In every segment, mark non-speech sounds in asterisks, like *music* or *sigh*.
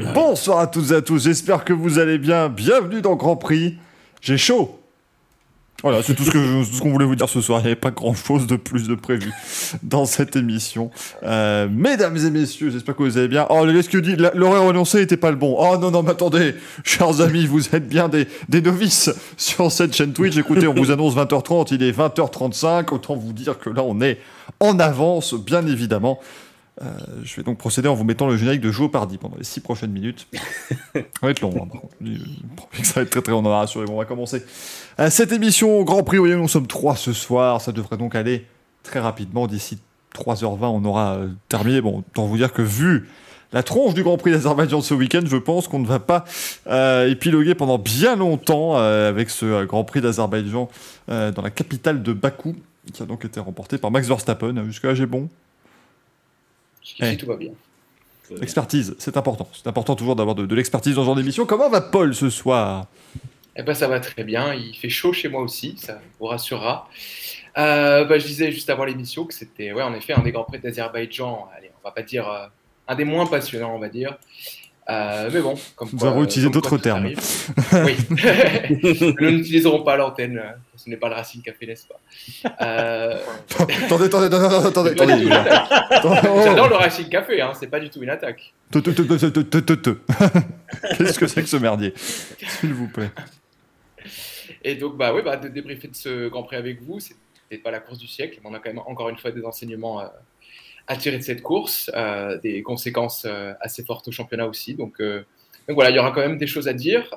*laughs* Bonsoir à toutes et à tous, j'espère que vous allez bien. Bienvenue dans Grand Prix. J'ai chaud. Voilà, c'est tout ce qu'on voulait vous dire ce soir. Il n'y avait pas grand chose de plus de prévu dans cette émission. Euh, mesdames et messieurs, j'espère que vous allez bien. Oh, le dit, l'horaire annoncé n'était pas le bon. Oh non, non, mais attendez, chers amis, vous êtes bien des, des novices sur cette chaîne Twitch. Écoutez, on vous annonce 20h30, il est 20h35. Autant vous dire que là, on est en avance, bien évidemment. Euh, je vais donc procéder en vous mettant le générique de Jeopardy pendant les 6 prochaines minutes. *laughs* Ça va être long, hein, par contre. Ça va être très très long, on en a rassuré. Bon, on va commencer. Euh, cette émission au Grand Prix, nous sommes trois ce soir. Ça devrait donc aller très rapidement. D'ici 3h20, on aura euh, terminé. Bon, autant vous dire que vu la tronche du Grand Prix d'Azerbaïdjan ce week-end, je pense qu'on ne va pas euh, épiloguer pendant bien longtemps euh, avec ce euh, Grand Prix d'Azerbaïdjan dans la capitale de Bakou, qui a donc été remporté par Max Verstappen. Jusque-là, j'ai bon. Jusqu'ici, tout va bien. Expertise, c'est important. C'est important toujours d'avoir de, de l'expertise dans ce genre d'émission. Comment va Paul ce soir? Eh ben, ça va très bien. Il fait chaud chez moi aussi, ça vous rassurera. Euh, bah, je disais juste avant l'émission que c'était, ouais, en effet, un des grands prix d'Azerbaïdjan. Allez, on va pas dire euh, un des moins passionnants, on va dire. Euh, mais bon, comme Nous quoi, avons utilisé d'autres termes. oui. *laughs* Nous n'utiliserons pas l'antenne. Ce n'est pas le Racing Café, n'est-ce pas Euh, Attendez, attendez, attendez, attendez, J'adore le Racing Café, hein, c'est pas du tout une attaque. Te- te- te- te- te- te- te- te. *laughs* Qu'est-ce que c'est que ce merdier? S'il vous plaît. Et donc, bah oui, bah, de débriefer de ce Grand Prix avec vous, c'est peut-être pas la course du siècle, mais on a quand même encore une fois des enseignements euh, à tirer de cette course, euh, des conséquences euh, assez fortes au championnat aussi. Donc, euh, donc voilà, il y aura quand même des choses à dire.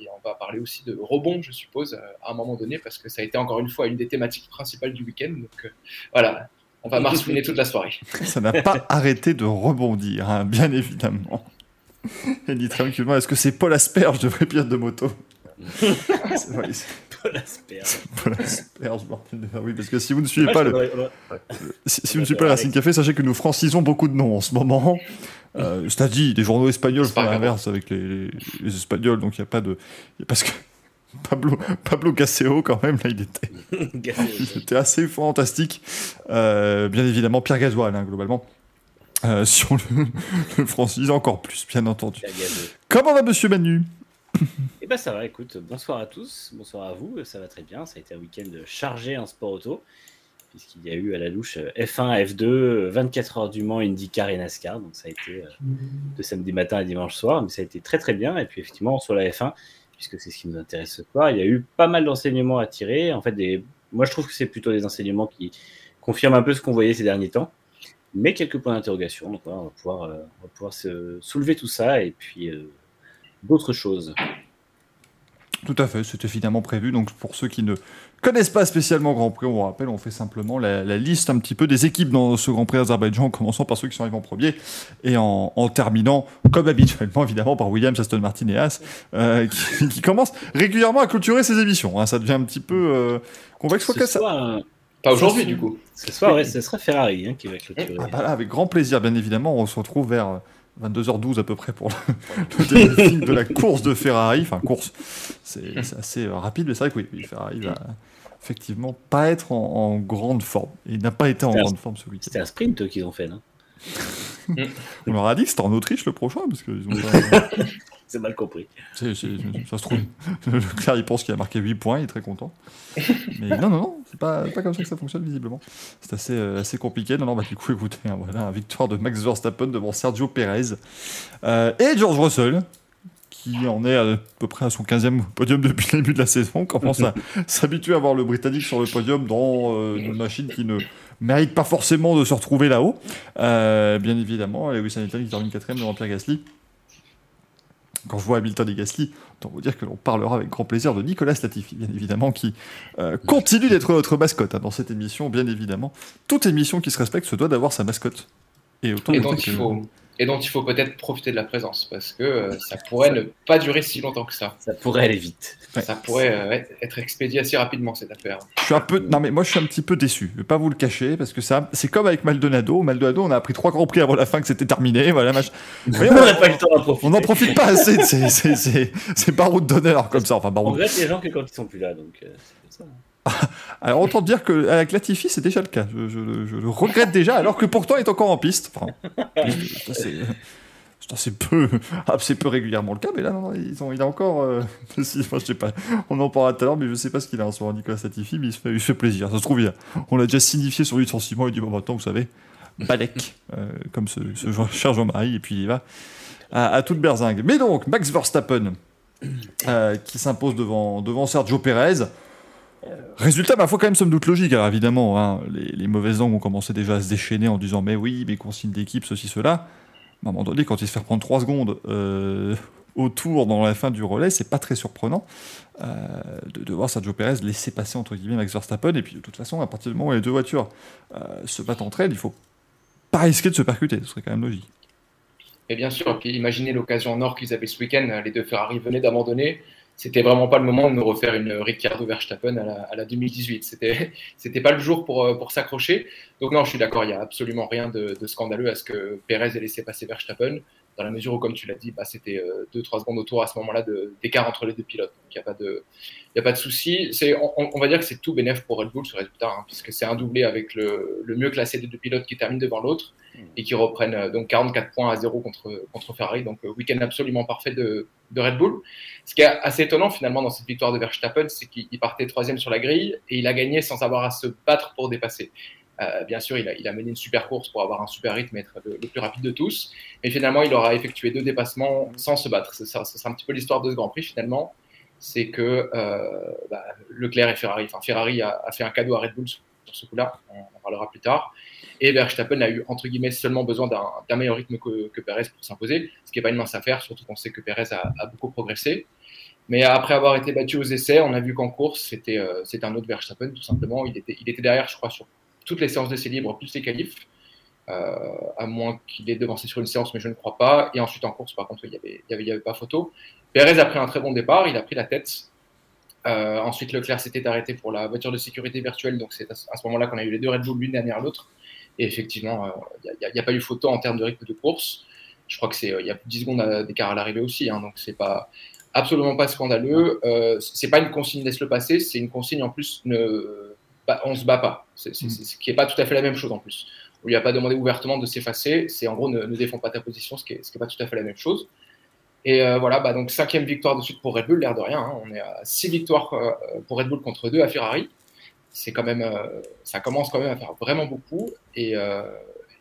Et on va parler aussi de rebond, je suppose, euh, à un moment donné, parce que ça a été encore une fois une des thématiques principales du week-end. Donc euh, voilà, on va marsouiner toute la soirée. Ça n'a pas *laughs* arrêté de rebondir, hein, bien évidemment. Elle dit tranquillement est-ce que c'est Paul Asperge de vrai pilote de moto? *laughs* Vrai, Paul Asperge. *laughs* Paul Asperge, bordel de- Oui, parce que si vous ne suivez pas le, si vous ne suivez pas le Racing Café, sachez que nous francisons beaucoup de noms en ce moment. Euh, C'est-à-dire, des journaux espagnols font l'inverse avec les, les- les Espagnols, donc il n'y a pas de. il y a- Parce que *laughs* Pablo, Pablo Caseo, quand même, là, il était, *laughs* *laughs* il était assez fantastique. Euh, bien évidemment, Pierre Gasoil, hein, globalement. Euh, si on le, le encore plus, bien entendu. Comment va Monsieur Manu? Eh ben ça va, écoute, bonsoir à tous, bonsoir à vous, ça va très bien, ça a été un week-end chargé en sport auto, puisqu'il y a eu à la louche F1, F2, 24 heures du Mans, IndyCar et NASCAR, donc ça a été euh, de samedi matin à dimanche soir, mais ça a été très très bien, et puis effectivement sur la F1, puisque c'est ce qui nous intéresse ce soir, il y a eu pas mal d'enseignements à tirer, en fait, moi je trouve que c'est plutôt des enseignements qui confirment un peu ce qu'on voyait ces derniers temps, mais quelques points d'interrogation, donc voilà, on va pouvoir, euh, on va pouvoir se soulever tout ça, et puis euh, d'autres choses. Tout à fait, c'était finalement prévu. Donc pour ceux qui ne connaissent pas spécialement Grand Prix, on vous rappelle, on fait simplement la, la liste un petit peu des équipes dans ce Grand Prix d'Azerbaïdjan, en commençant par ceux qui sont arrivés en premier et en, en terminant, comme habituellement évidemment, par Williams, Aston Martin et Haas, euh, qui, *laughs* qui commencent régulièrement à clôturer ces émissions. hein. Ça devient un petit peu euh, convexe. Que ça- Pas aujourd'hui, du coup. ce soir, ouais, ce sera Ferrari hein, qui va clôturer. Ah bah là, avec grand plaisir, bien évidemment. On se retrouve vers euh, 22h12 à peu près pour le, *laughs* le de la course de Ferrari. Enfin, course, c'est assez euh, rapide, mais c'est vrai que oui, oui, Ferrari va effectivement pas être en, en grande forme. Il n'a pas été en grande forme ce week-end. C'était un sprint qu'ils ont fait, non *laughs* On leur a dit que c'était en Autriche le prochain, parce que ils ont pas- *laughs* C'est mal compris. ça se trouve. Leclerc, il pense qu'il a marqué 8 points, il est très content. Mais non, non, non, c'est pas, pas comme ça que ça fonctionne, visiblement. C'est assez, euh, assez compliqué. Non, non, bah, du coup, écoutez, hein, voilà, une victoire de Max Verstappen devant Sergio Perez Euh, et George Russell, qui en est à, peu près à son 15e podium depuis le début de la saison, commence à *laughs* s'habituer à voir le Britannique sur le podium dans euh, une machine qui ne mérite pas forcément de se retrouver là-haut. Euh, bien évidemment, Lewis Hamilton qui termine 4 devant Pierre Gasly. Quand je vois Hamilton et Gasly, autant vous dire que l'on parlera avec grand plaisir de Nicolas Latifi, bien évidemment, qui euh, continue d'être notre mascotte hein, dans cette émission, bien évidemment. Toute émission qui se respecte se doit d'avoir sa mascotte. Et autant et il faut, et dont il faut peut-être profiter de la présence parce que euh, ça pourrait ne pas durer si longtemps que ça. Ça pourrait aller vite. Ouais. Ça pourrait euh, être- expédié assez rapidement cette affaire. Je suis un peu, non mais moi je suis un petit peu déçu. Je vais pas vous le cacher parce que ça, c'est comme avec Maldonado. Maldonado, on a appris trois grands prix avant la fin que c'était terminé. Voilà, machin. Vous on voyez, n'aurait pas eu le temps d'en profiter. on n'en profite pas assez. de ces- ces- ces- C'est pas route d'honneur comme ça. Enfin, On regrette les gens que quand ils sont plus là, donc euh, c'est comme ça. *laughs* Alors autant dire que avec Latifi c'est déjà le cas. Je, le- regrette déjà alors que pourtant il est encore en piste. Enfin, c'est peu, *laughs* assez régulièrement le cas, mais là, ils ont, il a encore. Euh, *laughs* je sais pas, on en parlera tout à l'heure, mais je sais pas ce qu'il a en ce moment, Nicolas Satifi, mais il se fait, il plaisir. Ça se trouve bien. On l'a déjà signifié sur licenciement, il dit bon, maintenant, vous savez, Balek, euh, comme ce, cher Jean-Marie, et puis il va à, toute berzingue. Mais donc, Max Verstappen, euh, qui s'impose devant Sergio Perez. Résultat, ma foi, quand même, somme doute logique. Alors évidemment, hein, les, les, mauvaises langues ont commencé déjà à se déchaîner en disant Mais oui, mes consignes d'équipe, ceci, cela. à un moment donné, quand il se fait prendre 3 secondes euh, autour dans la fin du relais, c'est pas très surprenant euh, de, voir Sergio Perez laisser passer entre guillemets Max Verstappen. Et puis de toute façon, à partir du moment où les deux voitures euh, se battent entre elles, il faut pas risquer de se percuter. Ce serait quand même logique. Et bien sûr, puis imaginez l'occasion en or qu'ils avaient ce week-end. Les deux Ferrari venaient d'abandonner c'était vraiment pas le moment de nous refaire une Ricciardo Verstappen à la, à la 2018. C'était, c'était pas le jour pour, euh, pour s'accrocher. Donc non, je suis d'accord, il n'y a absolument rien de, scandaleux à ce que Perez ait laissé passer Verstappen, dans la mesure où, comme tu l'as dit, bah, c'était 2-3 euh, secondes autour à ce moment-là d'écart entre les deux pilotes. Donc il n'y a pas de, il a pas de souci. On, on, va dire que c'est tout bénéf pour Red Bull ce résultat, hein, puisque c'est un doublé avec le, le, mieux classé des deux pilotes qui termine devant l'autre et qui reprennent euh, donc 44 points à 0 contre, contre Ferrari. Donc week-end absolument parfait de, de Red Bull. Ce qui est assez étonnant finalement dans cette victoire de Verstappen, c'est qu'il partait troisième sur la grille et il a gagné sans avoir à se battre pour dépasser. Euh, bien sûr, il a, mené une super course pour avoir un super rythme et être le, plus rapide de tous. Mais finalement, il aura effectué deux dépassements sans se battre. C'est un petit peu l'histoire de ce Grand Prix finalement. C'est que euh, bah, Leclerc et Ferrari, enfin Ferrari a, fait un cadeau à Red Bull sur, ce coup-là. On en parlera plus tard. Et Verstappen a eu, entre guillemets, seulement besoin d'un meilleur rythme que, que Perez pour s'imposer, ce qui n'est pas une mince affaire, surtout qu'on sait que Perez a, a, beaucoup progressé. Mais après avoir été battu aux essais, on a vu qu'en course, c'était euh, un autre Verstappen, tout simplement. Il était, il était derrière, je crois, sur toutes les séances d'essais libres, plus les qualifs, euh, à moins qu'il ait devancé sur une séance, mais je ne crois pas. Et ensuite, en course, par contre, il n'y avait, il y pas photo. Perez a pris un très bon départ, il a pris la tête. Euh, ensuite, Leclerc s'était arrêté pour la voiture de sécurité virtuelle, donc c'est à ce moment-là qu'on a eu les deux Red Bull l'une derrière l'autre. Et effectivement, il euh, n'y a, a, pas eu photo en termes de rythme de course. Je crois que c'est il y a 10 secondes d'écart à l'arrivée aussi, hein, donc c'est pas absolument pas scandaleux. Euh, c'est pas une consigne laisse le passer, c'est une consigne en plus ne bah, on se bat pas. C'est, mm. ce qui est pas tout à fait la même chose en plus. On lui a pas demandé ouvertement de s'effacer. C'est en gros ne, ne défends pas ta position, ce qui est, ce qui est pas tout à fait la même chose. Et euh, voilà, bah donc cinquième victoire de suite pour Red Bull, l'air de rien. Hein. On est à six victoires euh, pour Red Bull contre deux à Ferrari c'est quand même, euh, ça commence quand même à faire vraiment beaucoup et, euh,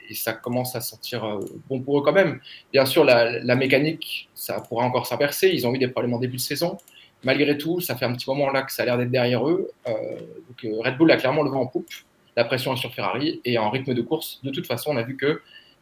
et ça commence à sentir bon pour eux quand même. Bien sûr, la, la mécanique, ça pourra encore s'inverser. Ils ont eu des problèmes en début de saison. Malgré tout, ça fait un petit moment là que ça a l'air d'être derrière eux. donc Red Bull a clairement le vent en poupe. La pression est sur Ferrari et en rythme de course, de toute façon, on a vu que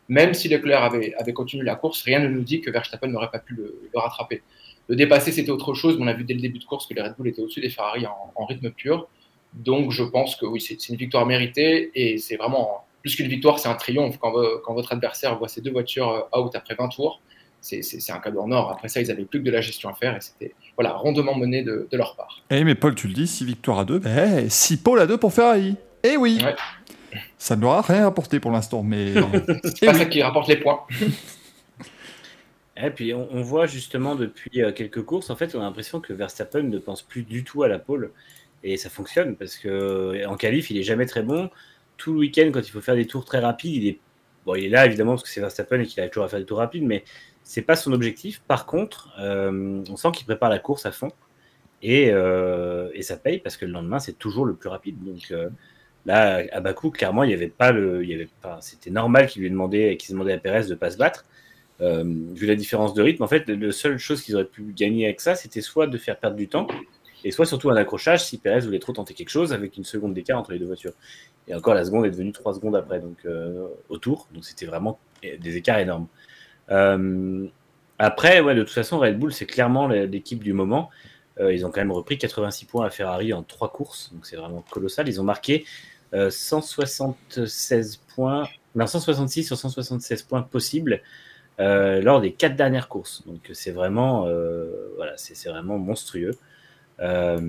même si Leclerc avait, avait continué la course, rien ne nous dit que Verstappen n'aurait pas pu le, rattraper. Le dépasser, c'était autre chose, mais on a vu dès le début de course que les Red Bull étaient au-dessus des Ferrari en, rythme pur. Donc je pense que oui, c'est une victoire méritée et c'est vraiment plus qu'une victoire, c'est un triomphe quand, votre adversaire voit ces deux voitures euh, out après 20 tours. C'est un cadeau en or. Après ça, ils avaient plus que de la gestion à faire et c'était voilà, rondement mené de, de, leur part. Eh mais Paul, tu le dis, 6 victoires à 2, ben, 6 pôles à 2 pour Ferrari. Eh oui ouais. Ça ne leur a rien apporté pour l'instant, mais... *laughs* c'est pas oui. ça qui rapporte les points. *laughs* Et puis on, on, voit justement depuis euh, quelques courses, en fait, on a l'impression que Verstappen ne pense plus du tout à la pole. Et ça fonctionne parce que en qualif, il est jamais très bon. Tout le week-end, quand il faut faire des tours très rapides, il est, bon, il est là évidemment parce que c'est Verstappen et qu'il a toujours à faire des tours rapides, mais c'est pas son objectif. Par contre, euh, on sent qu'il prépare la course à fond et, euh, et, ça paye parce que le lendemain, c'est toujours le plus rapide. Donc euh, là, à Bakou, clairement, il y avait pas le, c'était normal qu'il lui demandait, qu'il demandait à Perez de pas se battre. Vu la différence de rythme, en fait, la seule chose qu'ils auraient pu gagner avec ça, c'était soit de faire perdre du temps, et soit surtout un accrochage si Perez voulait trop tenter quelque chose avec une seconde d'écart entre les deux voitures. Et encore, la seconde est devenue trois secondes après, donc au tour. Donc c'était vraiment des écarts énormes. Euh, après, ouais, de toute façon, Red Bull, c'est clairement l'équipe du moment. Euh, ils ont quand même repris 86 points à Ferrari en trois courses, donc c'est vraiment colossal. Ils ont marqué 176 points, non, 166 sur 176 points possibles lors des quatre dernières courses. Donc c'est vraiment, voilà, c'est vraiment monstrueux. Euh,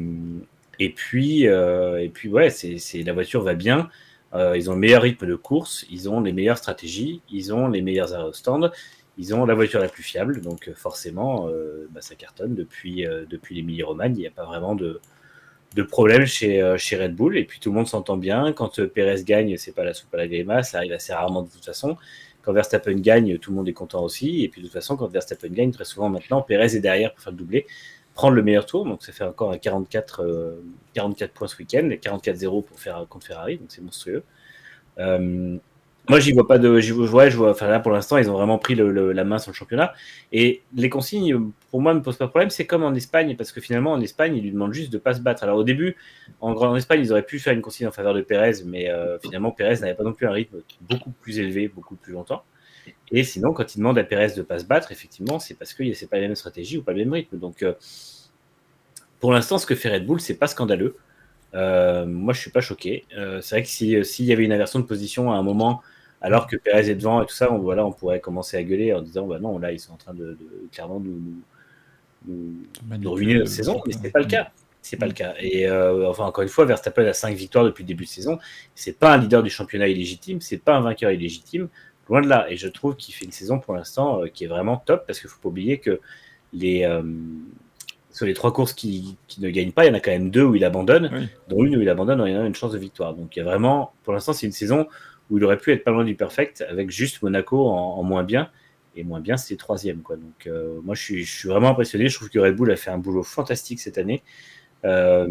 et puis, euh, et puis ouais, c'est la voiture va bien. Euh, ils ont le meilleur rythme de course, ils ont les meilleures stratégies, ils ont les meilleurs arrêts au stand, ils ont la voiture la plus fiable, donc forcément, euh, bah, ça cartonne depuis, euh, depuis les mini romanes Il n'y a pas vraiment de, de problème chez, chez Red Bull, et puis tout le monde s'entend bien. Quand Perez gagne, c'est pas la soupe à la grimace, ça arrive assez rarement de toute façon. quand Verstappen gagne, tout le monde est content aussi. Et puis de toute façon, quand Verstappen gagne, très souvent maintenant, Perez est derrière pour faire le doublé, prendre le meilleur tour. Donc ça fait encore un 44, 44 points ce week-end, 44-0 pour faire contre Ferrari, donc c'est monstrueux. Moi, j'y vois pas de. Vois. Enfin, là, pour l'instant, ils ont vraiment pris la main sur le championnat. Et les consignes, pour moi, ne me posent pas de problème. C'est comme en Espagne, parce que finalement, en Espagne, ils lui demandent juste de pas se battre. Alors, au début, en, en Espagne, ils auraient pu faire une consigne en faveur de Pérez, mais euh, finalement, Pérez n'avait pas non plus un rythme beaucoup plus élevé, beaucoup plus longtemps. Et sinon, quand ils demandent à Pérez de pas se battre, effectivement, c'est parce que c'est pas la même stratégie ou pas le même rythme. Donc, euh, pour l'instant, ce que fait Red Bull, c'est pas scandaleux. Euh, moi, je suis pas choqué. c'est vrai que s'il y avait une inversion de position à un moment alors que Perez est devant et tout ça, on, voilà, on pourrait commencer à gueuler en disant bah non, là, ils sont en train de, clairement nous, nous, ruiner notre saison, mais c'est pas le cas. C'est pas le cas. Et euh, enfin, encore une fois, Verstappen a 5 victoires depuis le début de saison. C'est pas un leader du championnat illégitime, c'est pas un vainqueur illégitime, loin de là. Et je trouve qu'il fait une saison pour l'instant euh, qui est vraiment top parce qu'il faut pas oublier que les, euh, sur les trois courses qui, ne gagnent pas, il y en a quand même deux où il abandonne, dont une où il abandonne, il y en a une chance de victoire. Donc il y a vraiment, pour l'instant, c'est une saison où il aurait pu être pas loin du perfect avec juste Monaco en, moins bien. Et moins bien, c'est troisième. Quoi. Donc, euh, moi, je suis, vraiment impressionné. Je trouve que Red Bull a fait un boulot fantastique cette année. Euh,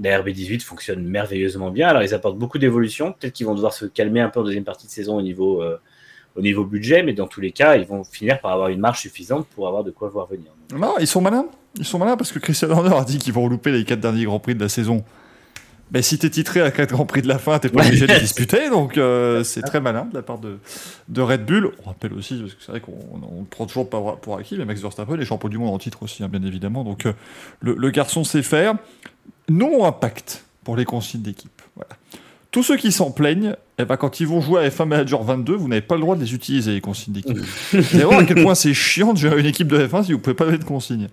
la RB18 fonctionne merveilleusement bien. Alors, ils apportent beaucoup d'évolution. Peut-être qu'ils vont devoir se calmer un peu en deuxième partie de saison au niveau, euh, au niveau budget, mais dans tous les cas, ils vont finir par avoir une marge suffisante pour avoir de quoi voir venir. Non, ils sont malins. Ils sont malins parce que Christian Horner a dit qu'ils vont louper les quatre derniers Grands Prix de la saison. Mais si t'es titré à 4 Grands Prix de la fin, t'es pas obligé de *laughs* disputer, donc euh, c'est très malin de la part de, de Red Bull. On rappelle aussi, parce que c'est vrai qu'on prend toujours pas pour acquis, mais Max Verstappen est champion du monde en titre aussi, hein, bien évidemment. Donc euh, le, le, garçon sait faire. Non impact pour les consignes d'équipe. Voilà. Tous ceux qui s'en plaignent, eh ben, quand ils vont jouer à F1 Manager 22, vous n'avez pas le droit de les utiliser, les consignes d'équipe. allez voir à quel point c'est chiant de gérer une équipe de F1 si vous ne pouvez pas mettre de consignes.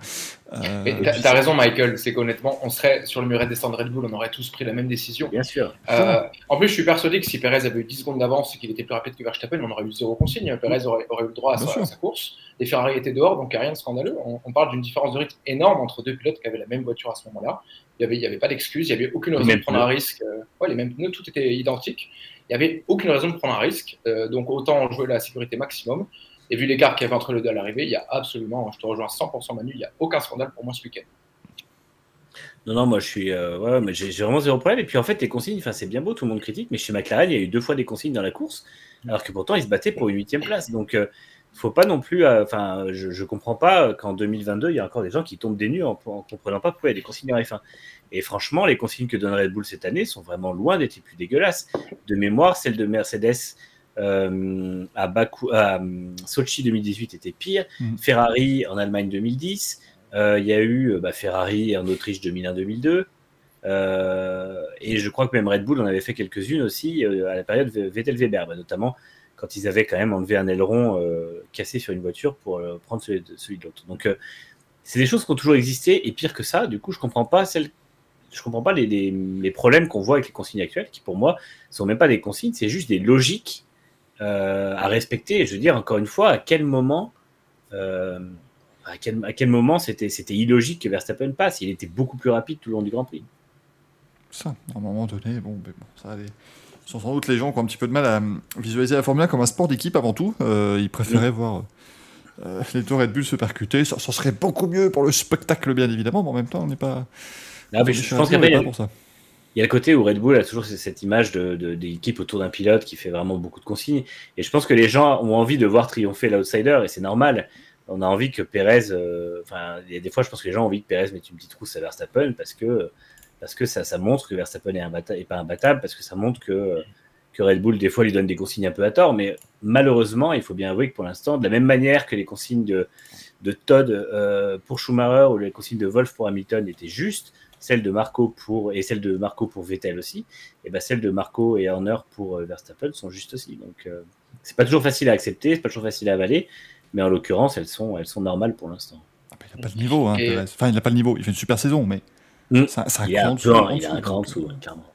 Euh, tu as, raison, Michael. C'est qu'honnêtement, on serait sur le muret des stands Red Bull, on aurait tous pris la même décision. Bien sûr. Euh, en plus, je suis persuadé que si Perez avait eu 10 secondes d'avance et qu'il était plus rapide que Verstappen, on aurait eu zéro consigne. Perez aurait, eu le droit à sa, course. Les Ferrari étaient dehors, donc rien de scandaleux. On, parle d'une différence de rythme énorme entre deux pilotes qui avaient la même voiture à ce moment-là. Il n'y avait, avait, pas d'excuse, il n'y avait aucune raison de prendre un risque. Euh, les mêmes pneus, tout était identique. Il n'y avait aucune raison de prendre un risque. Euh, donc autant jouer la sécurité maximum. Et vu l'écart qu'il y avait entre les deux à l'arrivée, il y a absolument, je te rejoins 100% Manu, il n'y a aucun scandale pour moi ce week-end. Non, non, moi je suis. Euh, ouais, mais j'ai vraiment zéro problème. Et puis en fait, les consignes, c'est bien beau, tout le monde critique, mais chez McLaren, il y a eu deux fois des consignes dans la course, alors que pourtant ils se battaient pour une huitième place. Donc euh, faut pas non plus. Enfin, je ne comprends pas qu'en 2022, il y a encore des gens qui tombent des nues en ne comprenant pas pourquoi il y a des consignes en F1. Et franchement, les consignes que donne Red Bull cette année sont vraiment loin d'être les plus dégueulasses. De mémoire, celle de Mercedes euh, à, Baku, à euh, Sochi 2018 était pire. Mm. Ferrari en Allemagne 2010. Euh, il y a eu bah, Ferrari en Autriche 2001-2002. et je crois que même Red Bull en avait fait quelques-unes aussi à la période Vettel-Weber, bah, notamment quand ils avaient quand même enlevé un aileron cassé sur une voiture pour prendre celui de, celui de l'autre. Donc c'est des choses qui ont toujours existé et pire que ça, du coup je comprends pas celle je comprends pas les, les, problèmes qu'on voit avec les consignes actuelles, qui pour moi sont même pas des consignes, c'est juste des logiques euh, à respecter. je veux dire, encore une fois, à quel moment, euh, à, quel, à quel moment c'était, c'était illogique que Verstappen passe? Il était beaucoup plus rapide tout le long du Grand Prix. Ça, à un moment donné, bon, bon ça allait. Sont sans doute les gens qui ont un petit peu de mal à visualiser la Formule 1 comme un sport d'équipe avant tout. Euh, ils préféraient voir les deux Red Bull se percuter. Ça, ça, serait beaucoup mieux pour le spectacle, bien évidemment, mais en même temps, on n'est pas je, pense qu'il y, a, il y a le côté où Red Bull a toujours cette image de, d'équipe autour d'un pilote qui fait vraiment beaucoup de consignes. Et je pense que les gens ont envie de voir triompher l'outsider, et c'est normal. On a envie que Perez. Euh, enfin, il y a des fois, je pense que les gens ont envie que Perez mette une petite rousse à Verstappen parce que, parce que ça, ça montre que Verstappen est, un est pas imbattable, parce que ça montre que, que Red Bull, des fois, lui donne des consignes un peu à tort. Mais malheureusement, il faut bien avouer que pour l'instant, de la même manière que les consignes de, de Todd euh, pour Schumacher ou les consignes de Wolf pour Hamilton étaient justes, celle de Marco pour et celle de Marco pour Vettel aussi, et ben celles de Marco et Horner pour euh, Verstappen sont justes aussi. Donc euh, c'est pas toujours facile à accepter, c'est pas toujours facile à avaler, mais en l'occurrence elles sont elles sont normales pour l'instant. Ah, il n'a pas le niveau, hein, enfin il n'a pas le niveau, il fait une super saison, mais ça, il, a un, il a un grand dessous, clairement.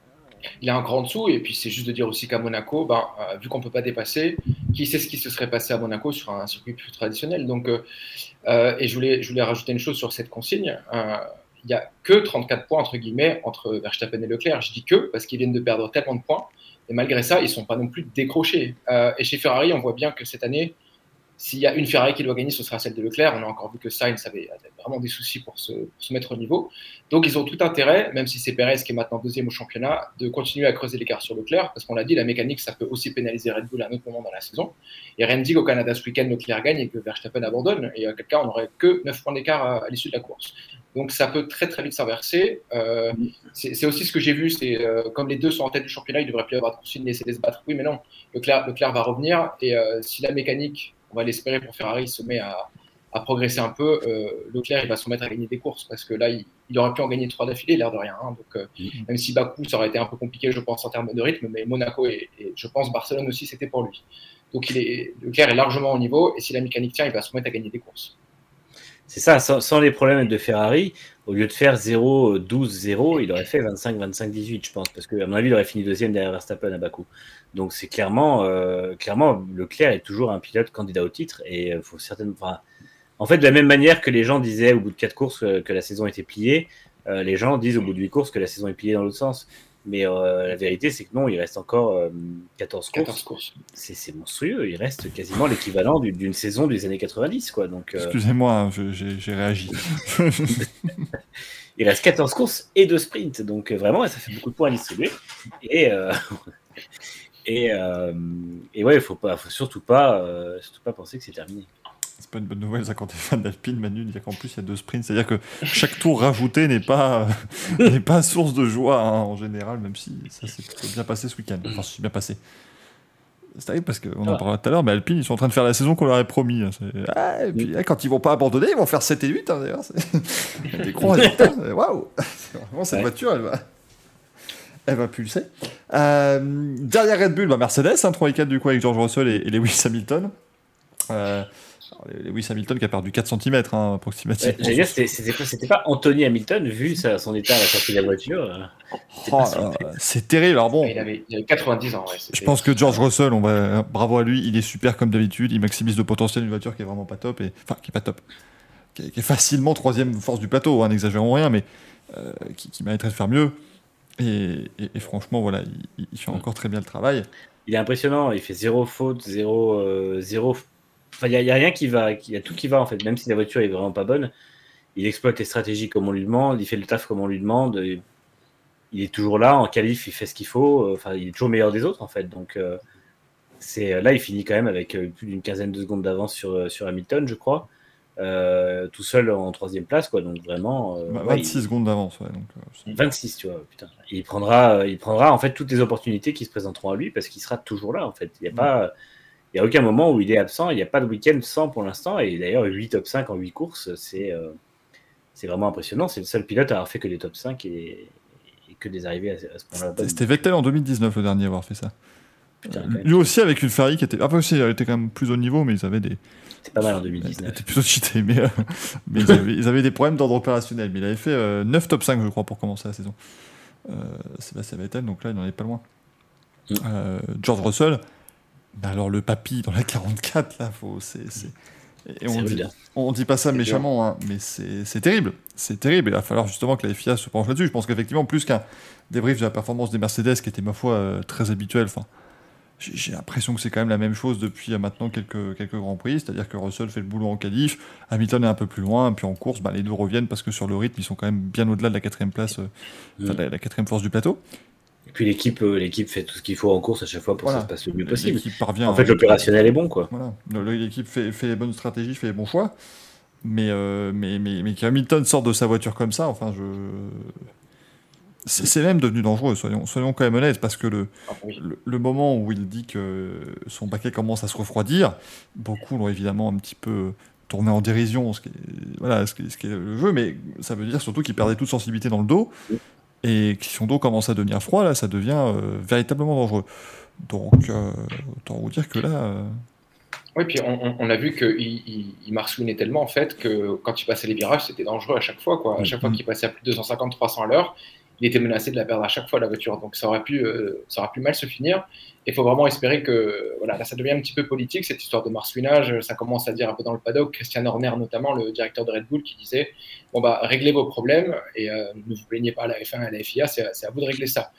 Il a un grand dessous, et puis c'est juste de dire aussi qu'à Monaco, ben, euh, vu qu'on ne peut pas dépasser, qui sait ce qui se serait passé à Monaco sur un circuit plus traditionnel? Donc, et je voulais, je voulais rajouter une chose sur cette consigne il n'y a que 34 points entre guillemets entre Verstappen et Leclerc. Je dis que parce qu'ils viennent de perdre tellement de points Et malgré ça, ils ne sont pas non plus décrochés. et chez Ferrari, on voit bien que cette année, s'il y a une Ferrari qui doit gagner, ce sera celle de Leclerc. On a encore vu que Sainz avait, vraiment des soucis pour se, mettre au niveau. Donc ils ont tout intérêt, même si c'est Perez qui est maintenant deuxième au championnat, de continuer à creuser l'écart sur Leclerc, parce qu'on l'a dit, la mécanique, ça peut aussi pénaliser Red Bull à un autre moment dans la saison. Et dit qu'au Canada ce week-end, Leclerc gagne et que Verstappen abandonne. Et à quelqu'un, on n'aurait que 9 points d'écart à, l'issue de la course. Donc ça peut très très vite s'inverser. Euh, c'est aussi ce que j'ai vu, c'est euh, comme les deux sont en tête du championnat, il devrait plus avoir de laisser se battre. Oui, mais non, Leclerc, Leclerc va revenir. Et euh, si la mécanique on va l'espérer pour Ferrari, il se met à, progresser un peu. Euh, Leclerc, il va se mettre à gagner des courses parce que là, il, aurait pu en gagner trois d'affilée, l'air de rien. Hein. donc, euh, mm-hmm. même si Bakou, ça aurait été un peu compliqué, je pense, en termes de rythme, mais Monaco et, je pense Barcelone aussi, c'était pour lui. Donc, il est, Leclerc est largement au niveau et si la mécanique tient, il va se mettre à gagner des courses. C'est ça, sans, les problèmes de Ferrari, au lieu de faire 0-12-0, il aurait fait 25-25-18, je pense, parce qu'à mon avis, il aurait fini deuxième derrière Verstappen à Bakou. Donc c'est clairement, euh, clairement, Leclerc est toujours un pilote candidat au titre et euh, faut certainement. en fait, de la même manière que les gens disaient au bout de quatre courses euh, que la saison était pliée, les gens disent au bout de huit courses que la saison est pliée dans l'autre sens. Mais la vérité, c'est que non, il reste encore 14 courses. courses. C'est monstrueux. Il reste quasiment l'équivalent d'une saison des années 90. Quoi. Donc, Excusez-moi, hein, j'ai réagi. *laughs* *laughs* il reste 14 courses et deux sprints. Donc vraiment, ça fait beaucoup de points à distribuer. Et, et, euh, et ouais, il faut pas, faut surtout pas, euh, surtout pas penser que c'est terminé. C'est pas une bonne nouvelle ça quand t'es fan d'Alpine, Manu, dire qu'en plus il y a deux sprints, c'est-à-dire que chaque tour rajouté n'est pas, *laughs* n'est pas source de joie hein, en général, même si ça s'est plutôt bien passé ce week-end. Enfin, c'est bien passé. C'est terrible parce qu'on en parlera tout à l'heure, mais Alpine, ils sont en train de faire la saison qu'on leur avait promis. Hein. Ah, et puis quand ils vont pas abandonner, ils vont faire 7 et 8 hein, d'ailleurs. *laughs* des gros résultats. *laughs* Waouh! Vraiment, cette voiture, elle va elle va pulser. Euh, derrière Red Bull, bah Mercedes, hein, 3 et 4 du coup avec George Russell et, Lewis Hamilton. Euh, Lewis Hamilton qui a perdu 4 cm hein, approximativement. J'allais dire, c'était pas, Anthony Hamilton, vu son état à la sortie de la voiture. Euh, oh, c'est terrible. Alors bon, il, avait, 90 ans. je pense que George Russell, on va, bravo à lui, il est super comme d'habitude. Il maximise le potentiel d'une voiture qui est vraiment pas top. Et, enfin, qui est pas top. Qui est, facilement troisième force du plateau, hein, n'exagérons rien, mais euh, qui, qui mériterait de faire mieux. Et, franchement, voilà, il, fait encore très bien le travail. Il est impressionnant, il fait zéro faute, zéro. Euh, zéro... Enfin, il n'y a, rien qui va, il y a tout qui va en fait, même si la voiture est vraiment pas bonne. Il exploite les stratégies comme on lui demande, il fait le taf comme on lui demande. Il est toujours là, en qualif, il fait ce qu'il faut. Enfin, il est toujours meilleur des autres en fait. Donc, euh, là, il finit quand même avec euh, plus d'une quinzaine de secondes d'avance sur, sur Hamilton, je crois. Euh, tout seul en troisième place, quoi. Donc vraiment. 26 euh, secondes d'avance, ouais. Donc, 26, euh, tu vois, putain. Il prendra, il prendra en fait toutes les opportunités qui se présenteront à lui parce qu'il sera toujours là, en fait. Il n'y a pas. Il y a aucun moment où il est absent, il n'y a pas de week-end sans pour l'instant, et d'ailleurs 8 top 5 en 8 courses, c'est c'est vraiment impressionnant. C'est le seul pilote à avoir fait que des top 5 et, que des arrivées à, ce point-là. C'était Vettel en 2019 le dernier à avoir fait ça. lui aussi avec une Ferrari qui était. Après aussi, elle était quand même plus haut niveau, mais ils avaient des, c'était pas mal en 2019. C'était plutôt cheaté, mais, euh, *laughs* mais ils, avaient, des problèmes d'ordre opérationnel. Mais il avait fait 9 euh, top 5, je crois, pour commencer la saison. Euh, Sébastien Vettel, donc là, il n'en est pas loin. Mm. Euh, George Russell, bah alors le papy dans la 44, là, faut, c'est, Et on dit, on dit pas ça méchamment, hein, mais c'est terrible. C'est terrible. Il va falloir justement que la FIA se penche là-dessus. Je pense qu'effectivement, plus qu'un débrief de la performance des Mercedes, qui était, ma foi, très habituel, enfin, j'ai l'impression que c'est quand même la même chose depuis euh, maintenant quelques, quelques grands prix, c'est-à-dire que Russell fait le boulot en qualif, Hamilton est un peu plus loin, puis en course, bah, les deux reviennent parce que sur le rythme, ils sont quand même bien au-delà de la quatrième place, euh, mm. la, quatrième force du plateau. Et puis l'équipe, euh, l'équipe fait tout ce qu'il faut en course à chaque fois pour que ça se passe le mieux possible. Parvient en fait, l'opérationnel est bon, quoi. Voilà. L'équipe fait, fait les bonnes stratégies, fait les bons choix, mais, mais, mais, mais qu'Hamilton sorte de sa voiture comme ça, enfin, je c'est même devenu dangereux, soyons, soyons quand même honnêtes, parce que le, ah le, moment où il dit que son paquet commence à se refroidir, beaucoup l'ont évidemment un petit peu tourné en dérision, ce qui est, voilà, ce qui est, ce qui est le jeu, mais ça veut dire surtout qu'il perdait toute sensibilité dans le dos, et que si son dos commence à devenir froid, là, ça devient euh, véritablement dangereux. Donc, euh, autant vous dire que là... Euh, oui, puis on, a vu qu'il il, il tellement en fait que quand il passait les virages, c'était dangereux à chaque fois. Quoi. À chaque fois mm-hmm. qu'il passait à plus de 250-300 à l'heure, il était menacé de la perdre à chaque fois la voiture. Donc ça aurait pu, euh, ça aurait pu mal se finir. Il faut vraiment espérer que voilà, là ça devient un petit peu politique cette histoire de marsouinage. Ça commence à dire un peu dans le paddock. Christian Horner notamment, le directeur de Red Bull, qui disait bon bah réglez vos problèmes et euh, ne vous plaignez pas à la F1 et à la FIA, c'est à vous de régler ça.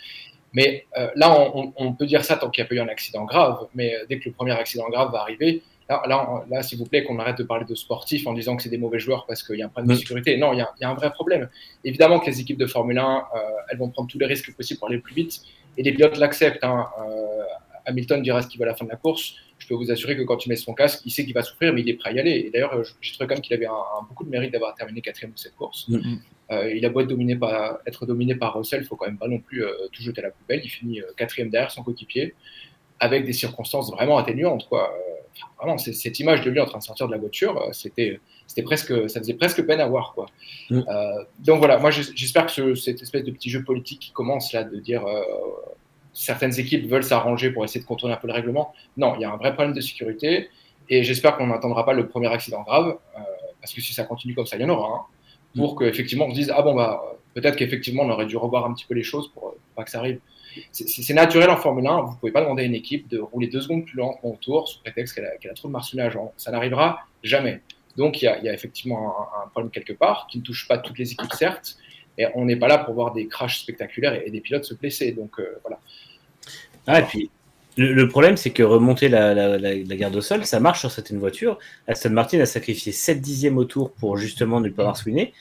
Mais euh, là, on, peut dire ça tant qu'il n'y a pas eu un accident grave, mais dès que le premier accident grave va arriver, là, là, s'il vous plaît, qu'on arrête de parler de sportifs en disant que c'est des mauvais joueurs parce qu'il y a un problème de sécurité. Non, il y, a, un vrai problème. Évidemment que les équipes de Formule 1, elles vont prendre tous les risques possibles pour aller plus vite, et les pilotes l'acceptent. Hein. Hamilton dira ce qu'il veut à la fin de la course. Je peux vous assurer que quand il met son casque, il sait qu'il va souffrir, mais il est prêt à y aller. Et d'ailleurs, j'ai trouvé quand même qu'il avait un, beaucoup de mérite d'avoir terminé quatrième de cette course. Euh, il a beau être dominé par, être dominé par Russell, il faut quand même pas non plus euh, tout jeter à la poubelle. Il finit euh, quatrième derrière son coéquipier, avec des circonstances vraiment atténuantes. Quoi. Vraiment, cette image de lui en train de sortir de la voiture, c'était, c'était presque, ça faisait presque peine à voir. Quoi. Mm. donc voilà, moi j'espère que cette espèce de petit jeu politique qui commence là, de dire certaines équipes veulent s'arranger pour essayer de contourner un peu le règlement. Non, il y a un vrai problème de sécurité et j'espère qu'on n'attendra pas le premier accident grave euh, parce que si ça continue comme ça, il y en aura un. pour mm. qu'effectivement on se dise ah bon bah peut-être qu'effectivement on aurait dû revoir un petit peu les choses pour, pas que ça arrive. C'est naturel en Formule 1, vous pouvez pas demander à une équipe de rouler deux secondes plus lentement autour sous prétexte qu'elle a, trop de marcelage. Ça n'arrivera jamais. Donc il y, a, effectivement un, problème quelque part qui ne touche pas toutes les équipes certes, et on n'est pas là pour voir des crashs spectaculaires et, des pilotes se blesser. Donc euh, voilà. Ah, et puis, le, problème, c'est que remonter la, garde au sol, ça marche sur certaines voitures. Aston Martin a sacrifié 7 dixièmes au tour pour justement ne pas avoir swinné.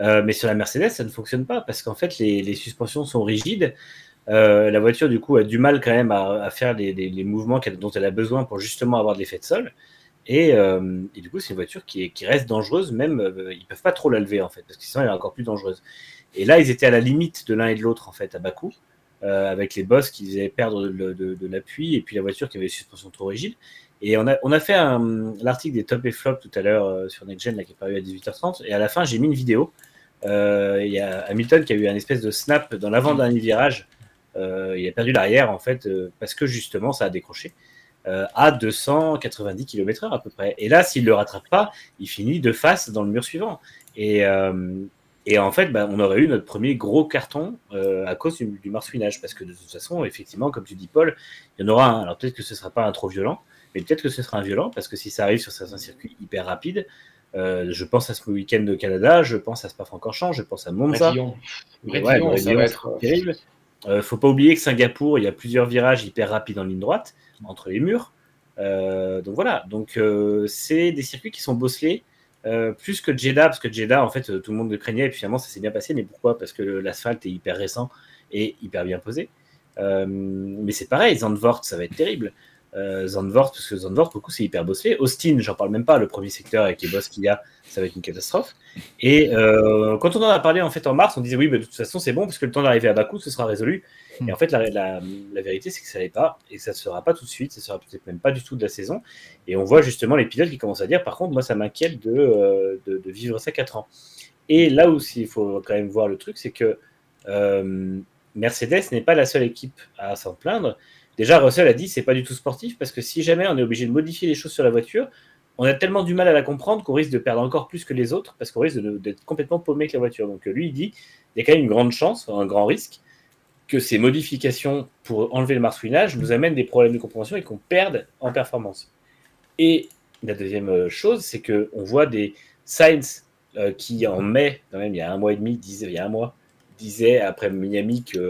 Euh, mais sur la Mercedes, ça ne fonctionne pas parce qu'en fait, les, suspensions sont rigides. Euh, la voiture, du coup, a du mal quand même à, faire les, mouvements dont elle a besoin pour justement avoir de l'effet de sol. Et, euh, du coup, c'est une voiture qui, reste dangereuse, même ils peuvent pas trop la lever en fait, parce que sinon elle est encore plus dangereuse. Et là, ils étaient à la limite de l'un et de l'autre en fait à bas coût. Euh, avec les boss qui faisaient perdre de, l'appui et puis la voiture qui avait une suspension trop rigide. Et on a, fait l'article des top et flop tout à l'heure euh, sur NextGen qui est paru à 18h30 et à la fin j'ai mis une vidéo. Euh, il y a Hamilton qui a eu un espèce de snap dans l'avant-dernier virage. Il a perdu l'arrière en fait parce que justement ça a décroché. à 290 km/h à peu près. Et là, s'il ne le rattrape pas, il finit de face dans le mur suivant. Et, et en fait, bah, on aurait eu notre premier gros carton euh, à cause du, du, marsouinage. Parce que de toute façon, effectivement, comme tu dis, Paul, il y en aura un. Alors peut-être que ce ne sera pas un trop violent, mais peut-être que ce sera un violent, parce que si ça arrive sur certains circuits hyper rapides, euh, je pense à ce week-end de Canada, je pense à Spa-Francorchamps, je pense à Monza. Ouais, ça va être euh, terrible. Euh, faut pas oublier que Singapour, il y a plusieurs virages hyper rapides en ligne droite entre les murs. donc voilà, donc c'est des circuits qui sont bosselés euh, plus que Jeddah, parce que Jeddah, en fait, tout le monde le craignait, et puis finalement, ça s'est bien passé. Mais pourquoi? Parce que l'asphalte est hyper récent et hyper bien posé. Euh, mais c'est pareil, Zandvoort, ça va être terrible. Euh, Zandvoort, parce que Zandvoort, beaucoup, c'est hyper bossé. Austin, j'en parle même pas, le premier secteur avec les boss qu'il y a, ça va être une catastrophe. Et quand on en a parlé en fait en mars, on disait oui, mais de toute façon, c'est bon, parce que le temps d'arriver à Bakou, ce sera résolu. Et en fait, la, vérité, c'est que ça n'est pas, et ça ne sera pas tout de suite, ça sera peut-être même pas du tout de la saison. Et on voit justement les pilotes qui commencent à dire, par contre, moi, ça m'inquiète de, euh, vivre ça 4 ans. Et là aussi, il faut quand même voir le truc, c'est que euh, Mercedes n'est pas la seule équipe à s'en plaindre. Déjà, Russell a dit, c'est pas du tout sportif, parce que si jamais on est obligé de modifier les choses sur la voiture, on a tellement du mal à la comprendre qu'on risque de perdre encore plus que les autres, parce qu'on risque d'être complètement paumé avec la voiture. Donc lui, il dit, il y a quand même une grande chance, un grand risque, que ces modifications pour enlever le marsouinage nous amènent des problèmes de compréhension et qu'on perde en performance. Et la deuxième euh, chose, c'est qu'on voit des Sainz euh, qui, en mai, quand même, il y a un mois et demi, disait, il y a un mois, disait après Miami qu'il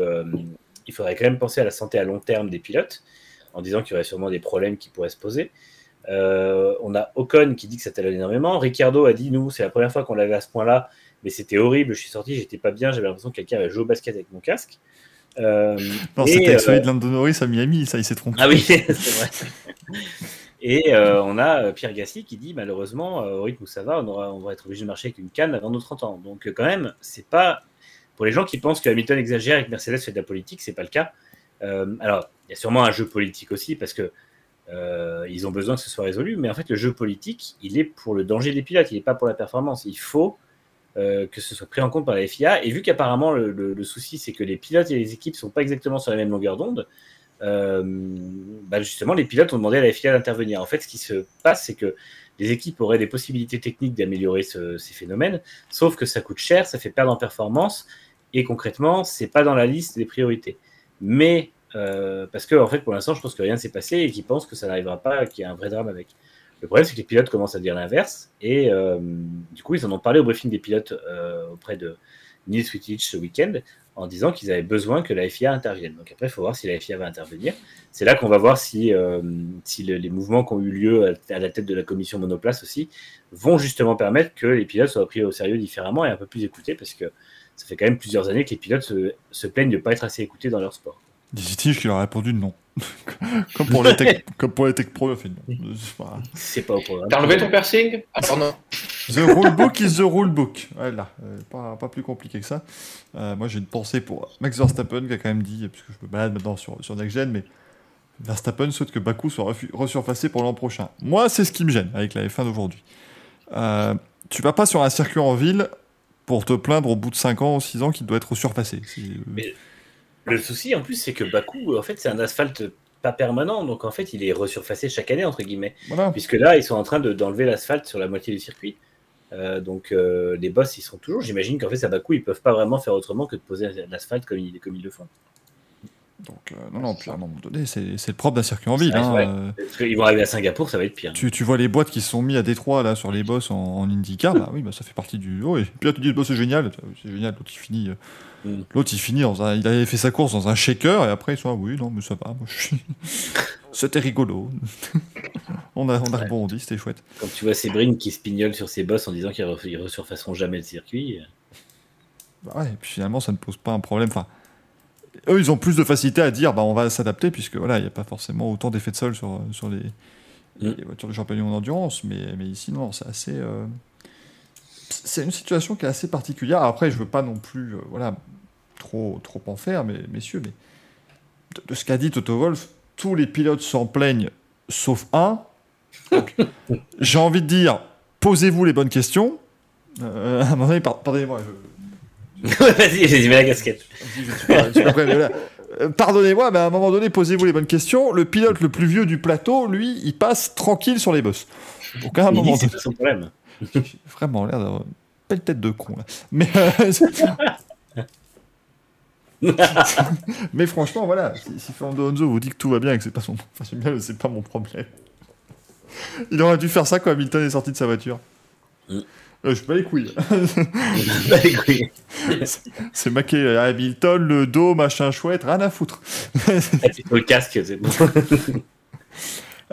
euh, faudrait quand même penser à la santé à long terme des pilotes, en disant qu'il y aurait sûrement des problèmes qui pourraient se poser. on a Ocon qui dit que ça talonne énormément. Ricardo a dit nous, c'est la première fois qu'on l'avait à ce point-là, mais c'était horrible. Je suis sorti, j'étais pas bien, j'avais l'impression que quelqu'un avait joué au basket avec mon casque. Euh, non, c'était avec celui de Norris à Miami, ça, il s'est trompé. Ah oui, *laughs* c'est vrai. Et euh, on a euh, Pierre Gasly qui dit malheureusement, au rythme où ça va, on, aura, on va être obligé de marcher avec une canne avant nos 30 ans. Donc, quand même, c'est pas. Pour les gens qui pensent que Hamilton exagère et que Mercedes fait de la politique, c'est pas le cas. alors, il y a sûrement un jeu politique aussi parce que ils ont besoin que ce soit résolu, mais en fait, le jeu politique, il est pour le danger des pilotes, il n'est pas pour la performance. Il faut euh, que ce soit pris en compte par la FIA. Et vu qu'apparemment le, souci c'est que les pilotes et les équipes sont pas exactement sur la même longueur d'onde, euh, bah, justement les pilotes ont demandé à la FIA d'intervenir. En fait, ce qui se passe, c'est que les équipes auraient des possibilités techniques d'améliorer ces phénomènes, sauf que ça coûte cher, ça fait perdre en performance, et concrètement, c'est pas dans la liste des priorités. Mais euh, parce que en fait, pour l'instant, je pense que rien ne s'est passé et qu'ils pensent que ça n'arrivera pas, qu'il y a un vrai drame avec. Le problème, c'est que les pilotes commencent à dire l'inverse. Et euh, du coup, ils en ont parlé au briefing des pilotes euh, auprès de Neil Wittich ce week-end en disant qu'ils avaient besoin que la FIA intervienne. Donc après, il faut voir si la FIA va intervenir. C'est là qu'on va voir si, si les mouvements qui ont eu lieu à, la tête de la commission monoplace aussi vont justement permettre que les pilotes soient pris au sérieux différemment et un peu plus écoutés, parce que ça fait quand même plusieurs années que les pilotes se, se plaignent de ne pas être assez écoutés dans leur sport. Dit-il qui leur a répondu non. *laughs* comme, pour les tech, *laughs* comme pour les tech pro, il fait non. C'est pas au programme. T'as enlevé ton piercing? Alors non. The rulebook is the rulebook. Voilà, euh, pas, pas, plus compliqué que ça. Euh, moi, j'ai une pensée pour Max Verstappen qui a quand même dit, puisque je me balade maintenant sur, sur Next Gen, mais Verstappen souhaite que Baku soit resurfacé pour l'an prochain. Moi, c'est ce qui me gêne avec la F1 d'aujourd'hui. Euh, tu vas pas sur un circuit en ville pour te plaindre au bout de 5 ans ou 6 ans qu'il doit être. Mais le souci, en plus, c'est que Bakou, en fait, c'est un asphalte pas permanent, donc en fait, il est resurfacé chaque année, entre guillemets. Puisque là, ils sont en train d'enlever l'asphalte sur la moitié du circuit. Euh, donc euh, les boss, ils sont toujours. J'imagine qu'en fait, à Bakou, ils peuvent pas vraiment faire autrement que de poser l'asphalte comme comme ils le font. Donc, euh, non, non, puis à un moment donné, c'est le propre d'un circuit en ville. Hein, ils vont arriver à Singapour, ça va être pire. Tu, tu, vois les boîtes qui sont mis à Détroit là, sur les boss en, en IndyCar, bah oui, bah, ça fait partie du. Oh, et puis là, tu dis, boss c'est génial, c'est génial, l'autre il finit. Mm. L'autre il finit, dans un... il avait fait sa course dans un shaker, et après ils sont, ah, oui, non, mais ça va, moi je suis. *laughs* C'était rigolo. *laughs* on, a, on a rebondi, c'était chouette. Quand tu vois Sébrine qui se pignole sur ses boss en disant qu'ils ne resurfaceront jamais le circuit. Bah ouais, et puis finalement, ça ne pose pas un problème. Enfin, eux, ils ont plus de facilité à dire bah, on va s'adapter, puisque voilà, il n'y a pas forcément autant d'effets de sol sur, sur les, mm. les voitures de champignons d'endurance. Mais, mais ici, non, c'est assez. Euh, c'est une situation qui est assez particulière. Après, je veux pas non plus euh, voilà, trop, trop en faire, mais, messieurs, mais de, ce qu'a dit Toto Wolf, tous les pilotes s'en plaignent, sauf un. *laughs* J'ai envie de dire, posez-vous les bonnes questions. Euh, à un moment donné, pardonnez-moi. *laughs* Vas-y, j'ai mis la casquette. Euh, pardonnez-moi, mais à un moment donné, posez-vous les bonnes questions. Le pilote le plus vieux du plateau, lui, il passe tranquille sur les boss. Donc à un moment donné. son problème. *laughs* Vraiment l'air d'avoir une tête de con là. Mais, euh, *laughs* mais franchement, voilà, si, Fernando Alonso vous dit que tout va bien et que c'est pas son, enfin, c'est pas mon problème. Il aurait dû faire ça quand Hamilton est sorti de sa voiture. Euh, je *laughs* pas les couilles. c'est maqué à Hamilton, le dos, machin chouette, rien à foutre. *laughs* le casque, c'est bon. *laughs*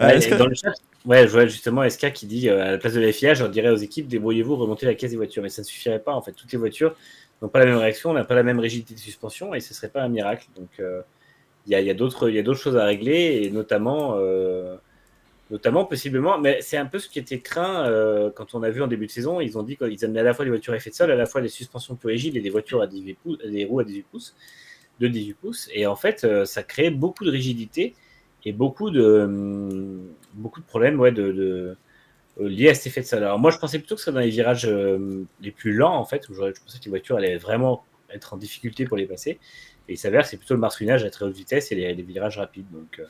Euh, dans le chat, ouais, je vois justement SK qui dit euh, à la place de la FIA, je dirais aux équipes, débrouillez-vous, remontez la caisse des voitures. Mais ça ne suffirait pas. En fait, toutes les voitures n'ont pas la même réaction, n'ont pas la même rigidité de suspension et ce ne serait pas un miracle. Donc, euh, il y a, y a d'autres choses à régler et notamment, notamment possiblement, mais c'est un peu ce qui était craint quand on a vu en début de saison. Ils ont dit qu'ils amenaient à la fois des voitures à effet de sol, à la fois des suspensions plus rigides et des voitures à 18 pouces, des roues à 18 pouces, de 18 pouces. Et en fait, ça crée beaucoup de rigidité et beaucoup de, hum, beaucoup de problèmes ouais, de, euh, liés à cet effet de sol. Alors moi, je pensais plutôt que ce dans les virages euh, les plus lents, en fait, où je pensais que les voitures allaient vraiment être en difficulté pour les passer. Et il s'avère que c'est plutôt le marsouinage à très haute vitesse et les, virages rapides. Donc, euh,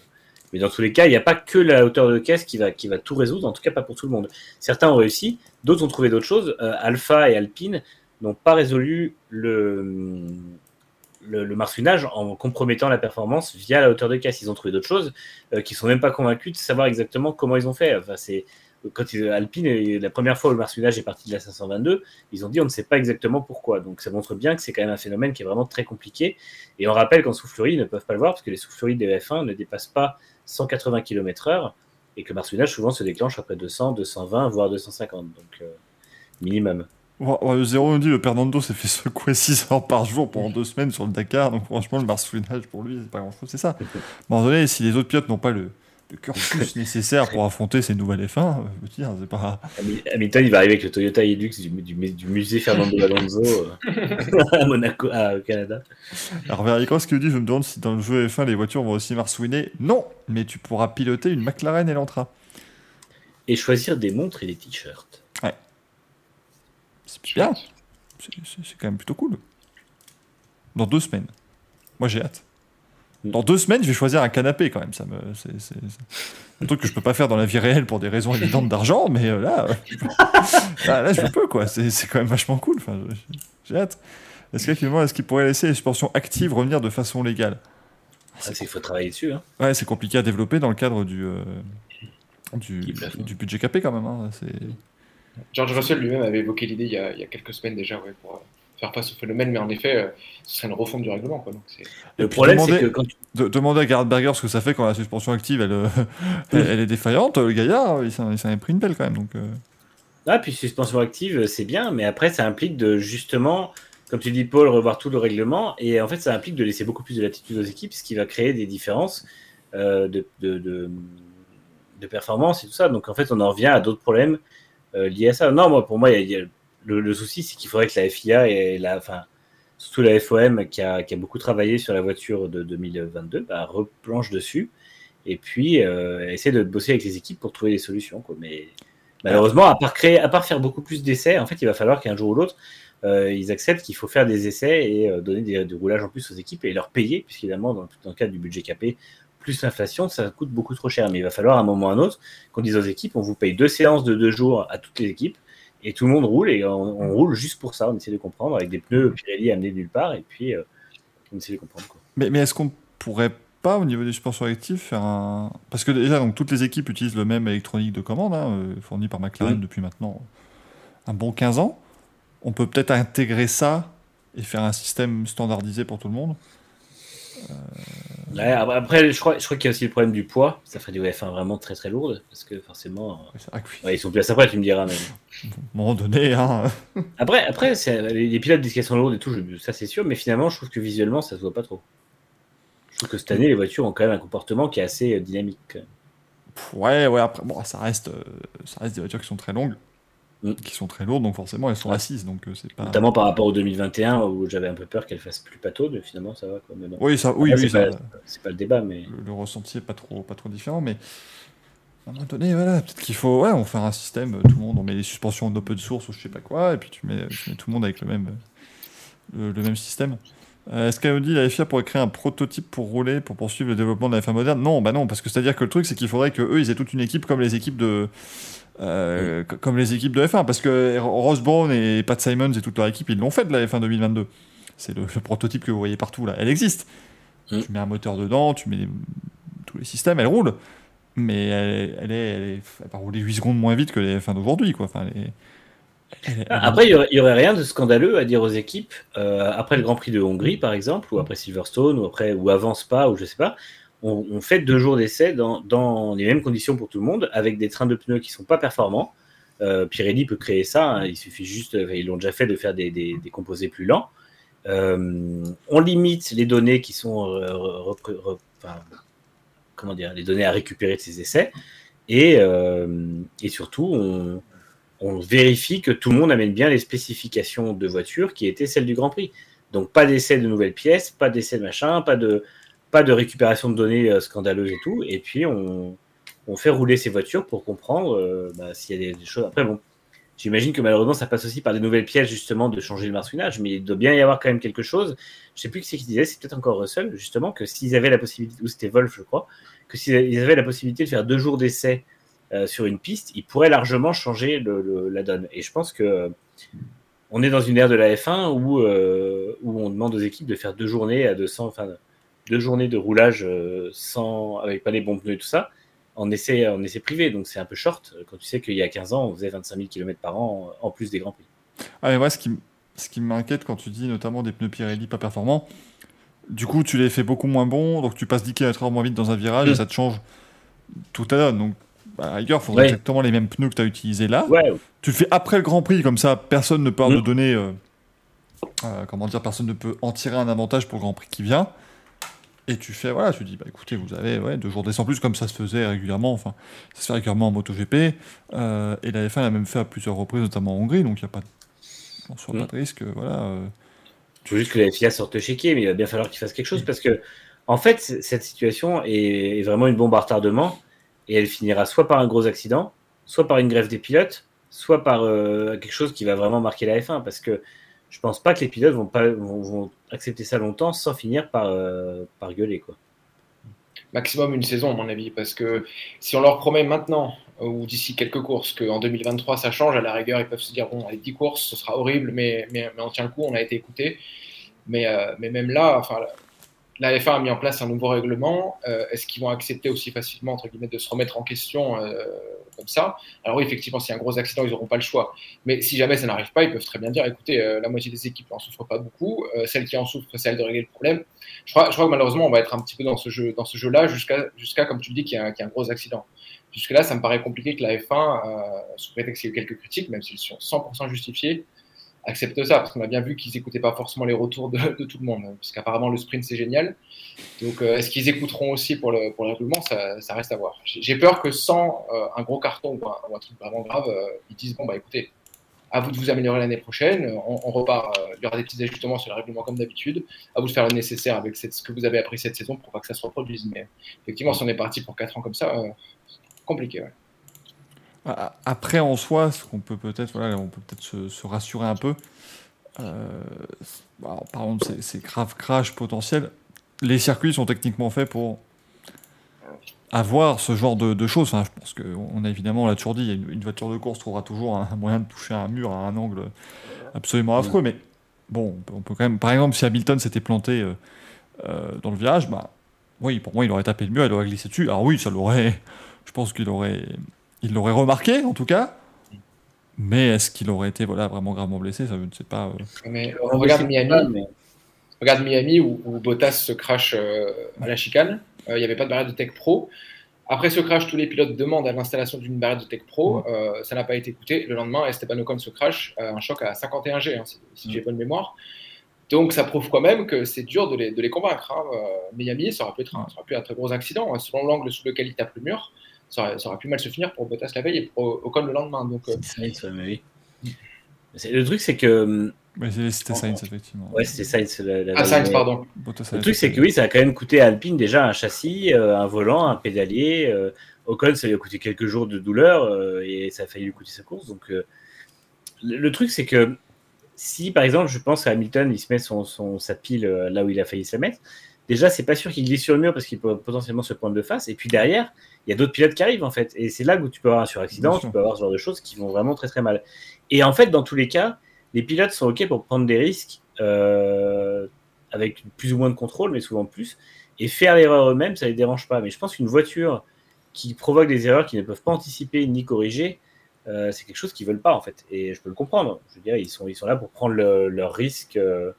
mais dans tous les cas, il n'y a pas que la hauteur de caisse qui va, qui va tout résoudre, en tout cas pas pour tout le monde. Certains ont réussi, d'autres ont trouvé d'autres choses. Alpha et Alpine n'ont pas résolu le, le, le, en compromettant la performance via la hauteur de caisse. Ils ont trouvé d'autres choses euh, qui sont même pas convaincus de savoir exactement comment ils ont fait. Enfin, c'est quand Alpine, la première fois où le marsouinage est parti de la 522, ils ont dit on ne sait pas exactement pourquoi. Donc ça montre bien que c'est quand même un phénomène qui est vraiment très compliqué. Et on rappelle qu'en soufflerie, ils ne peuvent pas le voir parce que les souffleries des F1 ne dépassent pas 180 km/h et que le marsouinage souvent se déclenche après 200, 220, voire 250. Donc euh, minimum. Zéro nous dit le Pernando s'est fait secouer *laughs* 6 heures par jour pendant deux semaines sur le Dakar, donc franchement le marsouinage pour lui c'est pas grand chose, c'est ça. *laughs* À un moment donné, si les autres pilotes n'ont pas le, le cursus nécessaire pour affronter ces nouvelles F1, je veux dire, c'est pas. Hamilton il va arriver avec le Toyota Hilux du, du, musée Fernando Alonso euh, *laughs* à Monaco, au Canada. Alors Vericross ce qu'il dit, je me demande si dans le jeu F1 les voitures vont aussi marsouiner. Non, mais tu pourras piloter une McLaren et l'Entra. Et choisir des montres et des t-shirts. C'est bien. C'est quand même plutôt cool. Dans deux semaines. Moi, j'ai hâte. Dans deux semaines, je vais choisir un canapé quand même. Ça me, c'est, un truc que je peux pas faire dans la vie réelle pour des raisons évidentes d'argent, mais euh, là, *laughs* là, je peux quoi. C'est, quand même vachement cool. Enfin, j'ai hâte. Est-ce est-ce qu'il pourrait laisser les suspensions actives revenir de façon légale? Ah, Il faut travailler dessus. Hein. Ouais, c'est compliqué à développer dans le cadre du, euh, du, du, budget capé quand même. Hein. C'est George Russell lui-même avait évoqué l'idée il, y a quelques semaines déjà pour euh, faire face au phénomène, mais en effet, ce serait une refonte du règlement. Quoi. Donc, le problème, c'est que quand tu... de, demander à Garde Berger ce que ça fait quand la suspension active, elle, *laughs* elle, est défaillante, le gaillard, il s'en est pris une pelle quand même. Donc, Ah, puis suspension active, c'est bien, mais après, ça implique de justement comme tu dis, Paul, revoir tout le règlement. Et en fait, ça implique de laisser beaucoup plus de latitude aux équipes, ce qui va créer des différences euh, de, de, de, performance et tout ça. Donc, en fait, on en revient à d'autres problèmes euh, liés à ça. Non, moi, pour moi, le, souci, c'est qu'il faudrait que la FIA et la, enfin, surtout la FOM qui a, qui a, beaucoup travaillé sur la voiture de 2022, bah, replanche dessus et puis euh, essaie de bosser avec les équipes pour trouver des solutions. Quoi. Mais malheureusement, à part, créer, à part faire beaucoup plus d'essais, en fait, il va falloir qu'un jour ou l'autre, euh, ils acceptent qu'il faut faire des essais et euh, donner des, roulages en plus aux équipes et leur payer, puisqu'évidemment, dans, dans le cadre du budget capé, plus l'inflation, ça coûte beaucoup trop cher. Mais il va falloir à un moment ou à un autre qu'on dise aux équipes, on vous paye deux séances de deux jours à toutes les équipes, et tout le monde roule, et on, roule juste pour ça, on essaie de comprendre, avec des pneus Pirelli amenés nulle part, et puis euh, on essaie de comprendre. Quoi. Mais, mais est-ce qu'on pourrait pas, au niveau des suspensions actifs, faire un... Parce que déjà, donc, toutes les équipes utilisent le même électronique de commande, hein, fourni par McLaren depuis maintenant un bon 15 ans on peut peut-être intégrer ça et faire un système standardisé pour tout le monde. Euh, après, je crois, je crois qu'il y a aussi le problème du poids. Ça ferait du F1 vraiment très très lourde parce que forcément, ils sont plus à sa près, tu me diras. Mais... À un moment donné, hein. *laughs* après, après les, pilotes disent qu'elles sont lourdes et tout, ça c'est sûr, mais finalement, je trouve que visuellement, ça se voit pas trop. Je trouve que cette année, les voitures ont quand même un comportement qui est assez euh, dynamique. Ouais, ouais, après, bon, ça reste, euh, ça reste des voitures qui sont très longues. Mm. qui sont très lourdes, donc forcément elles sont assises. Donc, euh, c'est pas... Notamment par rapport au 2021 où j'avais un peu peur qu'elles fassent plus pâteau, mais finalement ça va. Quoi. Oui, ça, oui, oui, c'est pas, le débat. mais Le, ressenti est pas trop, pas trop différent, mais à un moment donné, voilà, peut-être qu'il faut ouais, on fait un système, tout le monde, on met les suspensions en open source ou je sais pas quoi, et puis tu mets, tu mets tout le monde avec le même, le, même système. Euh, Est-ce qu'elle dit la FIA pourrait créer un prototype pour rouler, pour poursuivre le développement de la F1 moderne? Non, bah non, parce que c'est-à-dire que le truc, c'est qu'il faudrait que eux, ils aient toute une équipe comme les équipes de, euh, comme les équipes de F1, parce que Ross Brown et Pat Simons et toute leur équipe, ils l'ont fait de la F1 2022. C'est le, prototype que vous voyez partout là. Elle existe. Mm. Tu mets un moteur dedans, tu mets tous les systèmes, elle roule. Mais elle, elle, est, elle, est, va rouler 8 secondes moins vite que les F1 d'aujourd'hui. Quoi. Enfin, après, il n'y aurait, rien de scandaleux à dire aux équipes, euh, après le Grand Prix de Hongrie par exemple, ou après Silverstone, ou, après, ou avant Spa, ou je sais pas, on, fait deux jours d'essai dans, les mêmes conditions pour tout le monde, avec des trains de pneus qui sont pas performants. Euh, Pirelli peut créer ça, hein. il suffit juste, ils l'ont déjà fait, de faire des, composés plus lents. Euh, on limite les données qui sont, euh, les données à récupérer de ces essais, et, surtout on, on, vérifie que tout le monde amène bien les spécifications de voiture qui étaient celles du Grand Prix. Donc pas d'essai de nouvelles pièces, pas d'essai de machin, pas de pas de récupération de données euh, scandaleuse et tout. Et puis, on, fait rouler ces voitures pour comprendre euh, bah, s'il y a des, choses. Après, bon, j'imagine que malheureusement, ça passe aussi par des nouvelles pièces, justement, de changer le marsouinage. Mais il doit bien y avoir quand même quelque chose. Je sais plus qui c'est qui disait, c'est peut-être encore Russell, justement, que s'ils avaient la possibilité, ou c'était Wolf, je crois, que s'ils avaient la possibilité de faire deux jours d'essai euh, sur une piste, ils pourraient largement changer le, la donne. Et je pense que. on est dans une ère de la F1 où, où on demande aux équipes de faire deux journées à 200, enfin, deux journées de roulage euh, sans, avec pas les bons pneus et tout ça, en essai, en essai privé. Donc c'est un peu short quand tu sais qu'il y a 15 ans, on faisait 25 000 km par an en plus des Grands Prix. Ah, mais moi, ce qui, ce qui m'inquiète quand tu dis notamment des pneus Pirelli pas performants, du coup, tu les fais beaucoup moins bons, donc tu passes 10 km moins vite dans un virage et mm. ça te change tout à l'heure. Donc, bah, ailleurs, il faudrait exactement les mêmes pneus que tu as utilisés là. Tu le fais après le Grand Prix, comme ça, personne ne peut mm. donner. Euh, euh, comment dire, personne ne peut en tirer un avantage pour le Grand Prix qui vient. Et tu fais, voilà, tu dis, bah écoutez, vous avez ouais, deux jours d'essai en plus, comme ça se faisait régulièrement, enfin, ça se fait régulièrement en MotoGP, euh, et la F1 l'a même fait à plusieurs reprises, notamment en Hongrie, donc il n'y a pas, de, soit pas de mm. risque, voilà. Euh. Tu veux juste que la FIA sorte chéquier, mais il va bien falloir qu'il fasse quelque chose, parce que, en fait, cette situation est, vraiment une bombe à retardement, et elle finira soit par un gros accident, soit par une grève des pilotes, soit par euh, quelque chose qui va vraiment marquer la F1, parce que je pense pas que les pilotes vont, pas, vont, accepter ça longtemps sans finir par, euh, par gueuler. Quoi. Maximum une saison, à mon avis, parce que si on leur promet maintenant ou d'ici quelques courses qu'en 2023 ça change, à la rigueur, ils peuvent se dire bon, allez, 10 courses, ce sera horrible, mais, mais, mais, on tient le coup, on a été écouté. Mais, euh, mais même là, enfin, la F1 a mis en place un nouveau règlement. Euh, est-ce qu'ils vont accepter aussi facilement, entre guillemets, de se remettre en question euh, comme ça? Alors oui, effectivement, s'il y a un gros accident, ils n'auront pas le choix. Mais si jamais ça n'arrive pas, ils peuvent très bien dire, écoutez, euh, la moitié des équipes n'en souffrent pas beaucoup. celle qui en souffre, c'est elle de régler le problème. Je crois, que malheureusement, on va être un petit peu dans ce jeu-là jusqu'à, jusqu'à, comme tu le dis, qu'il y, a un, gros accident. Jusque-là, ça me paraît compliqué que la F1, sous prétexte qu'il y quelques critiques, même s'ils sont 100% justifiés, accepte ça, parce qu'on a bien vu qu'ils n'écoutaient pas forcément les retours de, tout le monde, parce qu'apparemment le sprint c'est génial. Donc euh, est-ce qu'ils écouteront aussi pour le, pour le règlement? Ça, reste à voir. J'ai peur que sans euh, un gros carton ou un, truc vraiment grave, euh, ils disent bon bah écoutez, à vous de vous améliorer l'année prochaine, on, repart, il y aura des petits ajustements sur le règlement comme d'habitude, à vous de faire le nécessaire avec ce que vous avez appris cette saison pour pas que ça se reproduise. Mais effectivement, si on est parti pour 4 ans comme ça, compliqué. Après, en soi, ce qu'on peut peut-être, voilà, on peut peut-être se, rassurer un peu. Euh, par exemple, ces, graves crash potentiels, les circuits sont techniquement faits pour avoir ce genre de, choses. Je pense qu'on a évidemment, on l'a toujours dit, une, voiture de course trouvera toujours un, moyen de toucher un mur à un angle absolument affreux. Mais bon, on peut, quand même. Par exemple, si Hamilton s'était planté euh, euh, dans le virage, bah, oui, pour moi, il aurait tapé le mur, il aurait glissé dessus. Alors oui, ça l'aurait. Je pense qu'il aurait il l'aurait remarqué, en tout cas. Mais est-ce qu'il aurait été voilà, vraiment gravement blessé Ça, je ne sais pas. Euh. Mais regarde Miami, regarde Miami où, Bottas se crache euh, à la chicane. Euh, il n'y avait pas de barrière de Tech Pro. Après ce crash, tous les pilotes demandent à l'installation d'une barrière de Tech Pro. ça n'a pas été écouté. Le lendemain, Esteban Ocon se crash, un choc à 51 G, hein, si, j'ai bonne mémoire. Donc ça prouve quand même que c'est dur de les, de les convaincre. Hein. Miami, ça aurait, pu être un, ça aurait pu être un très gros accident. Hein. Selon l'angle sous lequel il tape le mur, ça aurait, pu mal se finir pour Bottas la veille et pour Ocon le lendemain. Donc, euh. oui. Le truc, c'est que. c'était Sainz, effectivement. Ouais, c'était Sainz. La, ah, Sainz, pardon. le truc, c'est que oui, ça a quand même coûté à Alpine déjà un châssis, euh, un volant, un pédalier. Euh, Ocon, ça lui a coûté quelques jours de douleur et ça a failli lui coûter sa course. Donc, le, truc, c'est que si, par exemple, je pense à Hamilton, il se met son, son, sa pile là où il a failli se mettre, déjà, c'est pas sûr qu'il glisse sur le mur parce qu'il peut potentiellement se prendre de face. Et puis derrière, il y a d'autres pilotes qui arrivent en fait. Et c'est là où tu peux avoir un suraccident, tu peux avoir ce genre de choses qui vont vraiment très très mal. Et en fait, dans tous les cas, les pilotes sont OK pour prendre des risques euh, avec plus ou moins de contrôle, mais souvent plus. Et faire l'erreur eux-mêmes, ça les dérange pas. Mais je pense qu'une voiture qui provoque des erreurs qu'ils ne peuvent pas anticiper ni corriger, euh, c'est quelque chose qu'ils veulent pas en fait. Et je peux le comprendre. Je veux dire, ils sont, ils sont là pour prendre leurs risques euh,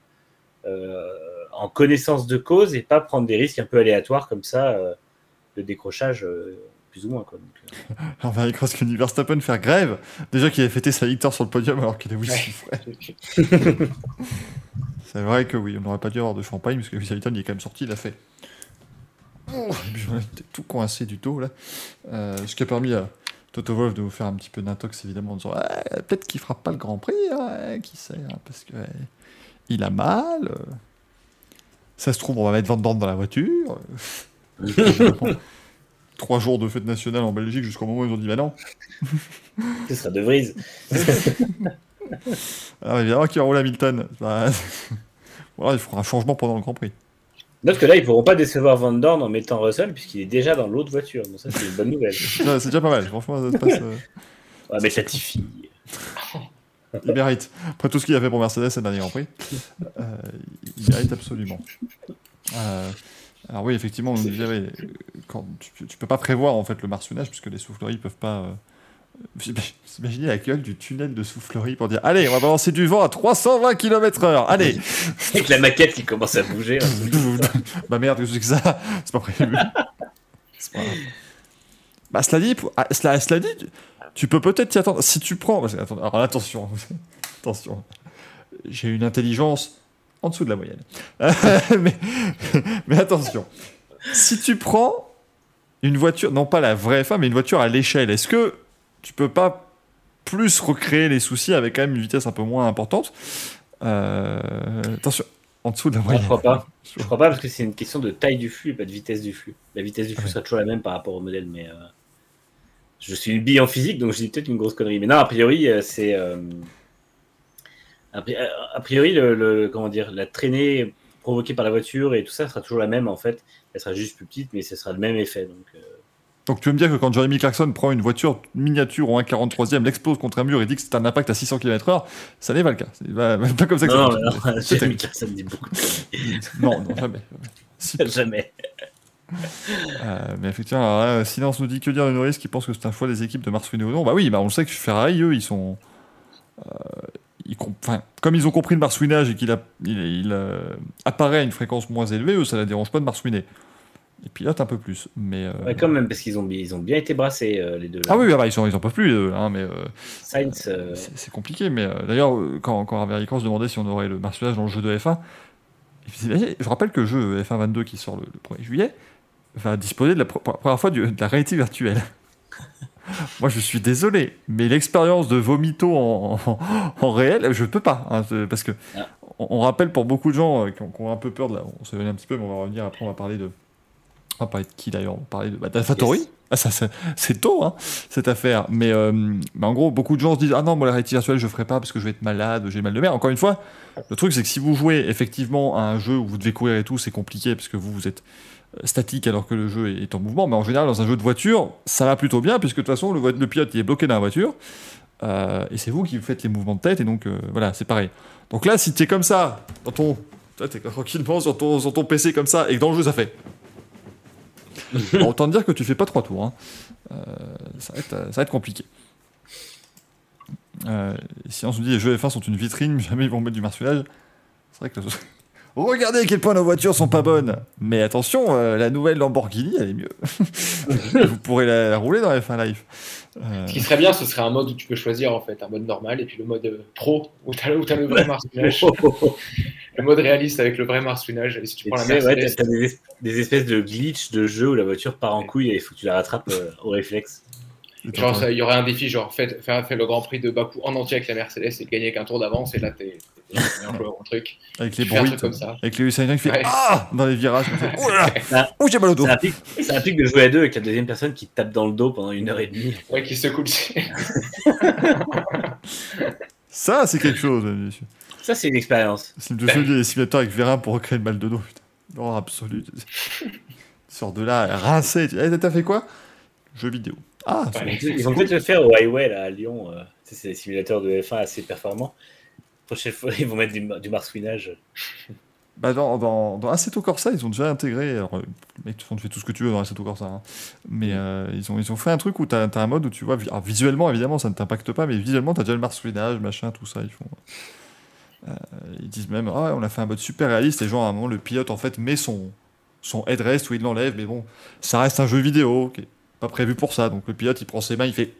en connaissance de cause et pas prendre des risques un peu aléatoires comme ça de décrochage euh, plus ou moins. Quoi. Donc, euh... *laughs* Alors, Marie Cross que Verstappen faire grève, déjà qu'il avait fêté sa victoire sur le podium alors qu'il est oui, *laughs* C'est vrai que oui, on n'aurait pas dû avoir de champagne parce que Hamilton il est quand même sorti, il a fait. Oh, J'étais tout coincé du dos là. Euh, ce qui a permis à Toto Wolf de vous faire un petit peu d'intox évidemment en disant peut-être qu'il fera pas le Grand Prix, qui sait, hein, parce que il a mal. Ça se trouve, on va mettre Van Dorn dans la voiture. *laughs* Trois jours de fête nationale en Belgique jusqu'au moment où ils ont dit bah non. *laughs* Ce sera de Vries. *laughs* Alors évidemment qu'il roule Hamilton. Bah, voilà, il fera un changement pendant le Grand Prix. Note que là, ils pourront pas décevoir Van Dorn en mettant Russell puisqu'il est déjà dans l'autre voiture. Donc ça, c'est une bonne nouvelle. c'est déjà pas mal. Franchement, ça se passe. Euh, ouais, mais Latifi. Il mérite. Après tout ce qu'il a fait pour Mercedes le dernier Grand Prix, euh, il mérite absolument. Euh, alors oui, effectivement, on disait, quand, tu, peux pas prévoir en fait le martionnage puisque les souffleries peuvent pas. Euh... *laughs* Imaginez la gueule du tunnel de soufflerie pour dire Allez, on va balancer du vent à 320 km/h. Allez *laughs* Avec la maquette qui commence à bouger. *laughs* bah merde, qu'est-ce que ça? C'est pas prévu. pas... Bah, cela dit, ah, cela, cela dit, tu peux peut-être t'y attendre. Si tu prends. Alors attention, attention. J'ai une intelligence en dessous de la moyenne. *laughs* mais, attention, si tu prends une voiture, non pas la vraie femme, mais une voiture à l'échelle, est-ce que tu peux pas plus recréer les soucis avec quand même une vitesse un peu moins importante euh, Attention, en dessous de la moyenne. Je crois pas. *laughs* Je crois pas parce que c'est une question de taille du flux, pas de vitesse du flux. La vitesse du flux sera toujours la même par rapport au modèle, mais euh, je suis une bille en physique, donc je dis peut-être une grosse connerie. Mais non, a priori, euh, c'est a priori, le, comment dire, la traînée provoquée par la voiture et tout ça sera toujours la même en fait. Elle sera juste plus petite, mais ce sera le même effet. Donc, euh. donc tu veux me dire que quand Jeremy Clarkson prend une voiture miniature en 1,43e, l'explose contre un mur et dit que c'est un impact à 600 km/h, ça n'est pas le cas. C'est pas, *laughs* comme ça que non, ça non, non, *laughs* Jeremy Clarkson dit beaucoup de *laughs* Non, non, jamais. Jamais. Euh, mais effectivement, alors là, Silence nous dit que dire de Norris qui pense que c'est un choix des équipes de Marsouiner ou non. Bah oui, bah on sait que Ferrari, eux, ils sont. euh, ils comp- enfin, comme ils ont compris le marsouinage et qu'il a- il, il, euh, apparaît à une fréquence moins élevée, eux, ça ne dérange pas de marsouiner. Ils pilotent un peu plus. Mais, euh, Ouais, quand même, parce qu'ils ont, ils ont bien été brassés, euh, les deux. Ah oui, ah bah, ils, sont, ils en peuvent plus, eux, hein, mais euh, Sainz, euh, c'est compliqué. Mais euh, d'ailleurs, quand, quand Harvey Cross demandait si on aurait le marsouinage dans le jeu de F1, il disait, je rappelle que le jeu F1 22 qui sort le, le 1er juillet va disposer de la, la première fois du- de la réalité virtuelle. *laughs* *laughs* Moi, je suis désolé, mais l'expérience de vomito en, en, en réel, je ne peux pas. hein, parce que Ah. on, on rappelle pour beaucoup de gens euh, qui, ont, qui ont un peu peur de la. On s'est venu un petit peu, mais on va revenir après. On va parler de. On va parler de qui d'ailleurs On va parler de bah. Yes. Ah, ça, ça- c'est tôt, hein, cette affaire. Mais, euh, mais en gros, beaucoup de gens se disent Ah non, moi, la réalité virtuelle, je ne ferai pas parce que je vais être malade, j'ai mal de mer. Encore une fois, le truc, c'est que si vous jouez effectivement à un jeu où vous devez courir et tout, c'est compliqué parce que vous, vous êtes statique alors que le jeu est- en mouvement. Mais en général, dans un jeu de voiture, ça va plutôt bien puisque de toute façon, le, pilote il est bloqué dans la voiture euh, et c'est vous qui faites les mouvements de tête et donc euh, voilà, c'est pareil. Donc là, si tu es comme ça, dans ton. Toi, t'es tranquillement sur ton, sur ton PC comme ça et que dans le jeu ça fait. *laughs* Bon, autant dire que tu fais pas trois tours. hein. Euh, ça, va être, ça va être compliqué. Si on se dit les jeux F1 sont une vitrine, *laughs* jamais ils vont mettre du marsuinage. C'est vrai que. Regardez à quel point nos voitures sont pas bonnes. Mais attention, euh, la nouvelle Lamborghini, elle est mieux. *laughs* Vous pourrez la, la rouler dans F1 Live. Euh, Ce qui serait bien, ce serait un mode où tu peux choisir en fait un mode normal et puis le mode euh, pro où tu as, le vrai *laughs* marsouinage. le mode réaliste avec le vrai marsouinage. Et si tu Et prends la ouais, t'as des, es- des espèces de glitch de jeu où la voiture part en couille et il faut que tu la rattrapes euh, au réflexe. C'est genre, il y aurait un défi, genre fais, fais, fais le Grand Prix de Bakou en entier avec la Mercedes et gagner avec un tour d'avance et là t'es un joueur au *laughs* truc. avec les un bruits, comme ça. avec les Hussein qui fait Ouais. Ah dans les virages. *laughs* Oh là là Oh, j'ai mal au dos. Ça implique, ça implique de jouer à deux avec la deuxième personne qui te tape dans le dos pendant une heure et demie. Ouais, qui secoue le *laughs* Ça, c'est quelque chose, messieurs. Ça, c'est une expérience. Si je me souviens des simulateurs avec Vérin pour recréer le mal de dos, putain. Non, absolu. Tu sors de là, rincé. Tu- Eh, T'as fait quoi? Jeu vidéo. Ah, Ouais. Ils vont peut-être le faire au Highway là, à Lyon. euh, tu c'est des simulateurs de F1 assez performants. Prochaine fois, *laughs* ils vont mettre du, du marsouinage. Bah, dans, dans, dans Assetto Corsa, ils ont déjà intégré. Alors, euh, mec, tu fais tout ce que tu veux dans Assetto Corsa. hein. Mais euh, ils, ont, ils ont fait un truc où t'as as un mode où tu vois. alors, visuellement, évidemment, ça ne t'impacte pas, mais visuellement, t'as déjà le marsouinage, machin, tout ça. Ils font. euh, ils disent même, ah, on a fait un mode super réaliste. Et genre, à un moment, le pilote, en fait, met son, son headrest où il l'enlève. Mais bon, ça reste un jeu vidéo est prévu pour ça. Donc, le pilote, il prend ses mains, il fait.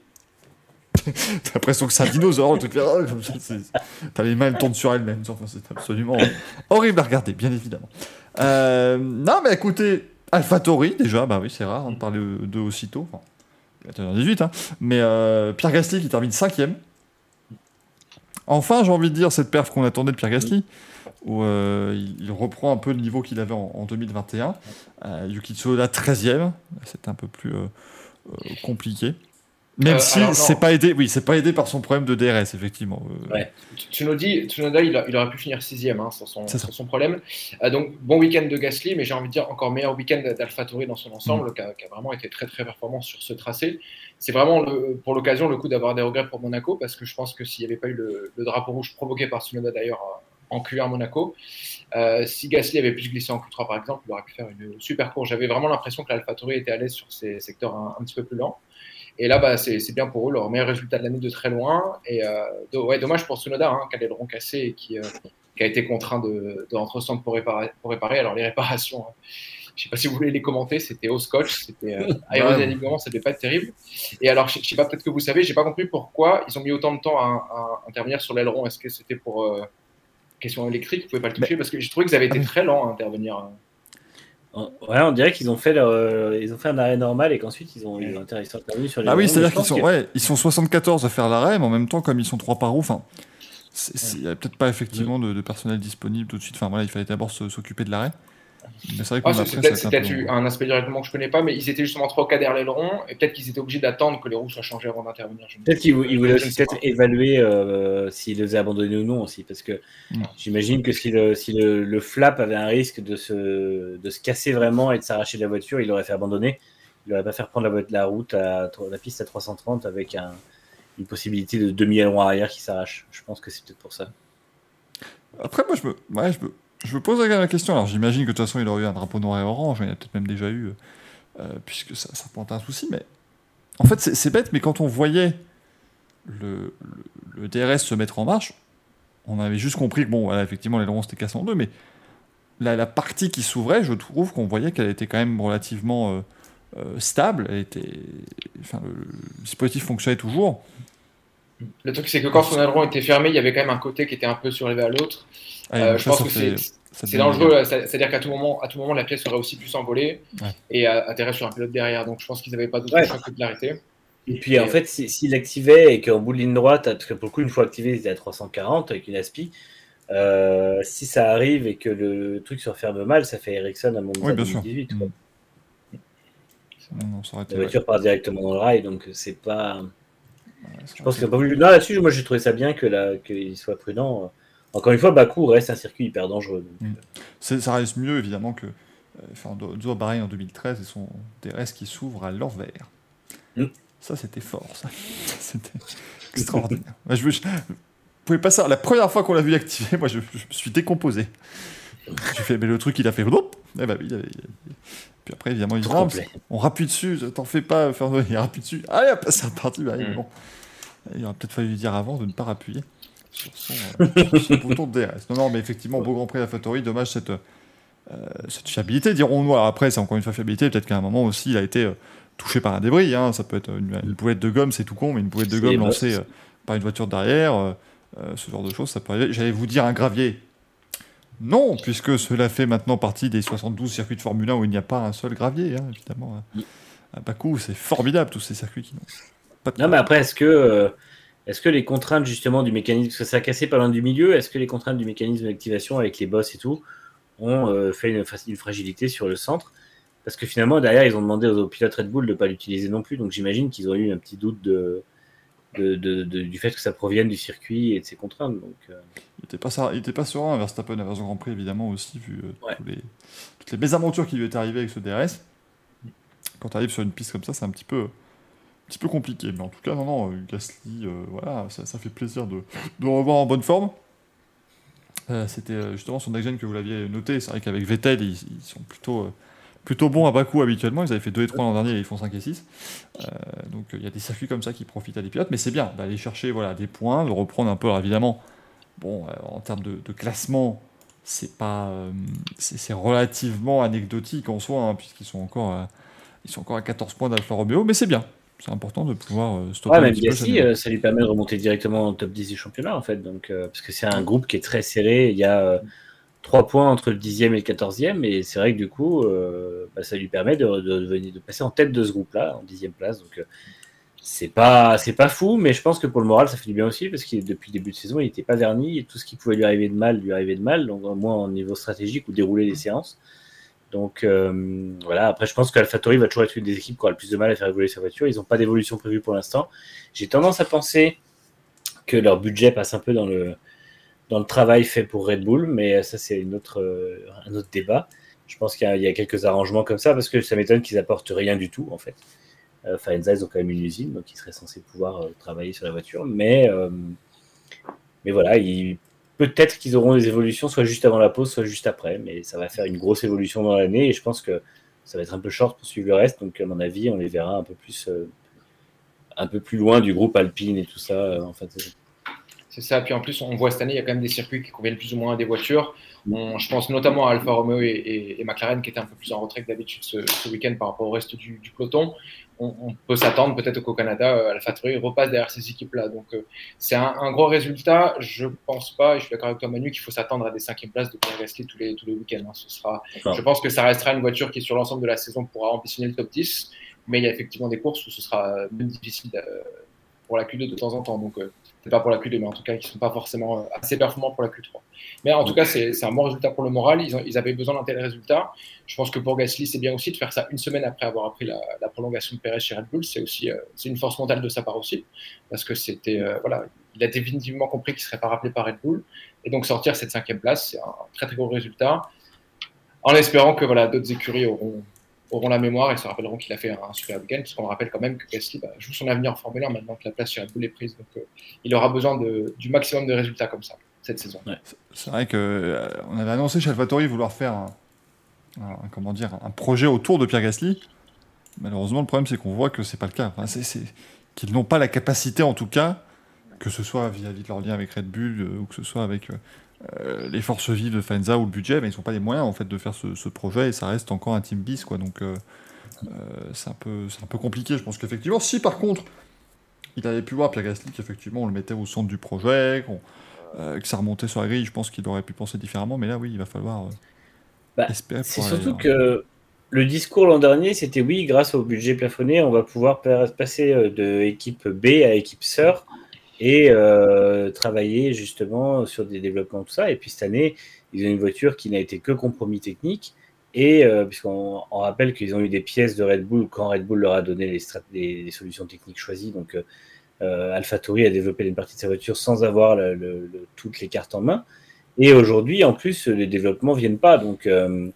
*laughs* T'as l'impression que c'est un dinosaure, le truc ah, T'as les mains, elles tournent sur elles-mêmes. Enfin, c'est absolument horrible à regarder, bien évidemment. Euh, non, mais écoutez, AlphaTauri, déjà, bah oui, c'est rare hein, de parler d'eux aussitôt. Enfin, il était en 18, hein. Mais euh, Pierre Gasly qui termine 5 Enfin, j'ai envie de dire, cette perf qu'on attendait de Pierre Gasly, où euh, il, reprend un peu le niveau qu'il avait en, en 2021. Euh, Yuki Tsunoda 13e, c'est un peu plus euh, euh, compliqué. Même si c'est pas aidé, oui, c'est pas aidé par son problème de DRS, effectivement. Ouais. Tsunoda, Tsunoda il, a- il aurait pu finir sixième hein, sans, son, sans problème. Euh, donc bon week-end de Gasly, mais j'ai envie de dire encore meilleur week-end d'AlphaTauri dans son ensemble, Mm. qui, a, vraiment été très très performant sur ce tracé. C'est vraiment le- pour l'occasion le coup d'avoir des regrets pour Monaco, parce que je pense que s'il n'y avait pas eu le, le drapeau rouge provoqué par Tsunoda d'ailleurs en Q1 Monaco, euh, si Gasly avait pu se glisser en Q3 par exemple, il aurait pu faire une super course. J'avais vraiment l'impression que l'AlphaTauri était à l'aise sur ces secteurs un, un petit peu plus lents. Et là, bah, c'est bien pour eux, leur meilleur résultat de l'année de très loin. Et euh, ouais, dommage pour Tsunoda, hein, qui a l'aileron cassé et qui, euh, qui a été contraint de, de rentrer au centre pour réparer, pour réparer. Alors, les réparations, hein, je sais pas si vous voulez les commenter, c'était au scotch, c'était euh, *laughs* aérodynamiquement, ça devait pas être terrible. Et alors, je, je sais pas, peut-être que vous savez, j'ai pas compris pourquoi ils ont mis autant de temps à, à intervenir sur l'aileron. Est-ce que c'était pour question électrique Vous pouvez pas le toucher parce que j'ai trouvé qu'ils avaient été Ah très lents à intervenir. hein. Ouais, on dirait qu'ils ont fait leur, euh, ils ont fait un arrêt normal et qu'ensuite ils ont eu sur sur les. Ah oui, c'est-à-dire qu'ils sont, que- ouais, ils sont 74 à faire l'arrêt, mais en même temps, comme ils sont trois par roue, enfin, il n'y avait peut-être pas effectivement de, de personnel disponible tout de suite. Enfin voilà, il fallait d'abord s'occuper de l'arrêt. C'est vrai que Ah, peut-être peu un aspect du règlement que je connais pas, mais ils étaient justement trois cadres l'aileron et peut-être qu'ils étaient obligés d'attendre que les roues soient changées avant d'intervenir. ne- Peut-être qu'ils vou- ils voulaient ne aussi peut-être pas. évaluer euh, s'ils les faisaient abandonner ou non aussi, parce que Mm. j'imagine que si, le, si le, le flap avait un risque de se, de se casser vraiment et de s'arracher de la voiture, il l'aurait fait abandonner. Il n'aurait pas fait reprendre la, route, à, la piste à 330 avec un, une possibilité de demi-aileron arrière qui s'arrache. Je pense que c'est peut-être pour ça. Après, moi, je me, ouais, je me, je me pose la question. Alors j'imagine que de toute façon il aurait eu un drapeau noir et orange, il y en a peut-être même déjà eu, euh, puisque ça, ça porte un souci. Mais en fait c'est bête, mais quand on voyait le, DRS se mettre en marche, on avait juste compris que bon, voilà, effectivement l'aileron c'était cassé en deux, mais la, partie qui s'ouvrait, je trouve qu'on voyait qu'elle était quand même relativement euh, euh, stable. Elle était, enfin, le, dispositif fonctionnait toujours. Le truc, c'est que quand son aileron était fermé, il y avait quand même un côté qui était un peu surélevé à l'autre. Ah, Euh, je ça, pense ça que fait- c'est dangereux, c'est- c'est-à-dire qu'à tout moment, à tout moment, la pièce serait aussi pu s'envoler Ouais. et atterrir sur un pilote derrière. Donc je pense qu'ils n'avaient pas d'autre Ouais. choix que de l'arrêter. Et puis en fait, si- s'il activait et qu'en bout de ligne droite, parce que pour le coup, une fois activé, il était à 340 avec une aspi. euh, si ça arrive et que le truc se referme mal, ça fait Ericsson à Monza Oui, bien sûr. 2018. quoi. Non, non, ça aurait été- La voiture part directement dans le rail, donc c'est pas. Je pense été- que pas voulu. Non, là-dessus, moi j'ai trouvé ça bien que la... qu'il soit prudent. Encore une fois, Bakou reste un circuit hyper dangereux. donc, Mm. C'est- ça reste mieux évidemment que euh, Fernando Bahreïn en 2013 et son DRS qui s'ouvre à l'envers. Mm. Ça c'était fort, ça. *laughs* c'était *laughs* extraordinaire. Moi, je, je- vous pouvez pas ça. La première fois qu'on l'a vu activer, moi je, je me suis décomposé. J'ai fait, mais le truc il a fait. Eh ben oui, il avait- il avait- Puis après évidemment il complet. on rappuie dessus, t'en fais pas, Fernando, il rappuie dessus. Allez hop, c'est reparti. Bah, Mm. bon. Il aurait peut-être fallu lui dire avant de ne pas rappuyer sur son, euh, sur son *laughs* bouton de DRS. Non, non, mais effectivement, beau Grand Prix à la Factory, dommage cette, euh, cette fiabilité, dirons-nous. Après, c'est encore une fois fiabilité, peut-être qu'à un moment aussi, il a été euh, touché par un débris. hein. Ça peut être une, une boulette de gomme, c'est tout con, mais une boulette de gomme lancée euh, par une voiture derrière, ce genre de choses, ça peut arriver. J'allais vous dire un gravier. Non, puisque cela fait maintenant partie des 72 circuits de Formule 1 où il n'y a pas un seul gravier, hein, évidemment. Mm. À Bakou, c'est formidable tous ces circuits qui n'ont pas de Non, mais après, est-ce que, euh, est-ce que les contraintes justement du mécanisme, parce que ça a cassé pas loin du milieu, est-ce que les contraintes du mécanisme d'activation avec les boss et tout ont euh, fait une, fragilité sur le centre? Parce que finalement, derrière, ils ont demandé aux, aux pilotes Red Bull de ne pas l'utiliser non plus, donc j'imagine qu'ils ont eu un petit doute de, de- de- de- du fait que ça provienne du circuit et de ses contraintes. Donc, euh, Il était pas, ça- il était pas serein, Verstappen à son Grand Prix, évidemment, aussi, vu euh, Ouais. tous les, toutes les mésaventures qui lui étaient arrivées avec ce DRS. Quand tu arrives sur une piste comme ça, c'est un petit peu, petit peu compliqué. Mais en tout cas, non, non, euh, Gasly, euh, voilà, ça, fait plaisir de, de revoir en bonne forme. Euh, C'était justement sur Next que vous l'aviez noté. C'est vrai qu'avec Vettel, ils, sont plutôt, plutôt bons à Bakou habituellement. Ils avaient fait 2 et 3 l'an dernier et ils font 5 et 6. Euh, donc il y a des circuits comme ça qui profitent à des pilotes. Mais c'est bien d'aller chercher voilà, des points, de reprendre un peu, alors évidemment. Bon, en termes de, classement, c'est pas, relativement anecdotique en soi, hein, puisqu'ils sont encore, sont encore à 14 points d'Alfa Romeo, mais c'est bien. C'est important de pouvoir euh, stopper Ouais, même peu. Cette- euh, ça lui permet de remonter directement au top 10 du championnat, en fait. Donc, euh, parce que c'est un groupe qui est très serré. Il y a 3 points entre le 10e et le 14e. Et c'est vrai que du coup, euh, bah, ça lui permet de, de, de passer en tête de ce groupe-là, en 10e place. Donc, euh, c'est pas, c'est pas fou, mais je pense que pour le moral, ça fait du bien aussi. Parce que depuis le début de saison, il n'était pas verni. Et tout ce qui pouvait lui arriver de mal, lui arrivait de mal. Donc, au moins au niveau stratégique ou dérouler des séances. Donc euh, voilà, après je pense qu'AlphaTauri va toujours être une des équipes qui aura le plus de mal à faire évoluer sa voiture. Ils n'ont pas d'évolution prévue pour l'instant. J'ai tendance à penser que leur budget passe un peu dans le, dans le travail fait pour Red Bull, mais ça c'est autre, euh, un autre débat. Je pense qu'il y, a- quelques arrangements comme ça, parce que ça m'étonne qu'ils apportent rien du tout en fait. Euh, ils ont quand même une usine, donc ils seraient censés pouvoir euh, travailler sur la voiture, mais, mais voilà, ils- peut-être qu'ils auront des évolutions soit juste avant la pause, soit juste après, mais ça va faire une grosse évolution dans l'année, et je pense que ça va être un peu short pour suivre le reste, donc à mon avis, on les verra un peu plus, euh, un peu plus loin du groupe Alpine et tout ça euh, en saison. C'est ça. Puis en plus, on voit cette année, il y a quand même des circuits qui conviennent plus ou moins à des voitures. On- je pense notamment à Alfa Romeo et, et- et McLaren qui étaient un peu plus en retrait que d'habitude ce, ce week-end par rapport au reste du, du peloton. On, on peut s'attendre peut-être qu'au Canada, euh, AlphaTauri repasse derrière ces équipes-là. Donc euh, c'est un, un gros résultat. Je pense pas, et je suis d'accord avec toi Manu, qu'il faut s'attendre à des cinquièmes places de Pierre Gasly tous les, tous les week-ends. hein. Ce sera, je pense que ça restera une voiture qui sur l'ensemble de la saison pourra ambitionner le top 10. Mais il y a effectivement des courses où ce sera euh, plus difficile euh, pour la Q2 de temps en temps. Donc euh, pas pour la Q2, mais en tout cas, qui sont pas forcément euh, assez performants pour la Q3. Mais en tout cas, c'est un bon résultat pour le moral. Ils, avaient besoin d'un tel résultat. Je pense que pour Gasly, c'est bien aussi de faire ça une semaine après avoir appris la, prolongation de Perez chez Red Bull. C'est aussi euh, c'est une force mentale de sa part aussi, parce que c'était euh, voilà, il a définitivement compris qu'il serait pas rappelé par Red Bull, et donc sortir cette cinquième place, c'est un très très gros résultat. En espérant que voilà, d'autres écuries auront auront la mémoire et se rappelleront qu'il a fait un super week-end, puisqu'on rappelle quand même que Gasly bah, joue son avenir en Formule 1 maintenant que la place chez Red Bull est prise. Donc euh, il aura besoin de, du maximum de résultats comme ça. cette saison. C'est vrai que on avait annoncé chez AlphaTauri vouloir faire un, comment dire, un projet autour de Pierre Gasly. Malheureusement, le problème, c'est qu'on voit que c'est pas le cas. c'est, qu'ils n'ont pas la capacité, en tout cas, que ce soit vis-à-vis de leur lien avec Red Bull euh, ou que ce soit avec euh, euh, les forces vives de Faenza ou le budget, mais ils n'ont pas les moyens en fait de faire ce, projet et ça reste encore un team bis quoi. Donc c'est un peu c'est un peu compliqué. Je pense qu'effectivement, si par contre il avait pu voir Pierre Gasly qu'effectivement on le mettait au centre du projet, que ça remontait sur la grille, je pense qu'il aurait pu penser différemment. Mais là, oui, il va falloir bah, espérer. C'est surtout que le discours l'an dernier, c'était oui, grâce au budget plafonné, on va pouvoir passer de équipe B à équipe sœur et euh, travailler justement sur des développements, tout ça. Et puis cette année, ils ont une voiture qui n'a été que compromis technique. Et euh, puisqu'on rappelle qu'ils ont eu des pièces de Red Bull quand Red Bull leur a donné les, solutions techniques choisies. Donc euh, AlphaTauri a développé une partie de sa voiture sans avoir toutes les cartes en main. Et aujourd'hui, en plus, les développements viennent pas. Donc, euh,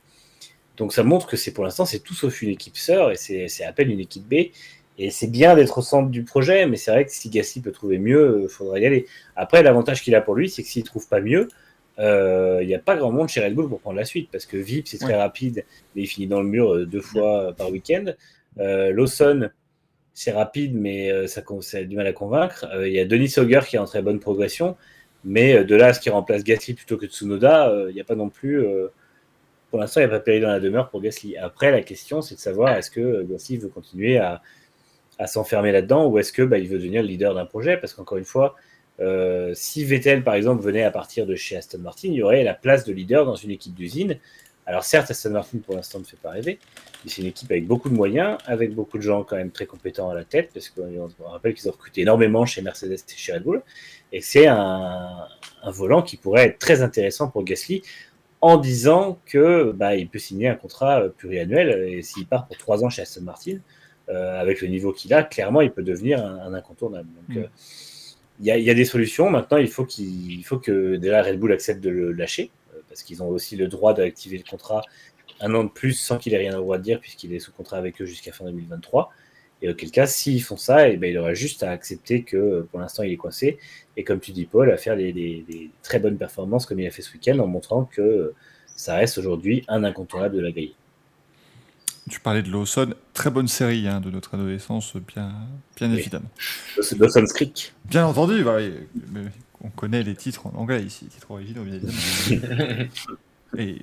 donc ça montre que c'est pour l'instant, c'est tout sauf une équipe sœur et c'est à peine une équipe B. Et c'est bien d'être au centre du projet, mais c'est vrai que si Gasly peut trouver mieux, il euh, faudrait y aller. Après, l'avantage qu'il a pour lui, c'est que s'il ne trouve pas mieux, euh, il n'y a pas grand monde chez Red Bull pour prendre la suite, parce que VIP, c'est très rapide, mais il finit dans le mur euh, deux fois par week-end. Lawson, c'est rapide, mais ça, a du mal à convaincre. Il y a Denis Sauger qui est en très bonne progression, mais de là à ce qui remplace Gasly plutôt que Tsunoda, il n'y a pas non plus. pour l'instant, il n'y a pas péril dans la demeure pour Gasly. Après, la question, c'est de savoir est-ce que Gasly veut continuer à, à s'enfermer là-dedans ou est-ce que bah, il veut devenir le leader d'un projet? Parce qu'encore une fois, euh, si Vettel, par exemple, venait à partir de chez Aston Martin, il y aurait la place de leader dans une équipe d'usine. Alors certes, Aston Martin, pour l'instant, ne fait pas rêver, mais c'est une équipe avec beaucoup de moyens, avec beaucoup de gens quand même très compétents à la tête, parce qu'on rappelle qu'ils ont recruté énormément chez Mercedes et chez Red Bull, et c'est un, un, volant qui pourrait être très intéressant pour Gasly, en disant que bah, il peut signer un contrat pluriannuel, et s'il part pour trois ans chez Aston Martin, euh, avec le niveau qu'il a, clairement, il peut devenir un, incontournable. Donc, mm. euh, il y, a des solutions. Maintenant, il faut, qu'il faut que déjà Red Bull accepte de le lâcher, euh, parce qu'ils ont aussi le droit d'activer le contrat un an de plus sans qu'il ait rien à droit de dire, puisqu'il est sous contrat avec eux jusqu'à fin 2023. Et auquel cas, s'ils font ça, et eh ben, il aura juste à accepter que pour l'instant, il est coincé. Et comme tu dis, Paul, à faire des, très bonnes performances comme il a fait ce week-end, en montrant que ça reste aujourd'hui un incontournable de la grille. Tu parlais de Lawson, très bonne série hein, de notre adolescence, bien, bien évidemment. Lawson's Creek. Bien entendu, bah on connaît les titres en anglais ici, les titres originaux, bien évidemment. *laughs* Et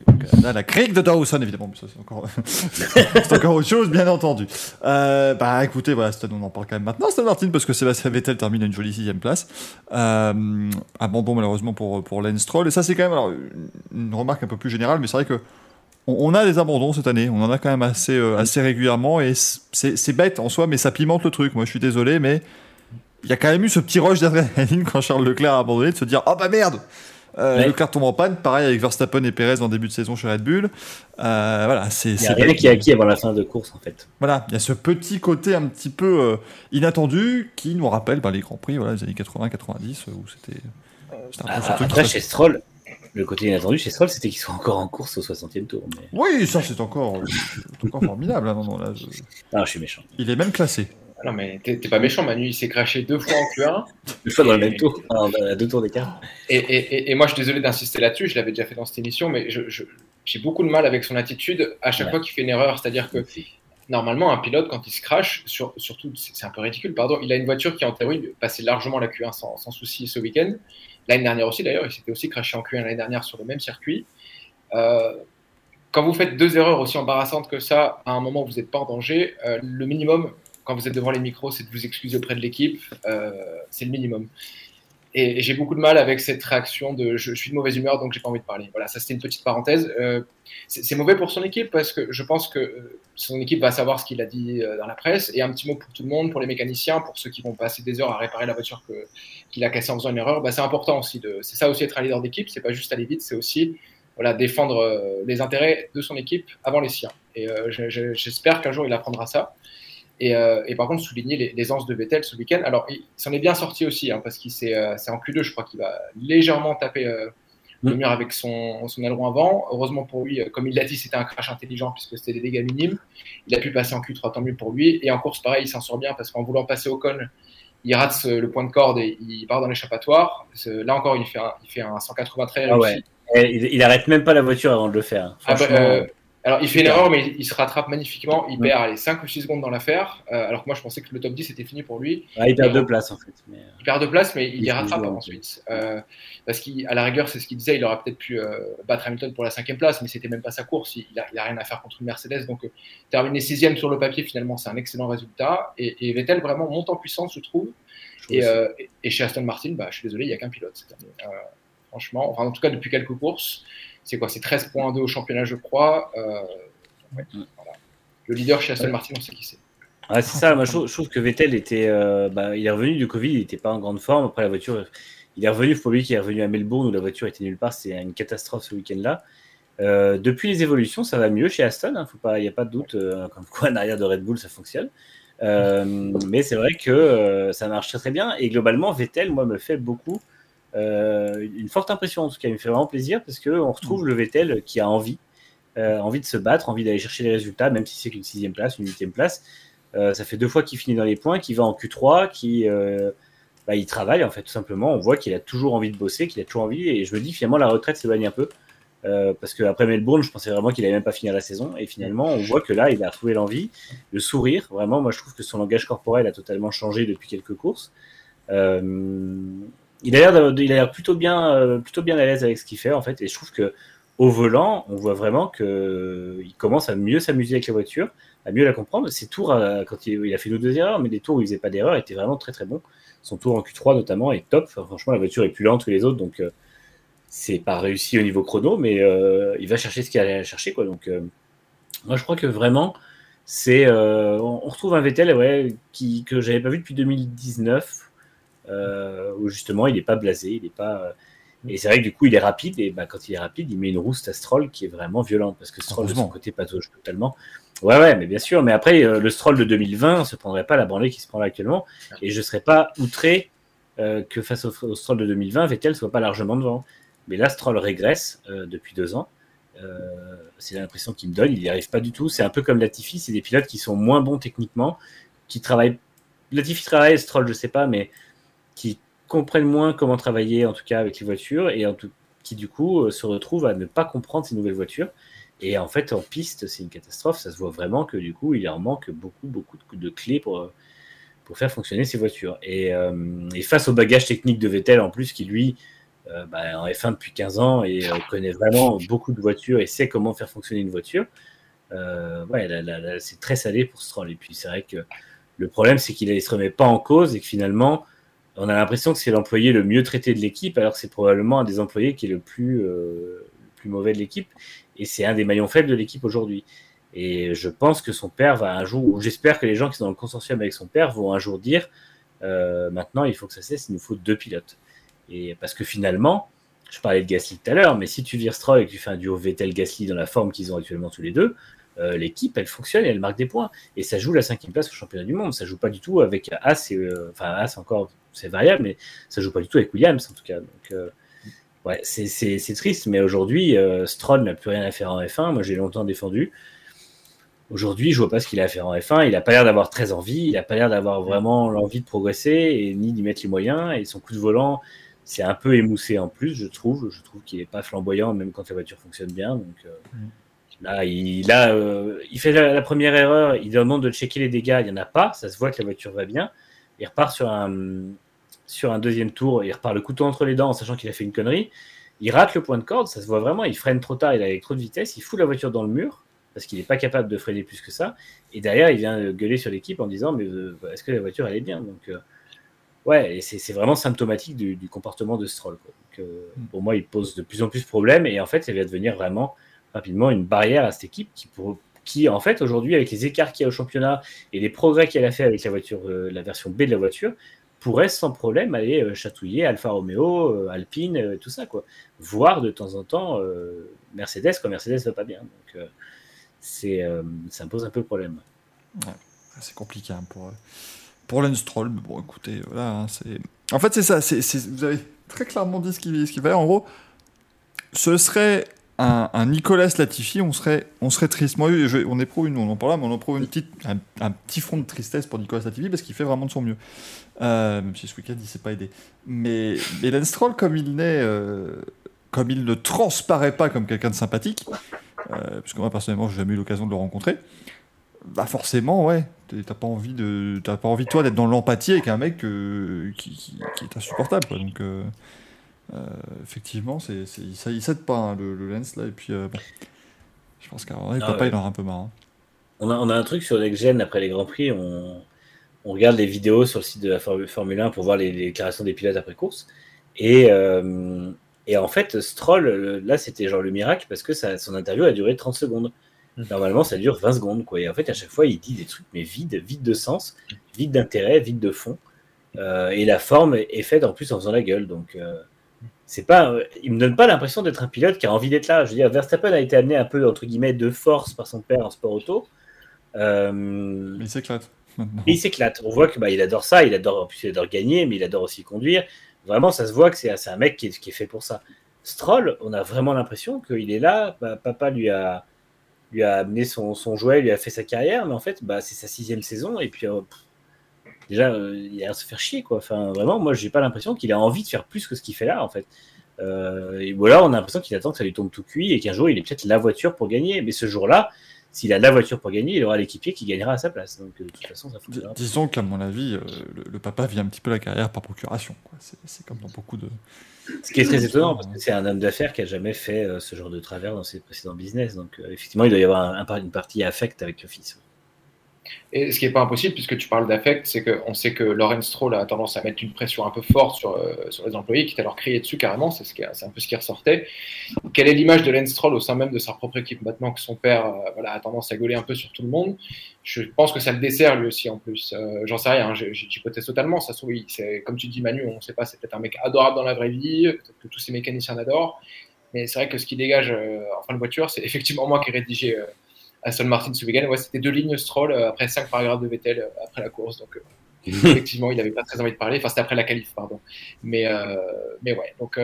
là, la crique de Dawson, évidemment, ça c'est encore, *laughs* encore autre chose, bien entendu. Euh, bah écoutez, voilà, on en parle quand même maintenant, Aston Martin, parce que Sébastien Vettel termine à une jolie sixième place. Euh, abandon malheureusement pour, pour Lance Stroll. Et ça, c'est quand même alors, une remarque un peu plus générale, mais c'est vrai que on, a des abandons cette année, on en a quand même assez, euh, assez régulièrement et c'est bête en soi, mais ça pimente le truc. Moi, je suis désolé, mais il y a quand même eu ce petit rush d'adrénaline *laughs* quand Charles Leclerc a abandonné de se dire Oh bah merde euh, Leclerc tombe en panne, pareil avec Verstappen et Perez en début de saison chez Red Bull. Euh, voilà, c'est. Il y a rien qui est acquis avant la fin de course en fait. Voilà, il y a ce petit côté un petit peu inattendu qui nous rappelle bah, les grands prix, voilà, les années 80-90 où c'était. Après, chez Stroll, le côté inattendu chez Stroll, c'était qu'il soit encore en course au 60e tour. Oui, ça c'est encore, encore formidable. Hein, non, non, là, je... Non, je suis méchant. Il est même classé. Non, mais t'es pas méchant, Manu. Il s'est craché deux fois en Q1. deux fois dans le même tour, à deux tours d'écart. Et, et, et, moi, je suis désolé d'insister là-dessus. Je l'avais déjà fait dans cette émission, mais j'ai beaucoup de mal avec son attitude à chaque fois qu'il fait une erreur. C'est-à-dire que normalement, un pilote, quand il se crache, sur, surtout, c'est un peu ridicule, pardon, il a une voiture qui, en théorie, passait largement la Q1 sans, sans souci ce week-end. L'année dernière aussi, d'ailleurs, il s'était aussi craché en Q1 l'année dernière sur le même circuit. Euh, quand vous faites deux erreurs aussi embarrassantes que ça, à un moment où vous n'êtes pas en danger, euh, le minimum, quand vous êtes devant les micros, c'est de vous excuser auprès de l'équipe. Euh, c'est le minimum. Et, j'ai beaucoup de mal avec cette réaction de je, suis de mauvaise humeur donc j'ai pas envie de parler. Voilà, ça c'était une petite parenthèse. Euh, c'est mauvais pour son équipe parce que je pense que euh, son équipe va savoir ce qu'il a dit euh, dans la presse. Et un petit mot pour tout le monde, pour les mécaniciens, pour ceux qui vont passer des heures à réparer la voiture qu'il a cassée en faisant une erreur. Bah, c'est important aussi. C'est ça aussi être un leader d'équipe. C'est pas juste aller vite, c'est aussi défendre les intérêts de son équipe avant les siens. Et j'espère qu'un jour il apprendra ça. Euh, et, par contre, souligner l'aisance de Vettel ce week-end. Alors, il s'en est bien sorti aussi, hein, parce qu'il euh, c'est en Q2, je crois qu'il va légèrement taper euh, le mm. mur avec son, son aileron avant. Heureusement pour lui, comme il l'a dit, c'était un crash intelligent puisque c'était des dégâts minimes. Il a pu passer en Q3, tant mieux pour lui. Et en course, pareil, il s'en sort bien parce qu'en voulant passer au con, il rate le point de corde et il part dans l'échappatoire. Là encore, il fait un, il fait un 193 ah ouais. il, il, arrête même pas la voiture avant de le faire. Ah bah, euh, alors, il fait une erreur, mais il se rattrape magnifiquement. Il perd les 5 ou 6 secondes dans l'affaire. Euh, alors que moi, je pensais que le top 10 était fini pour lui. il perd deux places, en fait. Mais... Il perd deux places, mais il, les rattrape ensuite. Euh, parce qu'à la rigueur, c'est ce qu'il disait. Il aurait peut-être pu euh, battre Hamilton pour la cinquième place, mais c'était même pas sa course. Il n'a rien à faire contre une Mercedes. Donc, terminer sixième sur le papier, finalement, c'est un excellent résultat. Et, Vettel vraiment monte en puissance, je trouve. et, chez Aston Martin, bah, je suis désolé, il n'y a qu'un pilote cette année. franchement, enfin, en tout cas, depuis quelques courses. C'est quoi C'est 13.2 au championnat, je crois. Le leader chez Aston Martin, on sait qui c'est. c'est ça, moi je trouve, que Vettel était. Euh, bah, il est revenu du Covid, il n'était pas en grande forme. Après la voiture, il est revenu, pour lui qui est revenu à Melbourne où la voiture était nulle part, c'est une catastrophe ce week-end-là. Euh, depuis les évolutions, ça va mieux chez Aston, il hein, n'y a pas de doute, euh, comme quoi en arrière de Red Bull ça fonctionne. mais c'est vrai que ça marche très très bien et globalement, Vettel, moi, me fait beaucoup. Une forte impression en tout cas, il me fait vraiment plaisir parce qu'on retrouve mm. le Vettel qui a envie, euh, envie de se battre, envie d'aller chercher les résultats, même si c'est qu'une sixième place, une huitième place. Euh, ça fait deux fois qu'il finit dans les points, qu'il va en Q3, qu'il euh, bah, il travaille en fait tout simplement. On voit qu'il a toujours envie de bosser, qu'il a toujours envie. Et je me dis finalement la retraite s'éloigne un peu. parce qu'après Melbourne, je pensais vraiment qu'il n'allait même pas finir la saison. Et finalement, on voit que là, il a retrouvé l'envie, le sourire. Vraiment, moi, je trouve que son langage corporel a totalement changé depuis quelques courses. Il a l'air, plutôt bien, plutôt bien à l'aise avec ce qu'il fait en fait. Et je trouve que au volant, on voit vraiment qu'il commence à mieux s'amuser avec la voiture, à mieux la comprendre. Ses tours, euh, quand il, a fait nos deux erreurs, mais les tours où il faisait pas d'erreur étaient vraiment très très bons. Son tour en Q3 notamment est top. franchement, la voiture est plus lente que les autres, donc euh, c'est pas réussi au niveau chrono, mais euh, il va chercher ce qu'il a à chercher. Quoi. Donc, moi, je crois que vraiment, c'est, on, retrouve un Vettel ouais, qui, que j'avais pas vu depuis 2019, où justement, il n'est pas blasé, il n'est pas et c'est vrai que du coup, il est rapide, et bah, quand il est rapide, il met une rousse à Stroll qui est vraiment violente, parce que Stroll, de son côté, patauge totalement. Ouais, ouais, mais bien sûr. Mais après, euh, le Stroll de 2020 ne se prendrait pas la branlée qui se prend là actuellement, et je ne serais pas outré euh, que face au, Stroll de 2020, Vettel soit pas largement devant. Mais là, Stroll régresse euh, depuis deux ans. c'est l'impression qu'il me donne. Il n'y arrive pas du tout. C'est un peu comme Latifi. C'est des pilotes qui sont moins bons techniquement, qui travaillent. Latifi travaille, Stroll, je sais pas, mais qui comprennent moins comment travailler, en tout cas avec les voitures, et en tout, qui du coup euh, se retrouvent à ne pas comprendre ces nouvelles voitures. Et en fait, en piste, c'est une catastrophe. Ça se voit vraiment que du coup, il en manque beaucoup, beaucoup de, clés pour, pour faire fonctionner ces voitures. Et, euh, et, face au bagage technique de Vettel, en plus, qui lui, euh, bah, en F1 depuis 15 ans et connaît vraiment beaucoup de voitures et sait comment faire fonctionner une voiture, ouais, c'est très salé pour Stroll. Et puis, c'est vrai que le problème, c'est qu'il ne se remet pas en cause et que finalement, on a l'impression que c'est l'employé le mieux traité de l'équipe, alors que c'est probablement un des employés qui est le plus, euh, le plus mauvais de l'équipe. Et c'est un des maillons faibles de l'équipe aujourd'hui. Et je pense que son père va un jour, ou j'espère que les gens qui sont dans le consortium avec son père vont un jour dire euh, maintenant, il faut que ça cesse, il nous faut deux pilotes. Et parce que finalement, je parlais de Gasly tout à l'heure, mais si tu vires Stroll et que tu fais un duo Vettel-Gasly dans la forme qu'ils ont actuellement tous les deux, euh, l'équipe, elle fonctionne et elle marque des points. Et ça joue la cinquième place au championnat du monde. Ça joue pas du tout avec As, et, euh, enfin As encore, c'est variable, mais ça joue pas du tout avec Williams en tout cas. Donc, euh, ouais, c'est triste, mais aujourd'hui, Stroll n'a plus rien à faire en F1. Moi, j'ai longtemps défendu. Aujourd'hui, je vois pas ce qu'il a à faire en F1. Il a pas l'air d'avoir très envie. Il a pas l'air d'avoir vraiment l'envie de progresser et ni d'y mettre les moyens. Et son coup de volant, c'est un peu émoussé en plus, je trouve. Je trouve qu'il est pas flamboyant, même quand la voiture fonctionne bien. Donc, mm. Là, il, euh, il fait la, première erreur, il demande de checker les dégâts, il n'y en a pas, ça se voit que la voiture va bien. Il repart sur un, sur un deuxième tour, il repart le couteau entre les dents en sachant qu'il a fait une connerie. Il rate le point de corde, ça se voit vraiment, il freine trop tard, il a trop de vitesse, il fout la voiture dans le mur parce qu'il n'est pas capable de freiner plus que ça. Et derrière, il vient gueuler sur l'équipe en disant Mais euh, est-ce que la voiture elle est bien? Donc, euh, ouais, c'est vraiment symptomatique du, comportement de Stroll. Mm. pour moi, il pose de plus en plus de problèmes et en fait, ça va devenir vraiment rapidement une barrière à cette équipe qui, qui en fait, aujourd'hui, avec les écarts qu'il y a au championnat et les progrès qu'elle a fait avec la voiture, euh, la version B de la voiture, pourrait sans problème aller euh, chatouiller Alfa Romeo, euh, Alpine, tout ça, quoi. Voire de temps en temps Mercedes quand Mercedes va pas bien. Donc, c'est, ça me pose un peu problème. c'est compliqué hein, pour, pour Lance Stroll. Bon, écoutez, voilà, hein, c'est... En fait, c'est ça. C'est, vous avez très clairement dit ce qui, ce qui va. En gros, ce serait un, Nicolas Latifi, on serait, on serait triste. Moi, on pro une, on en parle mais on pro une petite, un, petit fond de tristesse pour Nicolas Latifi parce qu'il fait vraiment de son mieux. Euh, même si ce week-end il s'est pas aidé. Mais, mais Lance Stroll, comme il n'est, euh, comme il ne transparaît pas comme quelqu'un de sympathique, euh, puisque moi personnellement j'ai jamais eu l'occasion de le rencontrer, bah forcément ouais, t'as pas envie de, pas envie toi d'être dans l'empathie avec un mec qui, qui, est insupportable. Donc euh, effectivement, c'est, ça, il cède pas hein, le, lens là. Et puis, euh, je pense qu'à ah papa, il aura un peu marre. Hein. On, a, on a un truc sur Next après les Grands Prix. On, on, regarde les vidéos sur le site de la Formule 1 pour voir les, déclarations des pilotes après course. Et, euh, et en fait, Stroll, là, c'était genre le miracle parce que ça, son interview a duré 30 secondes. Mmh. Normalement, ça dure 20 secondes. Quoi. Et en fait, à chaque fois, il dit des trucs, mais vides, vides de sens, vides d'intérêt, vides de fond. et la forme est faite en plus en faisant la gueule. Donc, c'est pas, euh, il me donne pas l'impression d'être un pilote qui a envie d'être là. Je veux dire, Verstappen a été amené un peu entre guillemets de force par son père en sport auto. Euh, il s'éclate. Il s'éclate. On voit que bah, il adore ça, il adore, il adore gagner, mais il adore aussi conduire. Vraiment, ça se voit que c'est un mec qui est, qui est, fait pour ça. Stroll, on a vraiment l'impression qu'il est là. Bah, papa lui a, lui a amené son, son, jouet, lui a fait sa carrière, mais en fait, bah, c'est sa sixième saison et puis. Euh, déjà, euh, il a l'air de se faire chier, quoi. Enfin, vraiment, moi, j'ai pas l'impression qu'il a envie de faire plus que ce qu'il fait là, en fait. Euh, et voilà, on a l'impression qu'il attend que ça lui tombe tout cuit et qu'un jour, il est peut-être la voiture pour gagner. Mais ce jour-là, s'il a la voiture pour gagner, il aura l'équipier qui gagnera à sa place. Donc, de toute façon, ça Disons qu'à mon avis, euh, le, papa vit un petit peu la carrière par procuration. C'est comme dans beaucoup de. Ce qui est très étonnant, parce que c'est un homme d'affaires qui a jamais fait ce genre de travers dans ses précédents business. Donc, effectivement, il doit y avoir un, une partie affect avec le fils. Et ce qui n'est pas impossible, puisque tu parles d'affect, c'est qu'on sait que Lawrence Stroll a tendance à mettre une pression un peu forte sur, euh, sur les employés, quitte à leur crier dessus carrément, c'est ce un peu ce qui ressortait. Quelle est l'image de Lance Stroll au sein même de sa propre équipe maintenant que son père euh, voilà, a tendance à gueuler un peu sur tout le monde? Je pense que ça le dessert lui aussi en plus. Euh, j'en sais rien, j'hypothèse totalement. Ça oui, comme tu dis Manu, on ne sait pas, c'est peut-être un mec adorable dans la vraie vie, peut-être que tous ces mécaniciens l'adorent. Mais c'est vrai que ce qui dégage en fin de voiture, c'est *laughs* effectivement moi qui ai rédigé Aston Martin ce week-end. Ouais, c'était deux lignes Stroll euh, après cinq paragraphes de Vettel euh, après la course. Donc, euh, *laughs* effectivement, il n'avait pas très envie de parler. Enfin, c'était après la qualif, pardon. Mais, mais ouais, donc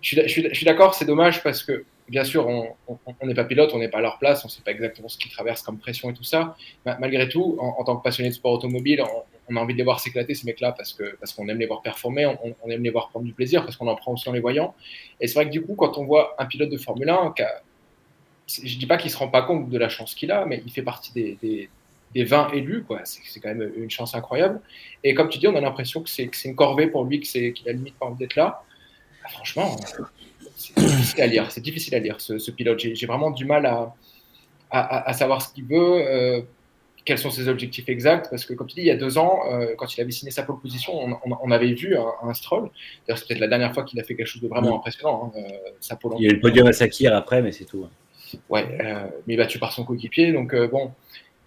je suis, d'accord, c'est dommage parce que, bien sûr, on n'est pas pilote, on n'est pas à leur place, on ne sait pas exactement ce qu'ils traversent comme pression et tout ça. malgré tout, en, tant que passionné de sport automobile, on, a envie de les voir s'éclater, ces mecs-là, parce qu'on parce qu'on aime les voir performer, on, aime les voir prendre du plaisir, parce qu'on en prend aussi en les voyant. Et c'est vrai que du coup, quand on voit un pilote de Formule 1 qui a, je dis pas qu'il se rend pas compte de la chance qu'il a, mais il fait partie des, des, 20 élus, quoi. C'est quand même une chance incroyable. Et comme tu dis, on a l'impression que c'est une corvée pour lui, qu'il a limite pas envie d'être là. Bah, franchement, c'est difficile à lire. C'est difficile à lire ce, pilote. J'ai vraiment du mal à, à, savoir ce qu'il veut. Euh, quels sont ses objectifs exacts Parce que, comme tu dis, il y a deux ans, euh, quand il avait signé sa pole position, on, avait vu un, stroll. D'ailleurs, c'est peut-être la dernière fois qu'il a fait quelque chose de vraiment impressionnant. Hein, euh, sa il y a eu le podium à Sakir après, mais c'est tout. Ouais, euh, mais battu par son coéquipier. Donc euh, bon,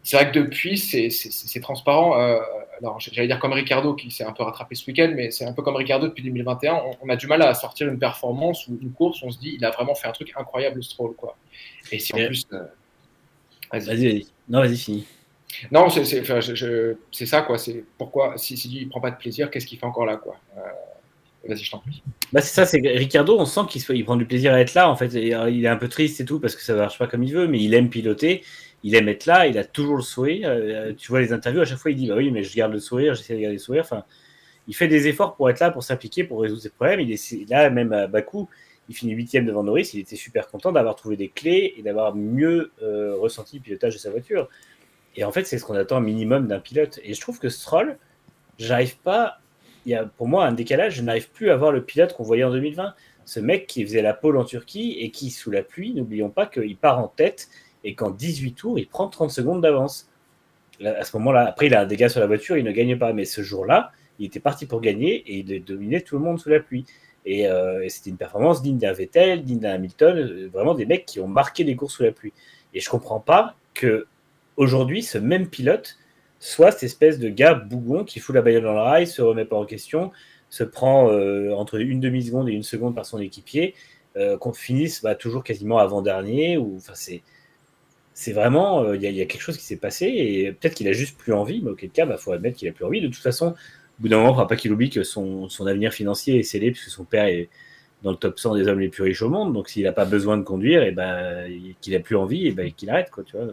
c'est vrai que depuis, c'est transparent. Euh, alors, j'allais dire comme Ricardo qui s'est un peu rattrapé ce week-end, mais c'est un peu comme Ricardo depuis 2021. On, a du mal à sortir une performance ou une course. On se dit, il a vraiment fait un truc incroyable, Stroll, quoi. Et si en plus. vas-y, vas-y. Non, vas-y, fini. Non, c'est ça, quoi. C'est pourquoi, si, si il prend pas de plaisir, qu'est-ce qu'il fait encore là, quoi? Vas-y, je t'en prie. Bah, c'est ça, c'est Ricardo, on sent qu'il il prend du plaisir à être là. En fait, euh, il est un peu triste et tout parce que ça ne marche pas comme il veut, mais il aime piloter, il aime être là, il a toujours le sourire. Euh, tu vois les interviews, à chaque fois, il dit Bah oui, mais je garde le sourire, j'essaie de garder le sourire. Enfin, il fait des efforts pour être là, pour s'impliquer, pour résoudre ses problèmes. Il là, même à Bakou, il finit huitième devant Norris. Il était super content d'avoir trouvé des clés et d'avoir mieux euh, ressenti le pilotage de sa voiture. Et en fait, c'est ce qu'on attend minimum d'un pilote. Et je trouve que Stroll, j'arrive pas il y a pour moi un décalage. Je n'arrive plus à voir le pilote qu'on voyait en 2020. Ce mec qui faisait la pole en Turquie et qui, sous la pluie, n'oublions pas qu'il part en tête et qu'en 18 tours, il prend 30 secondes d'avance. À ce moment-là, après, il a un dégât sur la voiture, il ne gagne pas. Mais ce jour-là, il était parti pour gagner et il dominait tout le monde sous la pluie. Et, euh, c'était une performance digne d'un Vettel, digne d'un Hamilton, euh, vraiment des mecs qui ont marqué les courses sous la pluie. Et je comprends pas que aujourd'hui, ce même pilote soit cette espèce de gars bougon qui fout la bagnole dans le rail, se remet pas en question, se prend euh, entre une demi-seconde et une seconde par son équipier, euh, qu'on finisse bah, toujours quasiment avant-dernier. Enfin, c'est, c'est vraiment, euh, il y, a quelque chose qui s'est passé et peut-être qu'il a juste plus envie, mais auquel cas, il bah, faut admettre qu'il a plus envie. De toute façon, au bout d'un moment, il ne faudra pas qu'il oublie que son, son, avenir financier est scellé puisque son père est dans le top 100 des hommes les plus riches au monde. Donc s'il n'a pas besoin de conduire, et ben qu'il n'a plus envie, et ben qu'il arrête quoi, tu vois.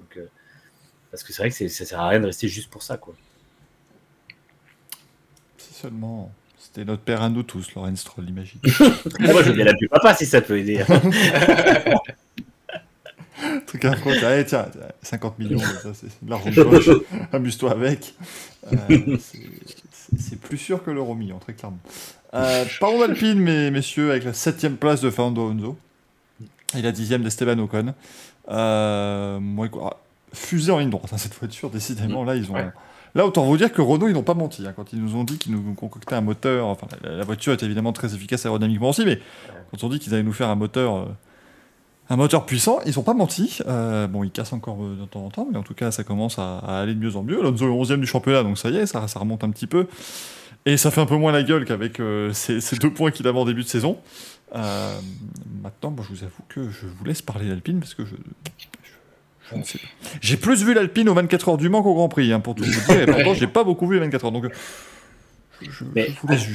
Parce que c'est vrai que ça sert à rien de rester juste pour ça quoi. Si seulement c'était notre père à nous tous, Lorenz Stroll, imagine. *laughs* Moi je viens la plus papa si ça peut aider. *laughs* truc allez, tiens, 50 millions, ça c'est de l'argent de *laughs* amuse-toi avec. Euh, c'est plus sûr que l'euro million, très clairement. Euh, parlons d'Alpine, mes, messieurs, avec la 7 place de Fernando Alonso et la 10 d'Esteban Ocon. Euh, fusée en ligne droite, hein, cette voiture, décidément, là, ils ont. Là, autant vous dire que Renault, ils n'ont pas menti. Hein, quand ils nous ont dit qu'ils nous concoctaient un moteur, enfin, la, voiture est évidemment très efficace aérodynamiquement aussi, mais quand on dit qu'ils allaient nous faire un moteur. Euh, un moteur puissant, ils n'ont pas menti. Euh, bon, ils cassent encore de temps en temps, mais en tout cas, ça commence à, aller de mieux en mieux. Alonso est 11 e du championnat, donc ça y est, ça, ça remonte un petit peu. Et ça fait un peu moins la gueule qu'avec euh, ces, deux points qu'il avait en début de saison. Euh, maintenant, je vous avoue que je vous laisse parler d'Alpine parce que je, J'ai plus vu l'Alpine aux 24 heures du Mans qu'au Grand Prix, hein, pour tout vous dire, et pourtant, j'ai pas beaucoup vu les 24 heures. Donc, je, mais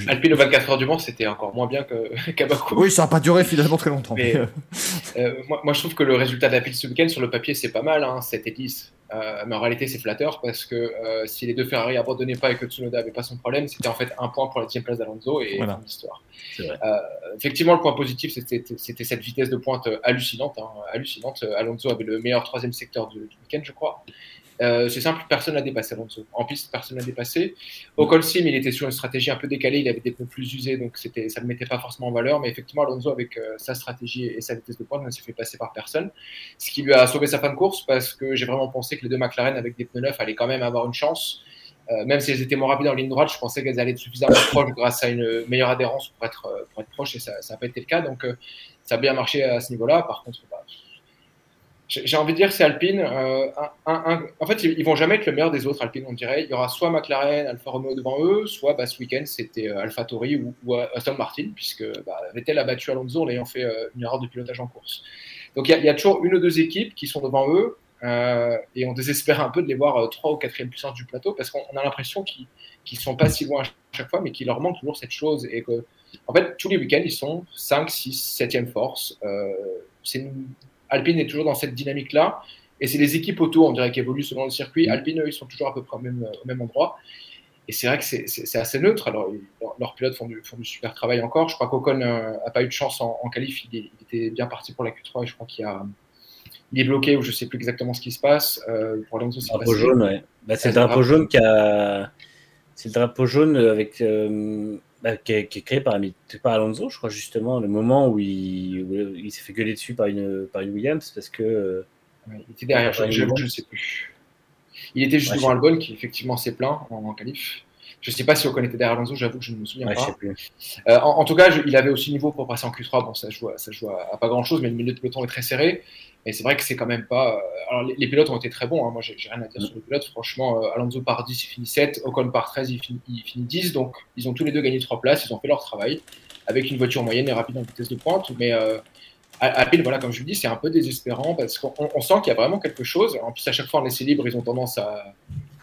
Alpine aux 24 heures du Mans, c'était encore moins bien *laughs* qu'à Bakou. Oui, ça n'a pas duré finalement très longtemps. Mais, *laughs* euh, moi, je trouve que le résultat d'Alpine ce week-end, sur le papier, c'est pas mal, hein, 7 et 10. Euh, mais en réalité, c'est flatteur parce que euh, si les deux Ferrari abandonnaient pas et que Tsunoda n'avait pas son problème, c'était en fait un point pour la deuxième place d'Alonso et voilà. l'histoire. effectivement, le point positif, c'était cette vitesse de pointe hallucinante. Hein, hallucinante. Alonso avait le meilleur troisième secteur du, du week-end, je crois. Euh, c'est simple, personne n'a dépassé Alonso. En piste, personne n'a dépassé. Au col sim, il était sur une stratégie un peu décalée, il avait des pneus plus usés, donc ça ne mettait pas forcément en valeur. Mais effectivement, Alonso, avec euh, sa stratégie et sa vitesse de pointe, ne s'est fait passer par personne. Ce qui lui a sauvé sa fin de course, parce que j'ai vraiment pensé que les deux McLaren, avec des pneus neufs, allaient quand même avoir une chance. Euh, même si elles étaient moins rapides en ligne droite, je pensais qu'elles allaient être suffisamment proches grâce à une meilleure adhérence pour être, pour être proches, et ça n'a pas été le cas. Donc ça a bien marché à ce niveau-là. Par contre, bah, j'ai envie de dire c'est Alpine. Euh, en fait, ils, vont jamais être le meilleur des autres Alpine, on dirait. Il y aura soit McLaren, Alfa Romeo devant eux, soit bah, ce week-end c'était euh, Alfa Tauri ou, ou, Aston Martin, puisque bah, Vettel a battu Alonso en ayant fait euh, une erreur de pilotage en course. Donc il y, a toujours une ou deux équipes qui sont devant eux et on désespère un peu de les voir trois ou quatrième puissance du plateau parce qu'on a l'impression qu'ils ne sont pas si loin à chaque fois, mais qu'il leur manque toujours cette chose et que en fait tous les week-ends ils sont 5, 6, 7e force. c'est une Alpine est toujours dans cette dynamique-là. Et c'est les équipes autour, on dirait, qui évoluent selon le circuit. Mm. Alpine, eux, ils sont toujours à peu près au même, au même endroit. Et c'est vrai que c'est assez neutre. Alors, leurs pilotes font du, font du, super travail encore. Je crois qu'Ocon n'a pas eu de chance en, en qualif. Il, était bien parti pour la Q3 et je crois qu'il il est bloqué ou je ne sais plus exactement ce qui se passe. Euh, pour Alonso, c'est drapeau jaune, ouais. Bah, c'est le drapeau jaune qui a. C'est le drapeau jaune avec. Euh, bah, qui, est, créé par, par, Alonso, je crois justement, le moment où il, il s'est fait gueuler dessus par une, par une Williams parce que. Euh, il était derrière, je ne sais plus. Il était juste devant Albon qui effectivement s'est plaint en, en qualif. Je ne sais pas si Ocon était derrière Alonso, j'avoue que je ne me souviens pas. Euh, en, tout cas, il avait aussi niveau pour passer en Q3. Bon, ça joue, ça joue à, pas grand chose, mais le milieu de peloton est très serré. Et c'est vrai que c'est quand même pas. Euh, alors, les, pilotes ont été très bons. Hein. Moi, j'ai rien à dire sur les pilotes. Franchement, euh, Alonso par 10, il finit 7. Ocon par 13, il finit, il finit 10. Donc, ils ont tous les deux gagné 3 places. Ils ont fait leur travail avec une voiture moyenne et rapide en vitesse de pointe. Mais euh, à, voilà, comme je vous dis, c'est un peu désespérant parce qu'on sent qu'il y a vraiment quelque chose. En plus, à chaque fois, en essai libre, ils ont tendance à,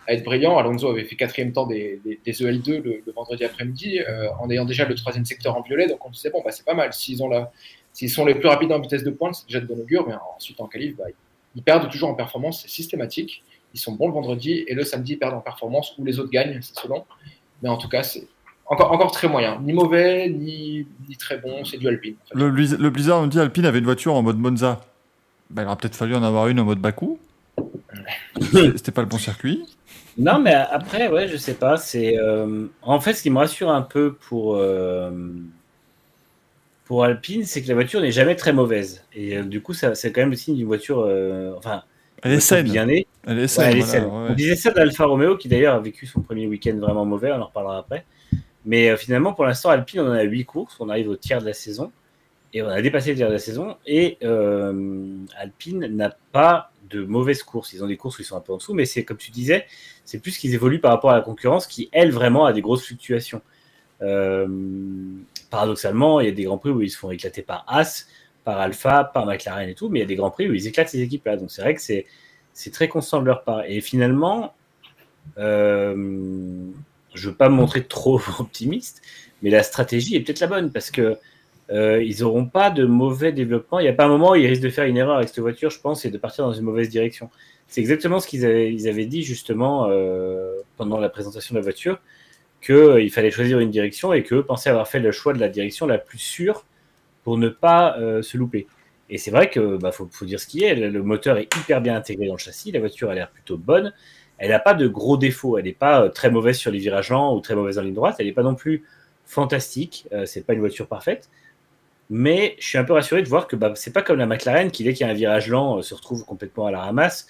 à être brillants. Alonso avait fait quatrième temps des, des, EL2 le, vendredi après-midi en ayant déjà le troisième secteur en violet. Donc, on se disait, bon, bah, c'est pas mal. S'ils ont la S'ils sont les plus rapides en vitesse de pointe, c'est déjà de bon augure, mais ensuite en qualif, bah, ils perdent toujours en performance, c'est systématique. Ils sont bons le vendredi et le samedi, ils perdent en performance ou les autres gagnent, c'est selon. Mais en tout cas, c'est encore, encore très moyen. Ni mauvais, ni, ni très bon, c'est du Alpine. le, le, Blizzard nous dit Alpine avait une voiture en mode Monza. Bah, il aurait peut-être fallu en avoir une en mode Baku. C'était pas le bon circuit. Non, mais après, ouais, je sais pas. C'est euh, en fait ce qui me rassure un peu pour. Euh, pour Alpine, c'est que la voiture n'est jamais très mauvaise. Et euh, du coup, ça, c'est quand même le signe d'une voiture, euh, enfin, elle est saine. Bien née. Elle est saine. On disait ça d'Alfa Romeo, qui d'ailleurs a vécu son premier week-end vraiment mauvais, on en reparlera après. Mais euh, finalement, pour l'instant, Alpine, on en a 8 courses, on arrive au tiers de la saison, et on a dépassé le tiers de la saison, et Alpine n'a pas de mauvaises courses. Ils ont des courses où ils sont un peu en dessous, mais c'est comme tu disais, c'est plus qu'ils évoluent par rapport à la concurrence, qui, elle, vraiment a des grosses fluctuations. Euh, paradoxalement, il y a des grands prix où ils se font éclater par As, par Alpha, par McLaren et tout, mais il y a des grands prix où ils éclatent ces équipes-là. Donc c'est vrai que c'est, très constant de leur part. Et finalement, euh, je ne veux pas me montrer trop *laughs* optimiste, mais la stratégie est peut-être la bonne parce que ils n'auront pas de mauvais développement. Il n'y a pas un moment où ils risquent de faire une erreur avec cette voiture, je pense, et de partir dans une mauvaise direction. C'est exactement ce qu'ils avaient, ils avaient dit justement pendant la présentation de la voiture, qu'il fallait choisir une direction et qu'eux pensaient avoir fait le choix de la direction la plus sûre pour ne pas se louper. Et c'est vrai que bah, faut, dire ce qui est. Le moteur est hyper bien intégré dans le châssis. La voiture a l'air plutôt bonne. Elle n'a pas de gros défauts. Elle n'est pas euh, très mauvaise sur les virages lents ou très mauvaise en ligne droite. Elle n'est pas non plus fantastique. Euh, c'est pas une voiture parfaite. Mais je suis un peu rassuré de voir que bah, c'est pas comme la McLaren qui, dès qu'il y a un virage lent, euh, se retrouve complètement à la ramasse.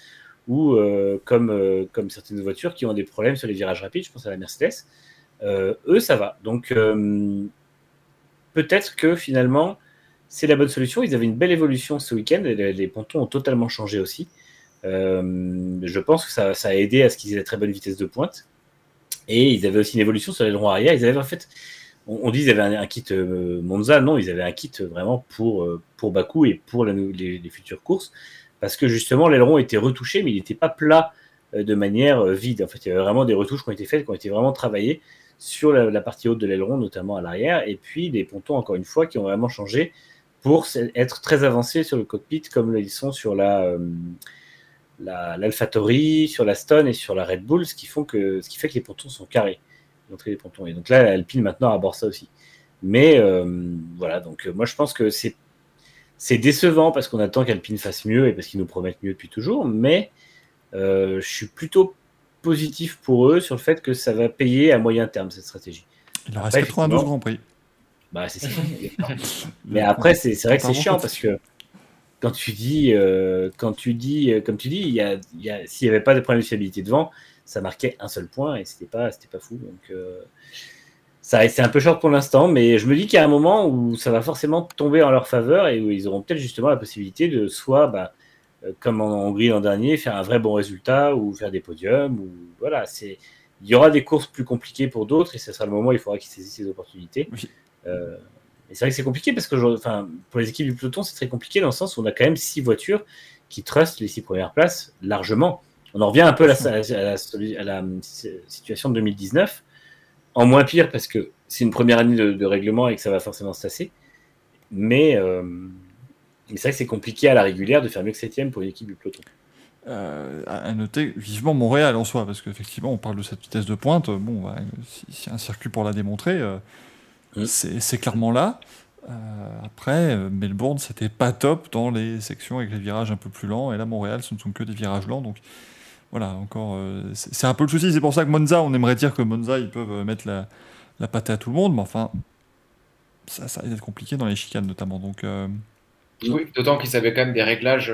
Ou comme certaines voitures qui ont des problèmes sur les virages rapides. Je pense à la Mercedes. Eux, ça va. Donc peut-être que finalement c'est la bonne solution. Ils avaient une belle évolution ce week-end. Les, pontons ont totalement changé aussi. Euh, je pense que ça, a aidé à ce qu'ils aient la très bonne vitesse de pointe. Et ils avaient aussi une évolution sur les longs arrière. Ils avaient en fait, on, dit qu'ils avaient un, kit euh, Monza. Non, ils avaient un kit vraiment pour, euh, pour Baku et pour les, futures courses. Parce que justement, l'aileron était retouché, mais il n'était pas plat de manière vide. En fait, il y avait vraiment des retouches qui ont été faites, qui ont été vraiment travaillées sur la, partie haute de l'aileron, notamment à l'arrière. Et puis, les pontons, encore une fois, qui ont vraiment changé pour être très avancés sur le cockpit comme ils sont sur la euh, l'AlphaTauri, sur la Stone et sur la Red Bull, ce qui, fait que les pontons sont carrés, l'entrée des pontons. Et donc là, Alpine maintenant aborde ça aussi. Mais euh, voilà, donc euh, moi je pense que c'est décevant parce qu'on attend qu'Alpine fasse mieux et parce qu'ils nous promettent mieux depuis toujours, mais je suis plutôt positif pour eux sur le fait que ça va payer à moyen terme cette stratégie. Il en reste 92 Grands Prix. Bah, c'est *laughs* Mais après, c'est vrai que c'est chiant parce que quand tu dis, euh, quand tu dis, euh, comme tu dis, il y a, s'il n'y avait pas de problème de fiabilité devant, ça marquait un seul point et c'était pas, c'était pas fou. Donc, euh, ça, c'est un peu short pour l'instant, mais je me dis qu'il y a un moment où ça va forcément tomber en leur faveur et où ils auront peut-être justement la possibilité de soit, bah, comme en Hongrie l'an dernier, faire un vrai bon résultat ou faire des podiums ou voilà. C'est, il y aura des courses plus compliquées pour d'autres et ce sera le moment où il faudra qu'ils saisissent ces opportunités. Euh, et c'est vrai que c'est compliqué parce que enfin, pour les équipes du peloton, c'est très compliqué dans le sens où on a quand même six voitures qui trustent les six premières places largement. On en revient un peu à la, à la, situation de 2019, en moins pire parce que c'est une première année de, règlement et que ça va forcément se tasser. Mais, euh, c'est vrai que c'est compliqué à la régulière de faire mieux que septième pour une équipe du peloton. Euh, à noter vivement Montréal en soi, parce qu'effectivement, on parle de cette vitesse de pointe. Bon, s'il y a un circuit pour la démontrer, Mm. c'est clairement là. Euh, après, euh, Melbourne, c'était pas top dans les sections avec les virages un peu plus lents. Et là, Montréal, ce ne sont que des virages lents. Donc voilà, encore, euh, c'est un peu le souci. C'est pour ça que Monza, on aimerait dire que Monza, ils peuvent mettre la, la pâte à tout le monde. Mais enfin, ça, ça va être compliqué dans les chicanes notamment. Donc. Oui, d'autant qu'ils avaient quand même des réglages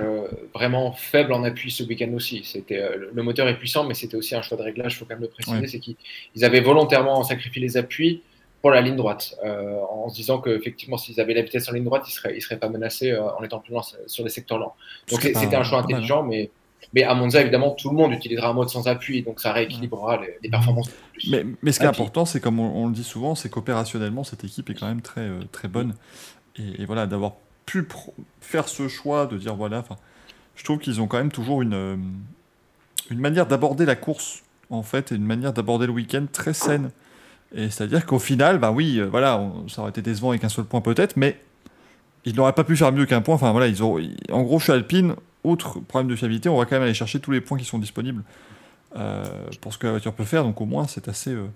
vraiment faibles en appui ce week-end aussi. C'était le moteur est puissant, mais c'était aussi un choix de réglage. Il faut quand même le préciser, c'est qu'ils avaient volontairement sacrifié les appuis pour la ligne droite, euh, en se disant qu'effectivement, s'ils avaient la vitesse en ligne droite, ils ne seraient, ils seraient pas menacés euh, en étant plus lents sur des secteurs lents. Donc c'était un choix intelligent, mais, mais à Monza, évidemment, tout le monde utilisera un mode sans appui, donc ça rééquilibrera les, performances. Mais, mais, ce qui est important, c'est comme on, le dit souvent, c'est qu'opérationnellement, cette équipe est quand même très, euh, très bonne. Et, voilà, d'avoir faire ce choix de dire voilà, je trouve qu'ils ont quand même toujours une, une manière d'aborder la course, en fait, et une manière d'aborder le week-end très saine. Et c'est-à-dire qu'au final, ben oui, euh, voilà, ça aurait été décevant avec un seul point peut-être, mais ils n'auraient pas pu faire mieux qu'un point. Enfin voilà, ils ont, en gros, chez Alpine, autre problème de fiabilité, on va quand même aller chercher tous les points qui sont disponibles euh, pour ce que la voiture peut faire. Donc au moins, c'est assez. Euh,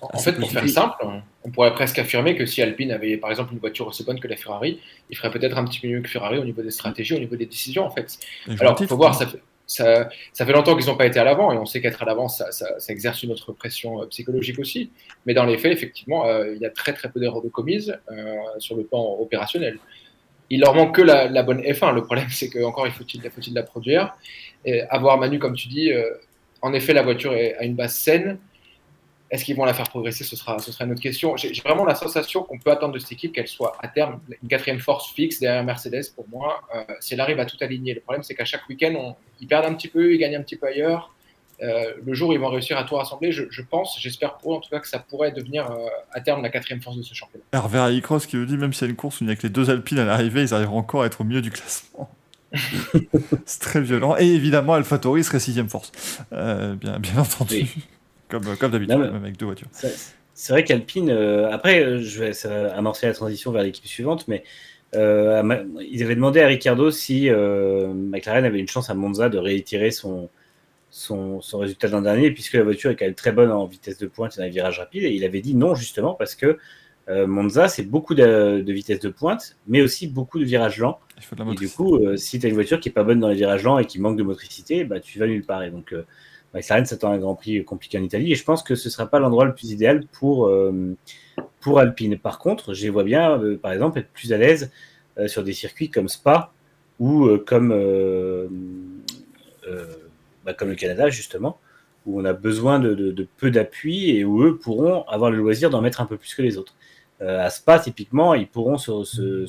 en fait, pour faire simple, on pourrait presque affirmer que si Alpine avait par exemple une voiture aussi bonne que la Ferrari, il ferait peut-être un petit peu mieux que Ferrari au niveau des stratégies, au niveau des décisions en fait. Alors, il faut voir, ça fait, ça, ça, fait longtemps qu'ils n'ont pas été à l'avant et on sait qu'être à l'avant, ça, ça, ça, exerce une autre pression euh, psychologique aussi. Mais dans les faits, effectivement, euh, il y a très très peu d'erreurs de commises euh, sur le plan opérationnel. Il leur manque que la, la bonne F1. Le problème, c'est qu'encore, il faut-il faut la produire? Et avoir Manu, comme tu dis, en effet, la voiture est, a une base saine. Est-ce qu'ils vont la faire progresser ce sera, ce sera une autre question. J'ai vraiment la sensation qu'on peut attendre de cette équipe qu'elle soit à terme une quatrième force fixe derrière Mercedes pour moi, euh, si elle arrive à tout aligner. Le problème, c'est qu'à chaque week-end, ils perdent un petit peu, ils gagnent un petit peu ailleurs. Euh, le jour où ils vont réussir à tout rassembler, je, pense, j'espère pour eux en tout cas que ça pourrait devenir euh, à terme la quatrième force de ce championnat. Hervé Cross qui veut dire même s'il y a une course où il n'y a que les deux Alpines à l'arrivée, ils arriveront encore à être au milieu du classement. *laughs* c'est très violent. Et évidemment, AlphaTauri serait sixième force. bien, bien entendu. Comme, comme d'habitude, même avec deux voitures. c'est vrai qu'Alpine, après, je vais amorcer la transition vers l'équipe suivante, mais ils avaient demandé à Ricardo si McLaren avait une chance à Monza de réitérer son, son, résultat d'un dernier, puisque la voiture est quand même très bonne en vitesse de pointe et dans les virages rapides. Et il avait dit non, justement, parce que euh, Monza, c'est beaucoup de, vitesse de pointe, mais aussi beaucoup de virages lents. et du coup, euh, si tu as une voiture qui est pas bonne dans les virages lents et qui manque de motricité, bah, tu vas nulle part. Et donc, euh, McLaren s'attend à un Grand Prix compliqué en Italie. Et je pense que ce ne sera pas l'endroit le plus idéal pour, pour Alpine. Par contre, je les vois bien, par exemple, être plus à l'aise sur des circuits comme Spa ou comme bah, comme le Canada justement, où on a besoin de, peu d'appui et où eux pourront avoir le loisir d'en mettre un peu plus que les autres. Euh, à Spa, typiquement, ils pourront se,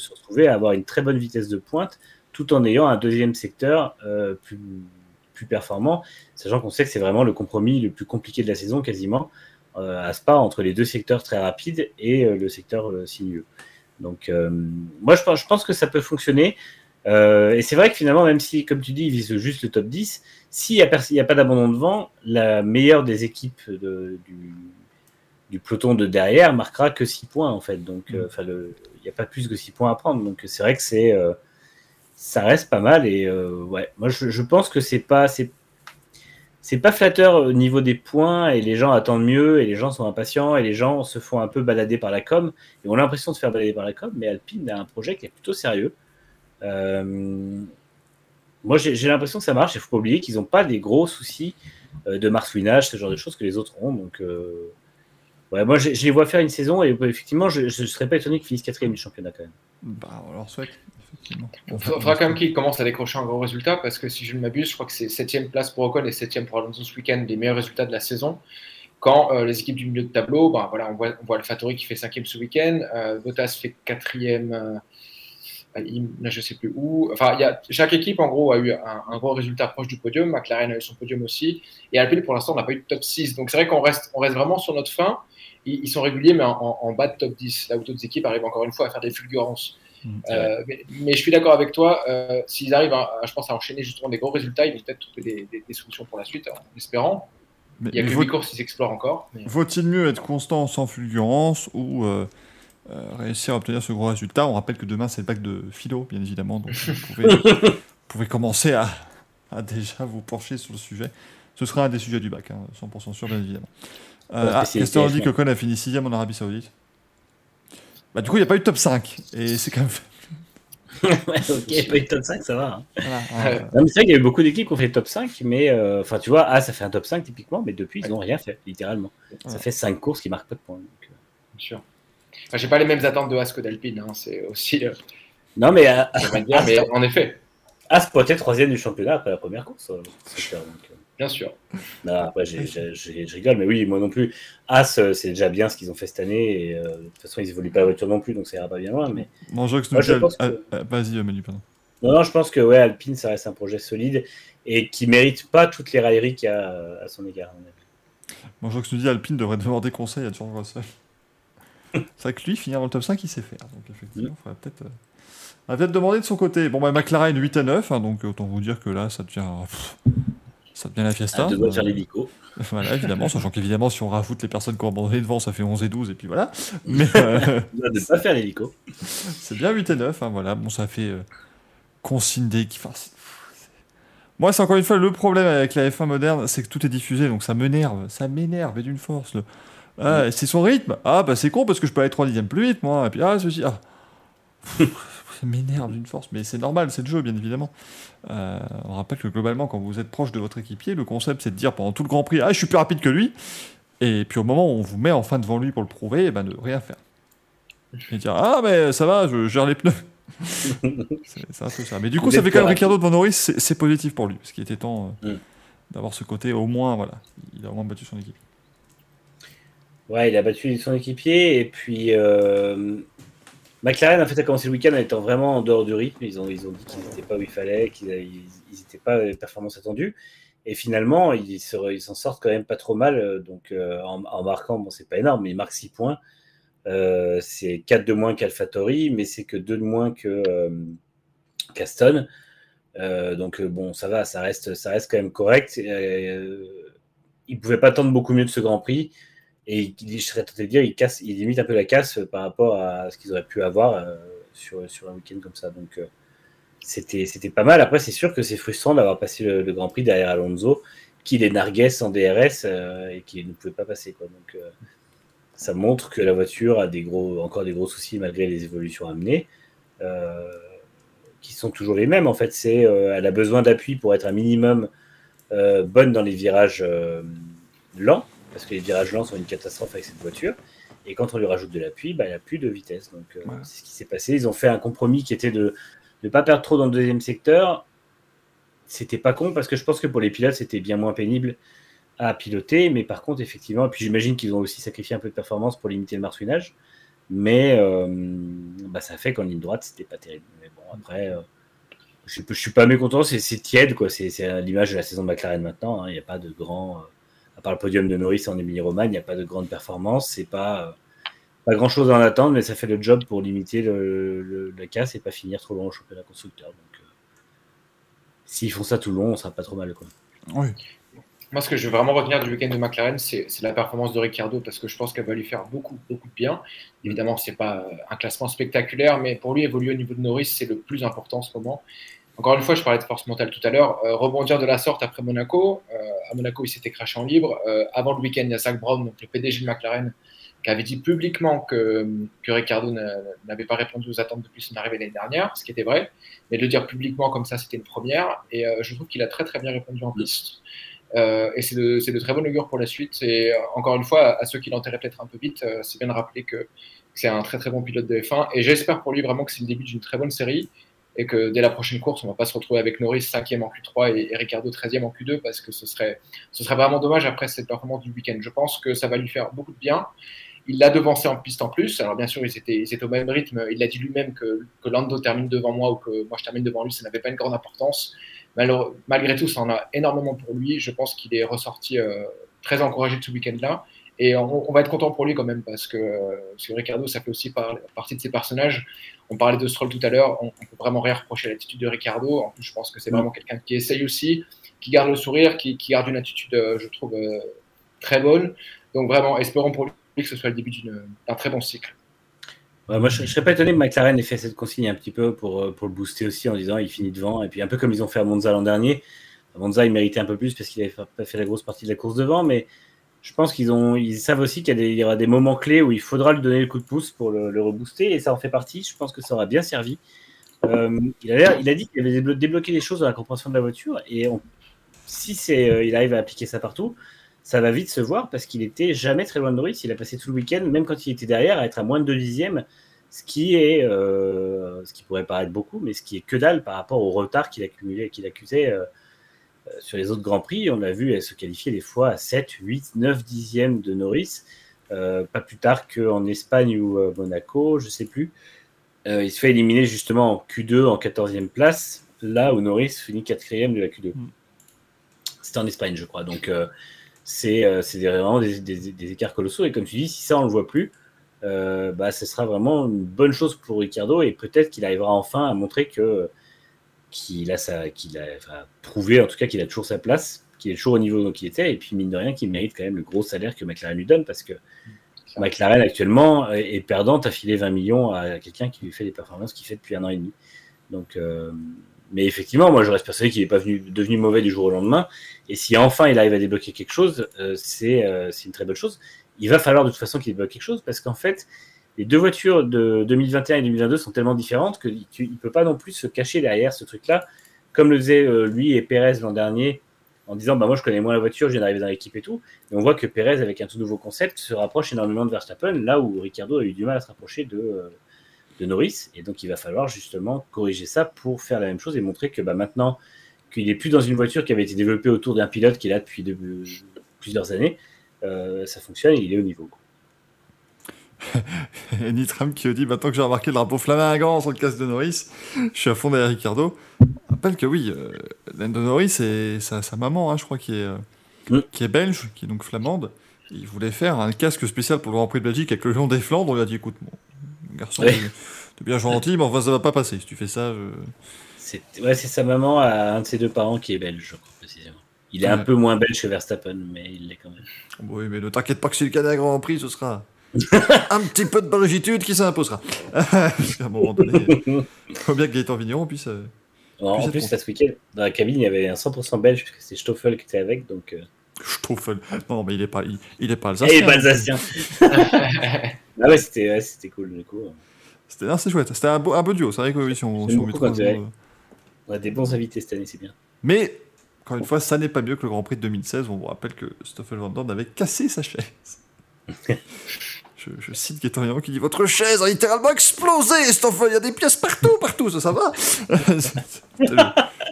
retrouver à avoir une très bonne vitesse de pointe tout en ayant un deuxième secteur euh, plus, plus, performant, sachant qu'on sait que c'est vraiment le compromis le plus compliqué de la saison quasiment euh, à Spa entre les deux secteurs très rapides et le secteur sinueux. Donc, moi, je pense, je pense, que ça peut fonctionner. et c'est vrai que finalement, même si, comme tu dis, ils visent juste le top 10, s'il n'y a, pas d'abandon devant, la meilleure des équipes du, peloton de derrière marquera que 6 points en fait. Donc, euh, il n'y a pas plus que 6 points à prendre. Donc, c'est vrai que c'est, euh, ça reste pas mal. Et euh, ouais, moi, je, pense que c'est pas, c'est, pas flatteur au niveau des points et les gens attendent mieux et les gens sont impatients et les gens se font un peu balader par la com et ont l'impression de se faire balader par la com. Mais Alpine a un projet qui est plutôt sérieux. Moi, j'ai l'impression que ça marche. Il faut pas oublier qu'ils n'ont pas des gros soucis euh, de marsouinage, ce genre de choses que les autres ont. Donc, euh, ouais, moi, je, les vois faire une saison et effectivement, je ne serais pas étonné qu'ils finissent quatrième du championnat quand même. Bah, on leur souhaite. Il faudra quand même qu'ils commencent à décrocher un gros résultat parce que si je ne m'abuse, je crois que c'est 7 place pour Ocon et 7 pour Alonso ce week-end, les meilleurs résultats de la saison. Quand euh, les équipes du milieu de tableau, bah, voilà, on voit, on voit qui fait 5 ce week-end, Bottas fait 4 là je sais plus où. Enfin, y a, chaque équipe en gros a eu un, gros résultat proche du podium. McLaren a eu son podium aussi. Et Alpine pour l'instant n'a pas eu de top 6. Donc c'est vrai qu'on reste, on reste vraiment sur notre fin. Ils, sont réguliers, mais en, bas de top 10. Là où d'autres équipes arrivent encore une fois à faire des fulgurances. Mmh, euh, mais, je suis d'accord avec toi. Euh, s'ils arrivent, à, je pense, à enchaîner justement des gros résultats, ils vont peut-être trouver des, solutions pour la suite, en espérant. il y a que 8 courses qui s'explorent encore. Vaut-il mieux être constant sans fulgurance ou euh, réussir à obtenir ce gros résultat? On rappelle que demain, c'est le bac de philo, bien évidemment. Donc, vous pouvez, *laughs* commencer à, déjà vous pencher sur le sujet. Ce sera un des sujets du bac, 100% hein, sûr, bien évidemment. Euh, ah, Question dit que a fini 6 en Arabie Saoudite. Bah, du coup, il n'y a pas eu de top 5. Et c'est quand même. *laughs* ouais, ok, il n'y a pas eu de top 5, ça va. Hein. c'est vrai qu'il y a eu beaucoup d'équipes qui ont fait top 5, mais euh, enfin, tu vois, ah, ça fait un top 5 typiquement, mais depuis, ils n'ont rien fait, littéralement. Ça fait 5 courses qui marquent pas de points. Donc, Bien sûr. Enfin, j'ai pas les mêmes attentes de As que d'Alpine. Hein. C'est aussi. Euh, non, mais, euh, mais en effet. As peut être troisième du championnat après la première course. Euh, bien sûr. après, je rigole, mais oui, moi non plus. As, c'est déjà bien ce qu'ils ont fait cette année. Et, de toute façon, ils évoluent pas la voiture non plus, donc ça ira pas bien loin. Mais... Moi, je que... Vas-y, Amélie, pardon. Non, non, je pense que ouais, Alpine, ça reste un projet solide et qui mérite pas toutes les railleries qu'il y a à son égard. Bon, je que tu dis Alpine devrait demander conseil à George Russell. C'est vrai que lui, finir dans le top 5, il sait faire. Donc effectivement, il faudrait peut-être euh, peut demander de son côté. Bon, bah, McLaren 8 à 9, hein, donc autant vous dire que là, ça devient, ça devient la fiesta. Ah, de faire l'hélico. *laughs* Voilà, évidemment, sachant qu'évidemment, si on rajoute les personnes qui ont abandonné devant, ça fait 11 et 12, et puis voilà. *laughs* Mais. Euh, ne pas faire l'hélico. *laughs* C'est bien 8 et 9, hein, voilà. Bon, ça fait euh, consigne des. Enfin, moi, c'est encore une fois le problème avec la F1 moderne, c'est que tout est diffusé, donc ça m'énerve, ça m'énerve et d'une force. Le... Ah, c'est son rythme. Ah, bah c'est con parce que je peux aller 3 dixièmes plus vite, moi. Et puis, ah, ceci. Ah. Ça m'énerve d'une force, mais c'est normal, c'est le jeu, bien évidemment. Euh, on rappelle que globalement, quand vous êtes proche de votre équipier, le concept c'est de dire pendant tout le Grand Prix, ah, je suis plus rapide que lui. Et puis au moment où on vous met enfin devant lui pour le prouver, et eh ben, ne rien faire. *laughs* Et dire, ah, mais ça va, je gère les pneus. *laughs* c'est un peu ça. Mais du coup, ça fait quand même Ricardo devant Norris, c'est positif pour lui, parce qu'il était temps euh, mm. d'avoir ce côté, au moins, voilà, il a au moins battu son équipe. Ouais, il a battu son équipier. Et puis, euh, McLaren, en fait, a commencé le week-end en étant vraiment en dehors du rythme. Ils ont, ils ont dit qu'ils n'étaient pas où il fallait, qu'ils n'étaient pas les performances attendues. Et finalement, ils s'en sortent quand même pas trop mal. Donc, euh, en, marquant, bon, c'est pas énorme, mais ils marquent 6 points. Euh, c'est 4 de moins qu'AlphaTauri, mais c'est que 2 de moins que Caston. donc, bon, ça va, ça reste, ça reste quand même correct. ils ne pouvaient pas attendre beaucoup mieux de ce Grand Prix Et je serais tenté de dire, il, limite un peu la casse par rapport à ce qu'ils auraient pu avoir sur, sur un week-end comme ça. Donc, c'était c'était pas mal. Après, c'est sûr que c'est frustrant d'avoir passé le, Grand Prix derrière Alonso, qui les narguait en DRS et qui ne pouvait pas passer. Donc, ça montre que la voiture a des gros, encore des gros soucis malgré les évolutions amenées, euh, qui sont toujours les mêmes. En fait, c'est euh, elle a besoin d'appui pour être un minimum euh, bonne dans les virages lents, parce que les virages lents sont une catastrophe avec cette voiture. Et quand on lui rajoute de l'appui, bah, elle n'a plus de vitesse. Donc, c'est ce qui s'est passé. Ils ont fait un compromis qui était de ne pas perdre trop dans le deuxième secteur. C'était pas con parce que je pense que pour les pilotes, c'était bien moins pénible à piloter, mais par contre, effectivement, et puis j'imagine qu'ils ont aussi sacrifié un peu de performance pour limiter le marsouinage, mais euh, bah, ça fait qu'en ligne droite, c'était pas terrible. Mais bon, après, euh, je, je suis pas mécontent, c'est tiède, quoi. C'est l'image de la saison de McLaren maintenant. Hein. Il n'y a pas de grand, euh, à part le podium de Norris en Émilie-Romagne, il n'y a pas de grande performance. C'est pas, pas grand chose à en attendre, mais ça fait le job pour limiter le, la casse et pas finir trop long au championnat constructeur. Donc, s'ils font ça tout le long, on sera pas trop mal, quoi. Oui. Moi, ce que je veux vraiment retenir du week-end de McLaren, c'est la performance de Ricciardo parce que je pense qu'elle va lui faire beaucoup, beaucoup de bien. Évidemment, ce n'est pas un classement spectaculaire, mais pour lui, évoluer au niveau de Norris, c'est le plus important en ce moment. Encore une fois, je parlais de force mentale tout à l'heure. Euh, rebondir de la sorte après Monaco. Euh, à Monaco, il s'était craché en libre. Euh, avant le week-end, il y a Zach Brown, le PDG de McLaren, qui avait dit publiquement que, que Ricciardo n'avait pas répondu aux attentes depuis son arrivée l'année dernière, ce qui était vrai. Mais de le dire publiquement comme ça, c'était une première. Et je trouve qu'il a très, très bien répondu en piste. Et c'est de, très bon augure pour la suite. Et encore une fois, à, ceux qui l'enterraient peut-être un peu vite, c'est bien de rappeler que c'est un très très bon pilote de F1. Et j'espère pour lui vraiment que c'est le début d'une très bonne série et que dès la prochaine course, on va pas se retrouver avec Norris 5e en Q3 et, Ricardo 13e en Q2 parce que ce serait, ce serait vraiment dommage après cette performance du week-end. Je pense que ça va lui faire beaucoup de bien. Il l'a devancé en piste en plus. Alors bien sûr, ils étaient, ils étaient au même rythme. Il a dit lui-même que, que Lando termine devant moi ou que moi je termine devant lui, ça n'avait pas une grande importance malgré tout, ça en a énormément pour lui. Je pense qu'il est ressorti euh, très encouragé de ce week-end-là. Et on, va être content pour lui quand même parce que, Ricardo, ça fait aussi partie de ses personnages. On parlait de Stroll tout à l'heure. On, peut vraiment rien reprocher à l'attitude de Ricardo. En plus, je pense que c'est vraiment quelqu'un qui essaye aussi, qui garde le sourire, qui, garde une attitude, euh, je trouve, euh, très bonne. Donc vraiment, espérons pour lui que ce soit le début d'un très bon cycle moi, je, ne serais pas étonné que McLaren ait fait cette consigne un petit peu pour, euh, pour le booster aussi en disant il finit devant. Et puis un peu comme ils ont fait à Monza l'an dernier. Monza, il méritait un peu plus parce qu'il n'avait pas fait la grosse partie de la course devant. Mais je pense qu'ils ont, ils savent aussi qu'il y, aura des moments clés où il faudra lui donner le coup de pouce pour le, rebooster. Et ça en fait partie. Je pense que ça aura bien servi. Euh, il, a dit qu'il avait débloqué des choses dans la compréhension de la voiture. Et si c'est, euh, il arrive à appliquer ça partout, ça va vite se voir parce qu'il était jamais très loin de Norris. Il a passé tout le week-end, même quand il était derrière, à être à moins de 2 dixièmes, ce qui est, euh, ce qui pourrait paraître beaucoup, mais ce qui est que dalle par rapport au retard qu'il accumulait, qu'il accusait sur les autres grands prix. On l'a vu se qualifier des fois à 7, 8, 9 dixièmes de Norris, pas plus tard qu'en Espagne ou Monaco, je sais plus. il se fait éliminer justement en Q2 en 14e place, là où Norris finit 4 de la Q2. Mm. C'était en Espagne, je crois. Donc, c'est vraiment des, des, écarts colossaux. Et comme tu dis, si ça, on ne le voit plus, euh, bah, ce sera vraiment une bonne chose pour Ricardo et peut-être qu'il arrivera enfin à montrer que qu'il a, sa, qu'il a prouvé en tout cas qu'il a toujours sa place, qu'il est toujours au niveau dont il était et puis mine de rien qu'il mérite quand même le gros salaire que McLaren lui donne parce que McLaren actuellement est perdante à filer 20 millions à quelqu'un qui lui fait des performances qu'il fait depuis un an et demi. Donc, euh, mais effectivement, moi je reste persuadé qu'il n'est pas venu, devenu mauvais du jour au lendemain. Et si enfin il arrive à débloquer quelque chose, euh, c'est, c'est une très bonne chose il va falloir de toute façon qu'il débloque quelque chose parce qu'en fait, les deux voitures de 2021 et 2022 sont tellement différentes qu'il ne peut pas non plus se cacher derrière ce truc-là, comme le faisaient euh, lui et Perez l'an dernier, en disant bah, Moi, je connais moins la voiture, je viens d'arriver dans l'équipe et tout. Et on voit que Perez, avec un tout nouveau concept, se rapproche énormément de Verstappen, là où Ricardo a eu du mal à se rapprocher de, euh, de Norris. Et donc, il va falloir justement corriger ça pour faire la même chose et montrer que bah, maintenant qu'il n'est plus dans une voiture qui avait été développée autour d'un pilote qui est là depuis plusieurs années, euh, ça fonctionne et il est au niveau. *laughs* et Nitram qui dit Maintenant que j'ai remarqué le drapeau flamingant sur le casque de Norris, je suis à fond derrière Ricardo. Je rappelle que oui, euh, de Norris, c'est sa, maman, hein, je crois, qui est, euh, qui est belge, qui est donc flamande. Il voulait faire un casque spécial pour le Grand Prix de Belgique avec le lion des Flandres. On lui a dit Écoute, mon garçon, tu es bien gentil, mais enfin, ça va pas passer. Si tu fais ça, c'est ouais, sa maman à un de ses deux parents qui est belge, je crois, précisément. Il est un peu moins belge que Verstappen, mais il l'est quand même. Oui, mais ne t'inquiète pas que si le Canada Grand Prix, ce sera *laughs* un petit peu de belgitude qui s'imposera. *laughs* à un moment donné, il faut bien que Gaëtan Vigneron puisse. Euh, en plus, ce week-end, dans la cabine, il y avait un 100% belge, puisque c'est Stoffel qui était avec. Donc, euh... Stoffel Non, mais il n'est pas, il, est pas alsacien. Il est pas alsacien. *laughs* ah ouais, c'était ouais, cool, du coup. C'était chouette. C'était un, beau, un beau duo. C'est vrai que si on, si on, met on a des bons invités cette année, c'est bien. Mais encore une fois, ça n'est pas mieux que le Grand Prix de 2016. On vous rappelle que Stoffel Van Dorn avait cassé sa chaise. Je, je, cite Gaëtan qui dit Votre chaise a littéralement explosé, Stoffel. Il y a des pièces partout, partout. Ça, ça va *laughs* le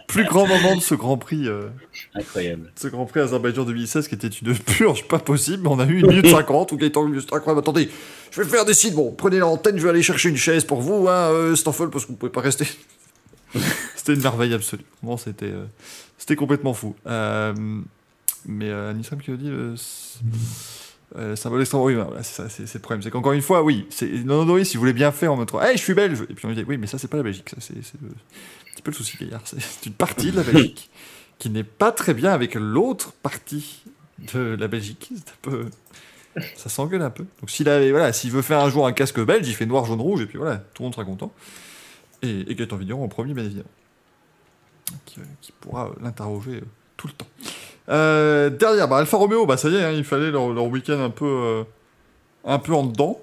plus grand moment de ce Grand Prix. Euh, incroyable. Ce Grand Prix Azerbaïdjan 2016 qui était une purge pas possible. Mais on a eu une minute 50 où Gaëtan c'est incroyable. Attendez, je vais faire des sites. Bon, prenez l'antenne, je vais aller chercher une chaise pour vous, hein, euh, Stoffel, parce que vous pouvez pas rester. *laughs* c'était une merveille absolue. Bon, c'était. Euh, c'était complètement fou. Euh, mais euh, Nissan qui a dit le euh, symbole extrêmement. Oui, voilà, c'est c'est le problème. C'est qu'encore une fois, oui, Nando si vous voulez bien faire en montrant Hey, je suis belge Et puis on lui dit Oui, mais ça, c'est pas la Belgique. Ça, c'est un petit peu le souci, Gaillard. C'est une partie de la Belgique *laughs* qui n'est pas très bien avec l'autre partie de la Belgique. Un peu... Ça s'engueule un peu. Donc s'il voilà, s'il veut faire un jour un casque belge, il fait noir, jaune, rouge, et puis voilà, tout le monde sera content. Et, et Gaëtan Vigneron en premier, bien évidemment qui, pourra l'interroger euh, tout le temps. Euh, derrière, bah, Alfa Romeo, bah, ça y est, hein, il fallait leur, week-end un peu, euh, un peu en dedans.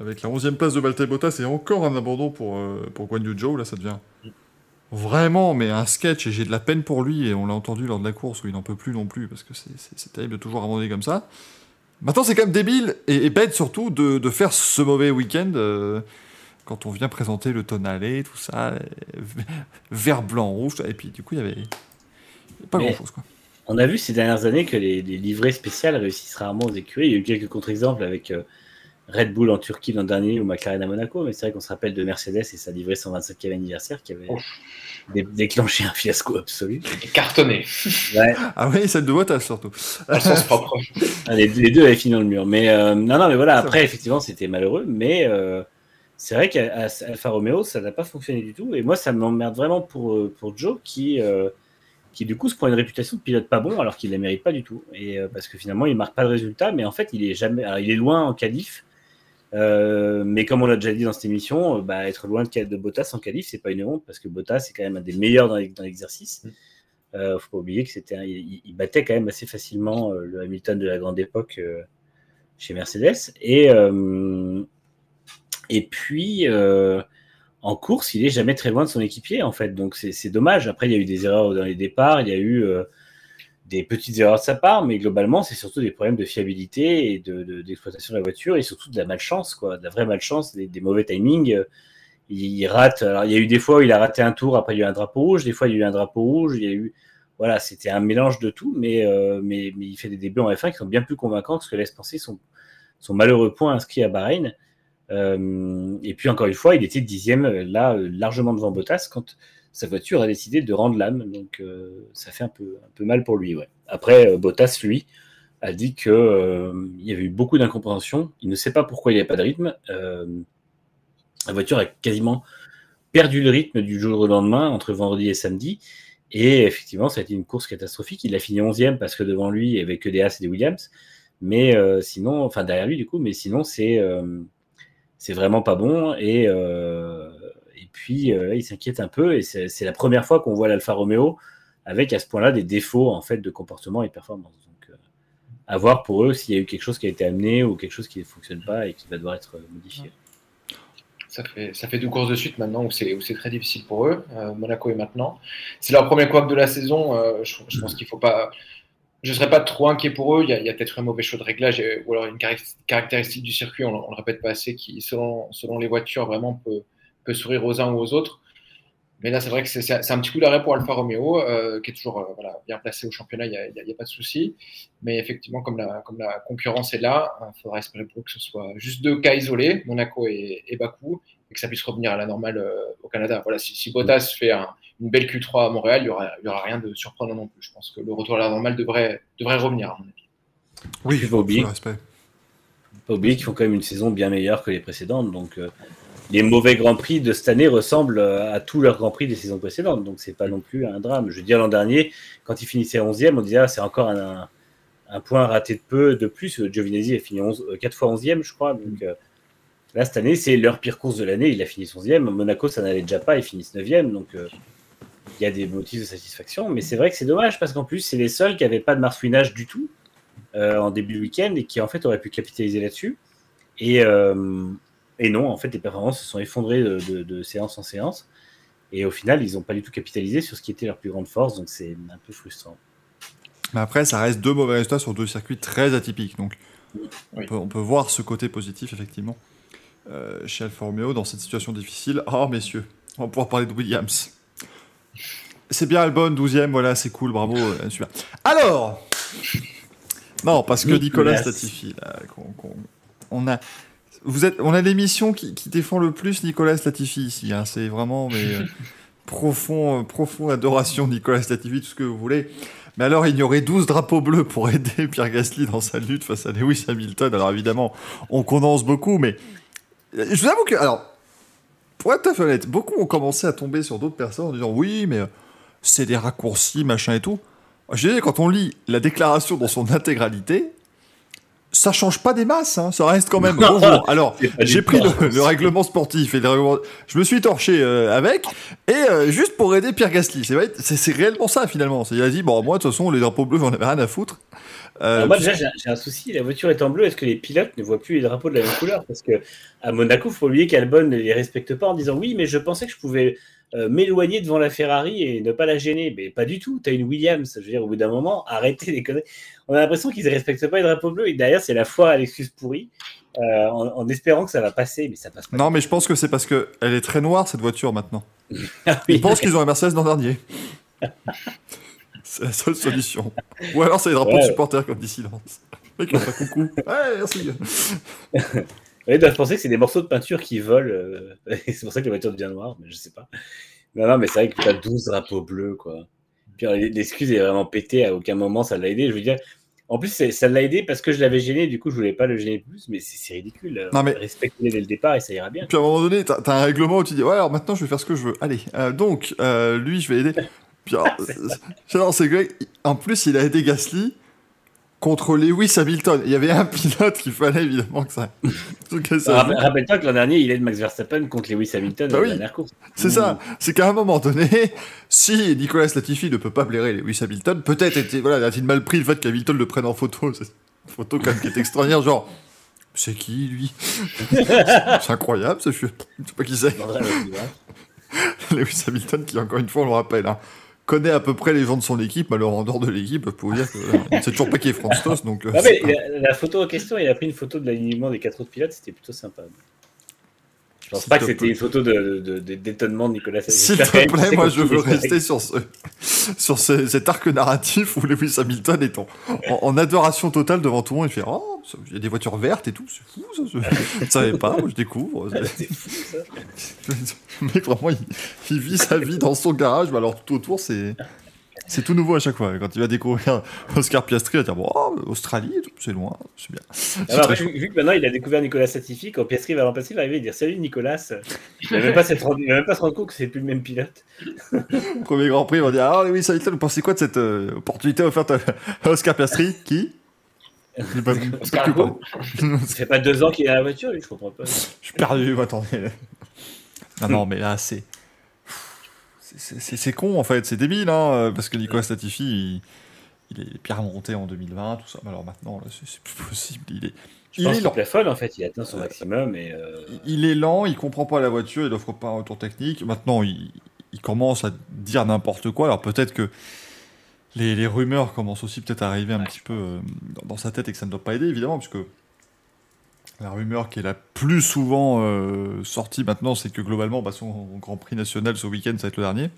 avec la 11e place de Valtteri Bottas et encore un abandon pour, pour Guan Yu Zhou, là ça devient vraiment mais un sketch et j'ai de la peine pour lui et on l'a entendu lors de la course où il n'en peut plus non plus parce que c'est terrible de toujours abandonner comme ça. Maintenant c'est quand même débile et, bête surtout de, de, faire ce mauvais week-end quand on vient présenter le tonalé, tout ça, vert, blanc, rouge, et puis du coup, il y avait pas grand-chose. quoi. On a vu ces dernières années que les, livrées spéciales réussissent rarement aux écuries. Il y a eu quelques contre-exemples avec euh, Red Bull en Turquie l'an dernier ou McLaren à Monaco, mais c'est vrai qu'on se rappelle de Mercedes et sa livrée 125e anniversaire qui avait déclenché un fiasco absolu. Et cartonné. *laughs* Ah oui, celle de Bottas surtout. propre. Ah, les, deux avaient fini dans le mur. Mais euh, non, non, mais voilà, après, effectivement, c'était malheureux, mais. Euh, c'est vrai qu'Alfa Romeo, ça n'a pas fonctionné du tout. Et moi, ça m'emmerde vraiment pour, pour Joe qui, euh, qui, du coup, se prend une réputation de pilote pas bon alors qu'il ne la mérite pas du tout. Et, euh, parce que finalement, il marque pas de résultat, mais en fait, il est, jamais, il est loin en qualif. mais comme on l'a déjà dit dans cette émission, bah, être loin de, de Bottas en qualif, c'est pas une honte parce que Bottas c'est quand même un des meilleurs dans l'exercice. Il ne faut pas oublier que c'était, il, battait quand même assez facilement le Hamilton de la grande époque chez Mercedes. Et, et puis, euh, en course, il est jamais très loin de son équipier, en fait. Donc, c'est dommage. Après, il y a eu des erreurs dans les départs, il y a eu euh, des petites erreurs de sa part, mais globalement, c'est surtout des problèmes de fiabilité et d'exploitation de, de, la voiture et surtout de la malchance, quoi. De la vraie malchance, des, mauvais timings. Il, rate. Alors, il y a eu des fois où il a raté un tour, après, il y a eu un drapeau rouge. Des fois, il y a eu un drapeau rouge. Il y a eu. Voilà, c'était un mélange de tout, mais, euh, mais, mais, il fait des débuts en F1 qui sont bien plus convaincants que ce que laisse penser son malheureux point inscrit à Bahreïn. Euh, et puis encore une fois, il était dixième là, largement devant Bottas quand sa voiture a décidé de rendre l'âme. Donc euh, ça fait un peu, un peu mal pour lui. Après, euh, Bottas, lui, a dit qu'il il y avait eu beaucoup d'incompréhension. Il ne sait pas pourquoi il n'y a pas de rythme. la voiture a quasiment perdu le rythme du jour au lendemain, entre vendredi et samedi. Et effectivement, ça a été une course catastrophique. Il a fini 11e parce que devant lui, il n'y avait que des As et des Williams. Mais sinon, enfin derrière lui, du coup, mais sinon, c'est c'est vraiment pas bon. Et, euh, et puis, euh, il s'inquiète un peu. Et c'est la première fois qu'on voit l'Alfa Romeo avec à ce point-là des défauts en fait de comportement et de performance. Donc, euh, à voir pour eux s'il y a eu quelque chose qui a été amené ou quelque chose qui ne fonctionne pas et qui va devoir être modifié. Ça fait, ça fait deux courses de suite maintenant où c'est très difficile pour eux. Monaco est maintenant. C'est leur premier couac de la saison. je, je, pense qu'il ne faut pas je ne serais pas trop inquiet pour eux. Il y a, peut-être un mauvais choix de réglage ou alors une caractéristique du circuit, on ne le répète pas assez, qui, selon, les voitures, vraiment peut, sourire aux uns ou aux autres. Mais là, c'est vrai que c'est un petit coup d'arrêt pour Alfa Romeo, euh, qui est toujours euh, bien placé au championnat, il n'y a, pas de souci. Mais effectivement, comme la, concurrence est là, il faudra espérer pour eux que ce soit juste deux cas isolés, Monaco et, et Bakou, et que ça puisse revenir à la normale euh, au Canada. Voilà, si, si Bottas fait un, une belle Q3 à Montréal, il n'y aura, y aura rien de surprenant non plus. Je pense que le retour à la normale devrait, devrait revenir, à mon avis. Oui, il faut oublier. Pas oublier qu'ils font quand même une saison bien meilleure que les précédentes. Donc, euh, les mauvais Grands Prix de cette année ressemblent à tous leurs Grands Prix des saisons précédentes. Donc, c'est pas non plus un drame. Je veux dire, l'an dernier, quand il finissait 11e, on disait ah, c'est encore un, un, point raté de peu de plus. Giovinazzi a fini 11, 4 fois 11e, je crois. Donc, euh, là, cette année, c'est leur pire course de l'année. Il a fini 11e. Monaco, ça n'allait déjà pas. Ils finissent 9e. Donc, euh, il y a des motifs de satisfaction. Mais c'est vrai que c'est dommage parce qu'en plus, c'est les seuls qui n'avaient pas de marsouinage du tout euh, en début de week-end et qui, en fait, auraient pu capitaliser là-dessus. Et. Et non, en fait, les performances se sont effondrées de, séance en séance. Et au final, ils n'ont pas du tout capitalisé sur ce qui était leur plus grande force. Donc c'est un peu frustrant. Mais après, ça reste deux mauvais résultats sur deux circuits très atypiques. Donc on, peut, voir ce côté positif, effectivement, euh, chez Alfa Romeo dans cette situation difficile. Oh, messieurs, on va pouvoir parler de Williams. C'est bien Albon, 12ème, voilà, c'est cool, bravo, euh, super. Alors Non, parce que Nicolas Latifi, là, on a vous êtes, on a l'émission qui, qui, défend le plus Nicolas Latifi ici. Hein. C'est vraiment mais, euh, *laughs* profond, euh, profond adoration Nicolas Latifi, tout ce que vous voulez. Mais alors, il y aurait 12 drapeaux bleus pour aider *laughs* Pierre Gasly dans sa lutte face à Lewis Hamilton. Alors évidemment, on condense beaucoup, mais je vous avoue que, alors, pour être tout à fait honnête, beaucoup ont commencé à tomber sur d'autres personnes en disant oui, mais c'est des raccourcis, machin et tout. Je disais, quand on lit la déclaration dans son intégralité, ça change pas des masses, hein. ça reste quand même. Bonjour. *laughs* Alors, j'ai pris le, règlement sportif et je me suis torché euh, avec, et euh, juste pour aider Pierre Gasly. C'est vrai, c'est réellement ça finalement. Il a dit bon, moi de toute façon les drapeaux bleus, j'en avais rien à foutre. Euh, moi déjà j'ai un souci. La voiture est en bleu. Est-ce que les pilotes ne voient plus les drapeaux de la même couleur? Parce que à Monaco, il faut oublier qu'Albon ne les respecte pas en disant oui, mais je pensais que je pouvais euh, m'éloigner devant la Ferrari et ne pas la gêner. Mais pas du tout. Tu as une Williams. Je veux dire, au bout d'un moment, *laughs* arrêtez les conneries. On a l'impression qu'ils ne respectent pas les drapeaux bleus. Et derrière, c'est la foi à l'excuse pourrie. Euh, en, espérant que ça va passer, mais ça passe pas. Non, mais je pense que c'est parce qu'elle est très noire cette voiture maintenant. *laughs* ah, Ils pensent qu'ils ont un Mercedes l'an dernier. *laughs* c'est la seule solution. Ou alors c'est les drapeaux de supporters comme dit Silence. Mec, on fait coucou. Ouais, merci. Ils doivent penser que c'est des morceaux de peinture qui volent. Euh, *laughs* c'est pour ça que la voiture devient noire, mais je sais pas. Non, non, mais c'est vrai que tu as 12 drapeaux bleus, quoi. Puis l'excuse est vraiment pétée, à aucun moment ça l'a aidé. Je veux dire, en plus, ça l'a aidé parce que je l'avais gêné, du coup, je voulais pas le gêner plus, mais c'est ridicule. Non, mais... Respecter dès le départ et ça ira bien. Puis à un moment donné, tu as, un règlement où tu dis, ouais, alors maintenant je vais faire ce que je veux. Allez, euh, donc, euh, lui, je vais aider. Puis, c'est Greg, en plus, il a aidé Gasly contre Lewis Hamilton. Il y avait un pilote qu'il fallait évidemment que ça. *laughs* Rappelle-toi que l'an dernier, il aide Max Verstappen contre Lewis Hamilton bah dans la dernière course. C'est ça. C'est qu'à un moment donné, *laughs* si Nicolas Latifi ne peut pas blairer Lewis Hamilton, peut-être voilà, a-t-il mal pris le fait qu'Hamilton le prenne en photo. C'est une photo quand même qui est extraordinaire, genre. C'est qui lui? *laughs* C'est incroyable, je sais pas qui c'est. Lewis Hamilton qui encore une fois on le rappelle, hein, connaît à peu près les gens de son équipe, alors en dehors de l'équipe, pour vous dire que c'est toujours pas qui est France Toss. Donc, euh, mais la, photo en question, il a pris une photo de l'alignement des quatre autres pilotes, c'était plutôt sympa. Je pense pas que c'était une photo de, d'étonnement de, Nicolas S'il te plaît, moi je veux rester sur, ce, sur cet arc narratif où Lewis Hamilton est en, adoration totale devant tout le monde. Il fait Oh, il y a des voitures vertes et tout, c'est fou ça. Je ne savais pas, je découvre. *laughs* c'est fou ça. *laughs* Mais vraiment, il, vit sa vie dans son garage, mais alors tout autour, c'est. C'est tout nouveau à chaque fois. Quand il va découvrir *laughs* Oscar Piastri, il va dire bon, oh, Australie, c'est loin, c'est bien. Alors, vu, que maintenant il a découvert Nicolas Satifi, quand Piastri va remplacer, il va arriver et dire salut Nicolas. Il pas, va même pas se rendre compte que c'est plus le même pilote. *laughs* Premier Grand Prix, il va dire alors oui, ça vous pensez quoi de cette euh, opportunité offerte à *laughs* Oscar Piastri? Qui? Oscar Ça fait pas deux ans qu'il est à la voiture, lui, je comprends pas. Je suis perdu, attendez. Non, non, mais là, c'est c'est con en fait, c'est débile, hein, parce que Nicolas Latifi, il, est bien remonté en 2020, tout ça. Mais alors maintenant, c'est plus possible. Il est, il est lent. en fait, il atteint son maximum. Et euh, Il est lent, il comprend pas la voiture, il offre pas un retour technique. Maintenant, il, commence à dire n'importe quoi. Alors peut-être que les, les, rumeurs commencent aussi peut-être à arriver un petit peu euh, dans sa tête et que ça ne doit pas aider, évidemment, puisque la rumeur qui est la plus souvent euh, sortie maintenant, c'est que globalement, bah, son Grand Prix national ce week-end, ça va être le dernier.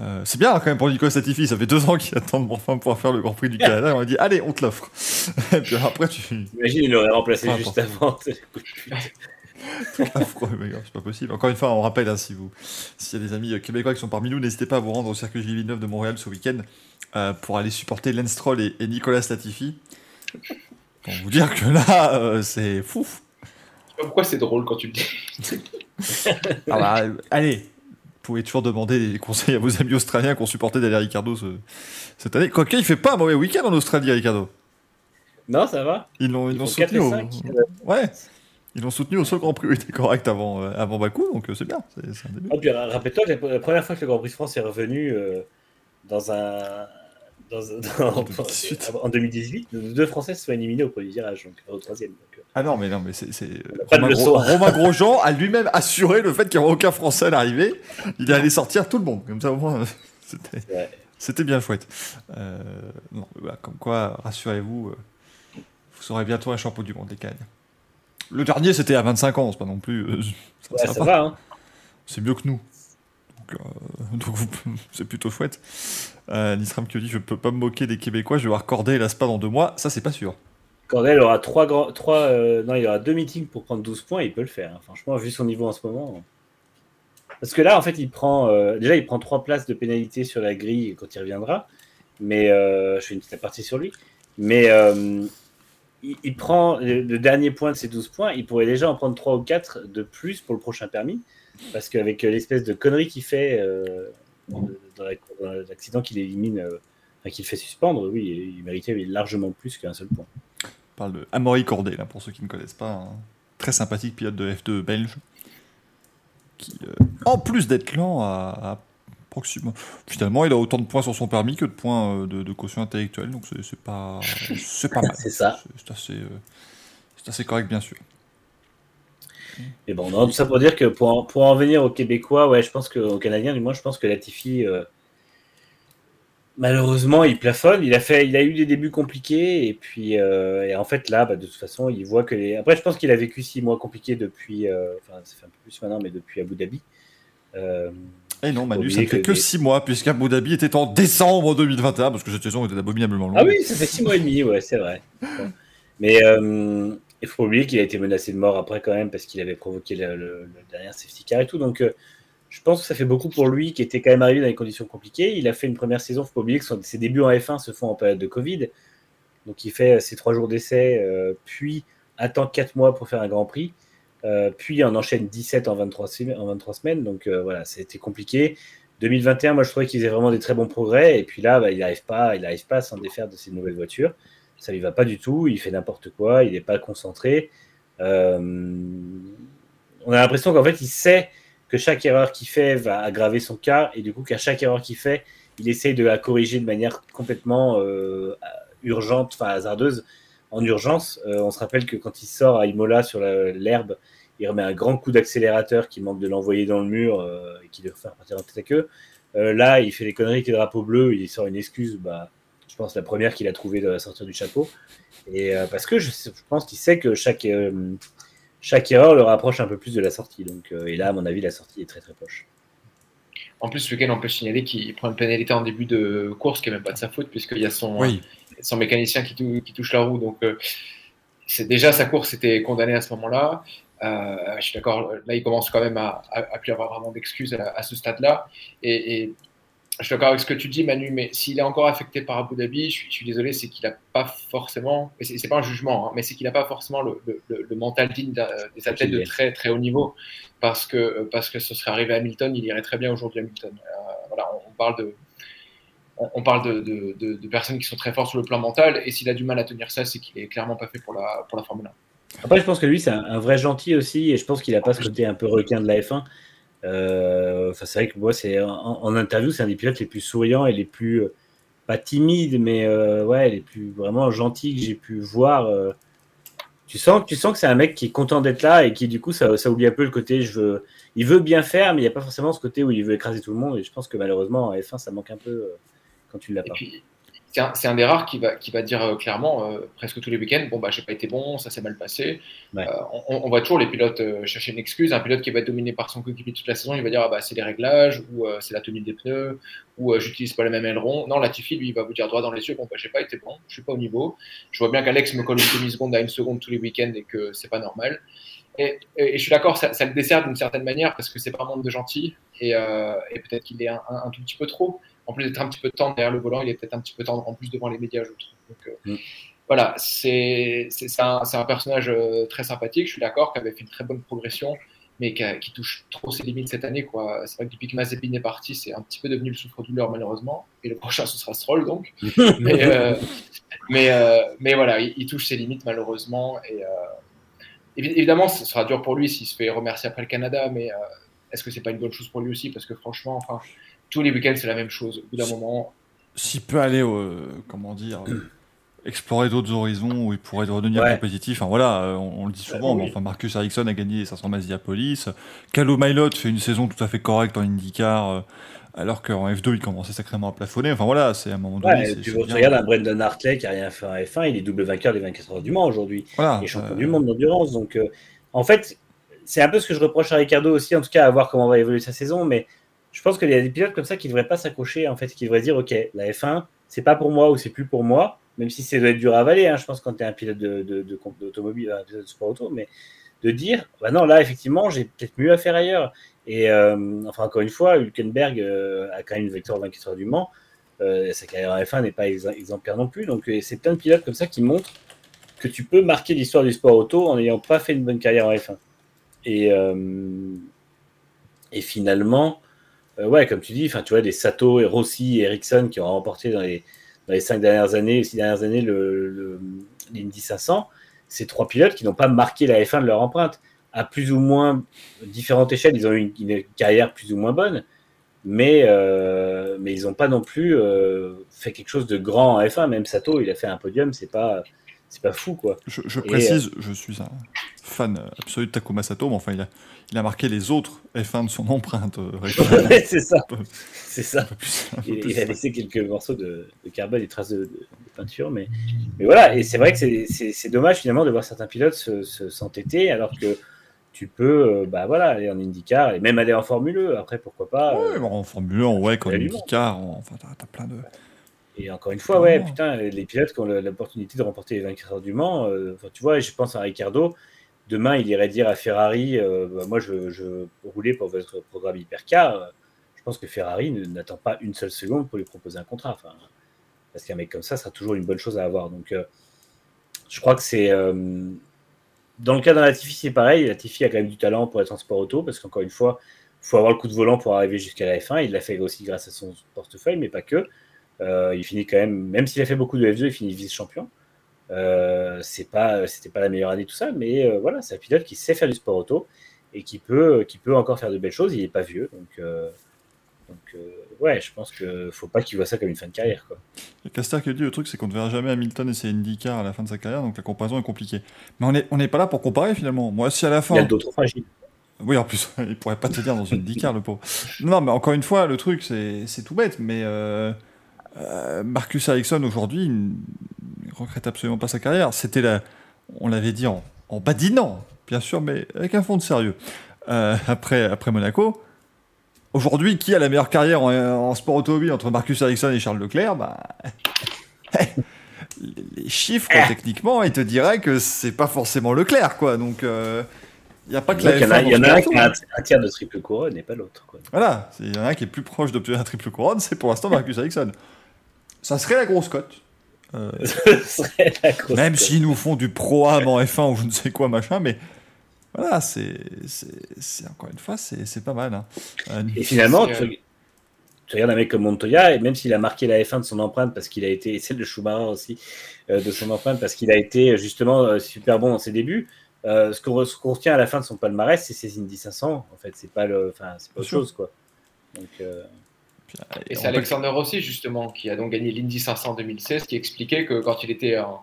Euh, c'est bien quand même pour Nicolas Satifi, ça fait deux ans qu'il attend enfin pouvoir faire le Grand Prix du Canada. On a dit allez, on te l'offre. *laughs* Et puis après, tu. Imagine, il l'aurait remplacé juste avant. *laughs* c'est pas possible. Encore une fois, on rappelle, hein, si vous, s'il y a des amis québécois qui sont parmi nous, n'hésitez pas à vous rendre au circuit Gilles Villeneuve de Montréal ce week-end euh, pour aller supporter Lance Stroll et, et Nicolas Latifi. Pour vous dire que là, euh, c'est fou. Pourquoi c'est drôle quand tu le dis *laughs* ah bah, Allez, vous pouvez toujours demander des conseils à vos amis australiens qui ont supporté d'aller Ricardo ce, cette année. Quoique, il fait pas un mauvais week-end en Australie, Ricardo. Non, ça va. Ils l'ont ils soutenu. Au... Ouais. Ils l'ont soutenu au seul Grand Prix où il était correct avant, euh, avant Bakou, donc euh, c'est bien. C'est, un début. Oh, puis, rappelle-toi, la première fois que le Grand Prix de France est revenu euh, dans un. Dans, dans, *laughs* en, 2018. en 2018, deux Français se sont éliminés au premier virage, donc au troisième. Donc, ah non, mais non, mais c'est. Romain, Gros, Romain, *laughs* Grosjean a lui-même assuré le fait qu'il n'y aurait aucun Français à l'arrivée. Il allait sortir tout le monde. Comme ça, au moins, *laughs* c'était, bien chouette. Euh, non, bah, comme quoi, rassurez-vous, vous serez bientôt un champion du monde des Cagnes. Le dernier, c'était à 25 ans, c'est pas non plus. Euh, ça, ça va, hein. C'est mieux que nous. Donc, euh, *laughs* c'est plutôt chouette. Euh, Nisram qui dit Je peux pas me moquer des Québécois, je vais voir Corday et l'ASPA dans deux mois. Ça, c'est pas sûr. Corday, aura trois grands, trois, non, il aura deux meetings pour prendre 12 points, il peut le faire. Hein. Franchement, vu son niveau en ce moment. Parce que là, en fait, il prend. déjà, il prend trois places de pénalité sur la grille quand il reviendra. Mais je fais une petite partie sur lui. Mais il, prend le, dernier point de ses 12 points, il pourrait déjà en prendre 3 ou 4 de plus pour le prochain permis. Parce qu'avec euh, l'espèce de connerie qu'il fait euh, dans l'accident qu'il élimine, euh, qu'il fait suspendre, oui, il méritait largement plus qu'un seul point. On parle de Amaury Cordet, là, pour ceux qui ne connaissent pas. Un très sympathique pilote de F2 belge. Qui, en plus d'être lent, a, Finalement, il a autant de points sur son permis que de points de, caution intellectuelle, donc c'est pas, c'est pas *laughs* mal. c'est ça. C'est assez, euh, assez, correct, bien sûr. Et bon, tout ça pour dire que pour en, pour en venir aux Québécois, ouais, je pense qu'aux Canadiens, du moins, je pense que Latifi, euh, malheureusement, il plafonne. Il a, fait, il a eu des débuts compliqués, et puis, et en fait, là, bah, de toute façon, il voit que les. Après, je pense qu'il a vécu six mois compliqués depuis, enfin, ça fait un peu plus maintenant, mais depuis Abu Dhabi. Et eh non, Manu, ça ne fait que 6 mois, puisqu'Abu Dhabi était en décembre 2021, parce que cette saison était abominablement longue. Ah oui, ça fait 6 mois et demi, ouais, c'est vrai. Mais euh, il faut oublier qu'il a été menacé de mort après quand même, parce qu'il avait provoqué le, dernier safety car et tout. Donc euh, je pense que ça fait beaucoup pour lui, qui était quand même arrivé dans des conditions compliquées. Il a fait une première saison, il faut pas oublier que ses débuts en F1 se font en période de Covid. Donc il fait ses 3 jours d'essai, euh, puis attend 4 mois pour faire un Grand Prix. Euh, puis on enchaîne 17 en 23, en 23 semaines. Donc euh, voilà, c'était compliqué. 2021, moi je trouvais qu'il faisait vraiment des très bons progrès. Et puis là, bah, il n'arrive pas, pas à s'en défaire de ses nouvelles voitures. Ça lui va pas du tout. Il fait n'importe quoi. Il n'est pas concentré. Euh, on a l'impression qu'en fait, il sait que chaque erreur qu'il fait va aggraver son cas. Et du coup, qu'à chaque erreur qu'il fait, il essaye de la corriger de manière complètement urgente, enfin hasardeuse, en urgence. on se rappelle que quand il sort à Imola sur l'herbe, il remet un grand coup d'accélérateur qui manque de l'envoyer dans le mur euh, et qui doit faire partir en tête à queue. Euh, là, il fait les conneries avec les drapeaux bleus, il sort une excuse, bah, je pense la première qu'il a trouvée de la sortir du chapeau. Et euh, parce que je, pense qu'il sait que chaque, chaque erreur le rapproche un peu plus de la sortie. Donc, et là, à mon avis, la sortie est très très proche. En plus, lequel on peut signaler qu'il prend une pénalité en début de course, qui n'est même pas de sa faute, puisqu'il y a son, son mécanicien qui, qui, touche la roue. Donc, c'est déjà sa course était condamnée à ce moment-là. Euh, je suis d'accord, là, il commence quand même à, à, plus avoir vraiment d'excuses à, ce stade-là. Et, je suis d'accord avec ce que tu dis, Manu, mais s'il est encore affecté par Abu Dhabi, je suis, désolé, c'est qu'il n'a pas forcément, et c'est pas un jugement, hein, mais c'est qu'il n'a pas forcément le, mental digne des athlètes de très très haut niveau, parce que, parce que ce serait arrivé à Hamilton, il irait très bien aujourd'hui Hamilton. Euh, voilà, on, parle de, on, parle de, de, personnes qui sont très fortes sur le plan mental, et s'il a du mal à tenir ça, c'est qu'il est clairement pas fait pour la, pour la Formule 1. Après, je pense que lui, c'est un, vrai gentil aussi, et je pense qu'il n'a pas ce côté un peu requin de la F1. Euh, c'est vrai que moi, c'est en, interview, c'est un des pilotes les plus souriants et les plus euh, pas timides, mais euh, ouais, les plus vraiment gentils que j'ai pu voir. tu sens, tu sens que c'est un mec qui est content d'être là et qui du coup, ça, ça, oublie un peu le côté, je veux, il veut bien faire, mais il n'y a pas forcément ce côté où il veut écraser tout le monde. Et je pense que malheureusement en F1, ça manque un peu quand tu l'as pas c'est un, des rares qui va, qui va dire euh, clairement, euh, presque tous les week-ends, bon, bah, j'ai pas été bon, ça s'est mal passé. Euh, on, voit toujours les pilotes chercher une excuse. Un pilote qui va être dominé par son coéquipier toute la saison, il va dire, ah, bah, c'est les réglages, ou c'est la tenue des pneus, ou j'utilise pas le même aileron. Non, Latifi, lui, il va vous dire droit dans les yeux, bon, bah, j'ai pas été bon, je suis pas au niveau. Je vois bien qu'Alex me colle une demi-seconde à une seconde tous les week-ends et que c'est pas normal. Et, je suis d'accord, ça, le dessert d'une certaine manière parce que c'est pas un monde de gentil et, peut-être qu'il est un, tout petit peu trop en plus d'être un petit peu tendre derrière le volant, il est peut-être un petit peu tendre en plus devant les médias, je trouve. Donc, euh, mm. voilà, c'est un, un, personnage très sympathique, je suis d'accord, qui avait fait une très bonne progression, mais qui, touche trop ses limites cette année. C'est vrai que depuis que Mazepin est parti, c'est un petit peu devenu le souffre-douleur, malheureusement. Et le prochain, ce sera Stroll, donc. *laughs* mais, euh, mais, euh, mais, voilà, il, touche ses limites, malheureusement. Et euh, évidemment, ce sera dur pour lui s'il se fait remercier après le Canada, mais est-ce que c'est pas une bonne chose pour lui aussi? Parce que franchement, enfin, tous les week-ends, c'est la même chose. Au bout d'un moment. S'il peut aller, comment dire explorer d'autres horizons où il pourrait redevenir compétitif. Enfin voilà, euh, on, le dit souvent, mais enfin Marcus Ericsson a gagné 500 Diapolis. Calo Mailot fait une saison tout à fait correcte en IndyCar, euh, alors qu'en F2 il commençait sacrément à plafonner. Enfin voilà, c'est à un moment donné. Ouais, tu regardes un Brendan Hartley qui a rien fait en F1, il est double vainqueur des 24 heures du Mans aujourd'hui. il est champion euh, du monde d'endurance. Donc en fait, c'est un peu ce que je reproche à Ricardo aussi, en tout cas à voir comment va évoluer sa saison, mais je pense qu'il y a des pilotes comme ça qui ne devraient pas s'accrocher, en fait, qui devraient dire, ok, la F1, c'est pas pour moi ou c'est plus pour moi même si ça doit être dur à avaler, hein, je pense, quand tu es un pilote d'automobile, de, de, de, de, sport auto, mais de dire, bah non, là, effectivement, j'ai peut-être mieux à faire ailleurs. Et euh, enfin, encore une fois, Hülkenberg euh, a quand même une victoire 24 heures du Mans. Euh, sa carrière en F1 n'est pas exemplaire non plus. Donc, c'est plein de pilotes comme ça qui montrent que tu peux marquer l'histoire du sport auto en n'ayant pas fait une bonne carrière en F1. Et, et finalement, ouais, comme tu dis, tu vois, des Sato, et Rossi, et Ericsson qui ont remporté dans les dans les cinq dernières années, six dernières années, le, l'Indy 500, c'est trois pilotes qui n'ont pas marqué la F1 de leur empreinte. À plus ou moins différentes échelles, ils ont eu une, carrière plus ou moins bonne, mais, euh, mais ils n'ont pas non plus euh, fait quelque chose de grand en F1. Même Sato, il a fait un podium, c'est pas, c'est pas fou quoi. Je, précise, je suis un fan absolu de Takuma Sato, mais enfin il a, il a marqué les autres F1 de son empreinte. Euh, *laughs* c'est ça. C'est ça. il, a laissé quelques morceaux de, carbone et traces de, peinture, mais, mais voilà. Et c'est vrai que c'est dommage finalement de voir certains pilotes s'entêter se, alors que tu peux euh, bah voilà, aller en IndyCar et même aller en Formule E. Après, pourquoi pas. Ouais, euh, en Formule 1, en WEC, en IndyCar, enfin, t'as plein de. Et encore une fois, ouais, putain, les pilotes qui ont l'opportunité de remporter les 24 heures du Mans, tu vois, je pense à Ricardo, demain, il irait dire à Ferrari euh, bah, Moi, je, je, roulais pour votre programme hypercar. Je pense que Ferrari n'attend pas une seule seconde pour lui proposer un contrat. Parce qu'un mec comme ça sera toujours une bonne chose à avoir. Donc, euh, je crois que c'est. Euh, dans le cas d'un Latifi, c'est pareil. Latifi a quand même du talent pour être en sport auto, parce qu'encore une fois, il faut avoir le coup de volant pour arriver jusqu'à la F1. Il l'a fait aussi grâce à son portefeuille, mais pas que. il finit quand même, même s'il a fait beaucoup de F2, il finit vice-champion. Euh, c'est pas, c'était pas la meilleure année tout ça, mais euh, voilà, c'est un pilote qui sait faire du sport auto et qui peut, qui peut encore faire de belles choses. Il est pas vieux, donc, euh, donc ouais, je pense que faut pas qu'il voit ça comme une fin de carrière. Quoi. Caster qui dit le truc, c'est qu'on ne verra jamais Hamilton et ses IndyCar à la fin de sa carrière, donc la comparaison est compliquée. Mais on n'est on est pas là pour comparer finalement. Moi, si à la fin. Il y a d'autres fragiles. Oui, en plus, *laughs* il pourrait pas te dire dans une IndyCar, le pauvre. Non, mais encore une fois, le truc, c'est tout bête, mais Marcus Ericsson aujourd'hui regrette absolument pas sa carrière. C'était la, on l'avait dit en, badinant, bien sûr, mais avec un fond de sérieux. Euh, après, après Monaco. Aujourd'hui, qui a la meilleure carrière en, sport automobile entre Marcus Ericsson et Charles Leclerc bah, *laughs* Les chiffres, eh. techniquement, ils te diraient que c'est pas forcément Leclerc, quoi. Donc, il euh, n'y a pas que la Il y en a, un qui a un, tiers de triple couronne et pas l'autre. Voilà, il y en a un qui est plus proche d'obtenir un triple couronne, c'est pour l'instant Marcus Ericsson. Ça serait la grosse cote. Euh, *laughs* même s'ils nous font du pro-am en F1 ou je ne sais quoi, machin, mais voilà, c'est encore une fois, c'est pas mal. Hein. Euh, et finalement, tu, regardes un mec comme Montoya, et même s'il a marqué la F1 de son empreinte, parce qu'il a été, et celle de Schumacher aussi, euh, de son empreinte, parce qu'il a été justement super bon dans ses débuts, ce qu'on retient à la fin de son palmarès, c'est ses Indy 500. En fait, c'est pas, le, pas autre chose, quoi. Donc. Et, c'est Alexander Rossi, justement, qui a donc gagné l'Indy 500 2016, qui expliquait que quand il était, en,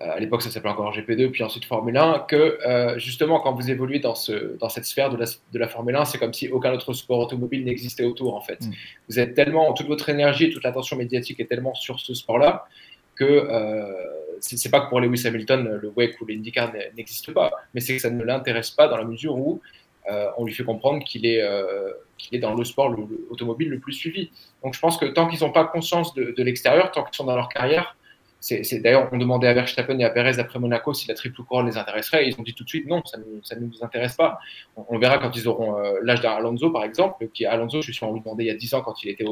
euh, à l'époque ça s'appelait encore GP2, puis ensuite Formule 1, que euh, justement quand vous évoluez dans, ce, dans cette sphère de la, de la Formule 1, c'est comme si aucun autre sport automobile n'existait autour, en fait. Mm. Vous êtes tellement, toute votre énergie, toute l'attention médiatique est tellement sur ce sport-là que euh, c'est pas que pour Lewis Hamilton, le WEC ou l'IndyCar n'existe pas, mais c'est que ça ne l'intéresse pas dans la mesure où euh, on lui fait comprendre qu'il est, euh, dans le sport automobile le plus suivi. Donc je pense que tant qu'ils n'ont pas conscience de, l'extérieur, tant qu'ils sont dans leur carrière, c'est, d'ailleurs, on demandait à Verstappen et à Perez après Monaco si la triple couronne les intéresserait. ils ont dit tout de suite non, ça ne, nous intéresse pas. On, verra quand ils auront euh, l'âge d'Alonso, par exemple. Qui, Alonso, je suis on lui demandait il y a 10 ans quand il était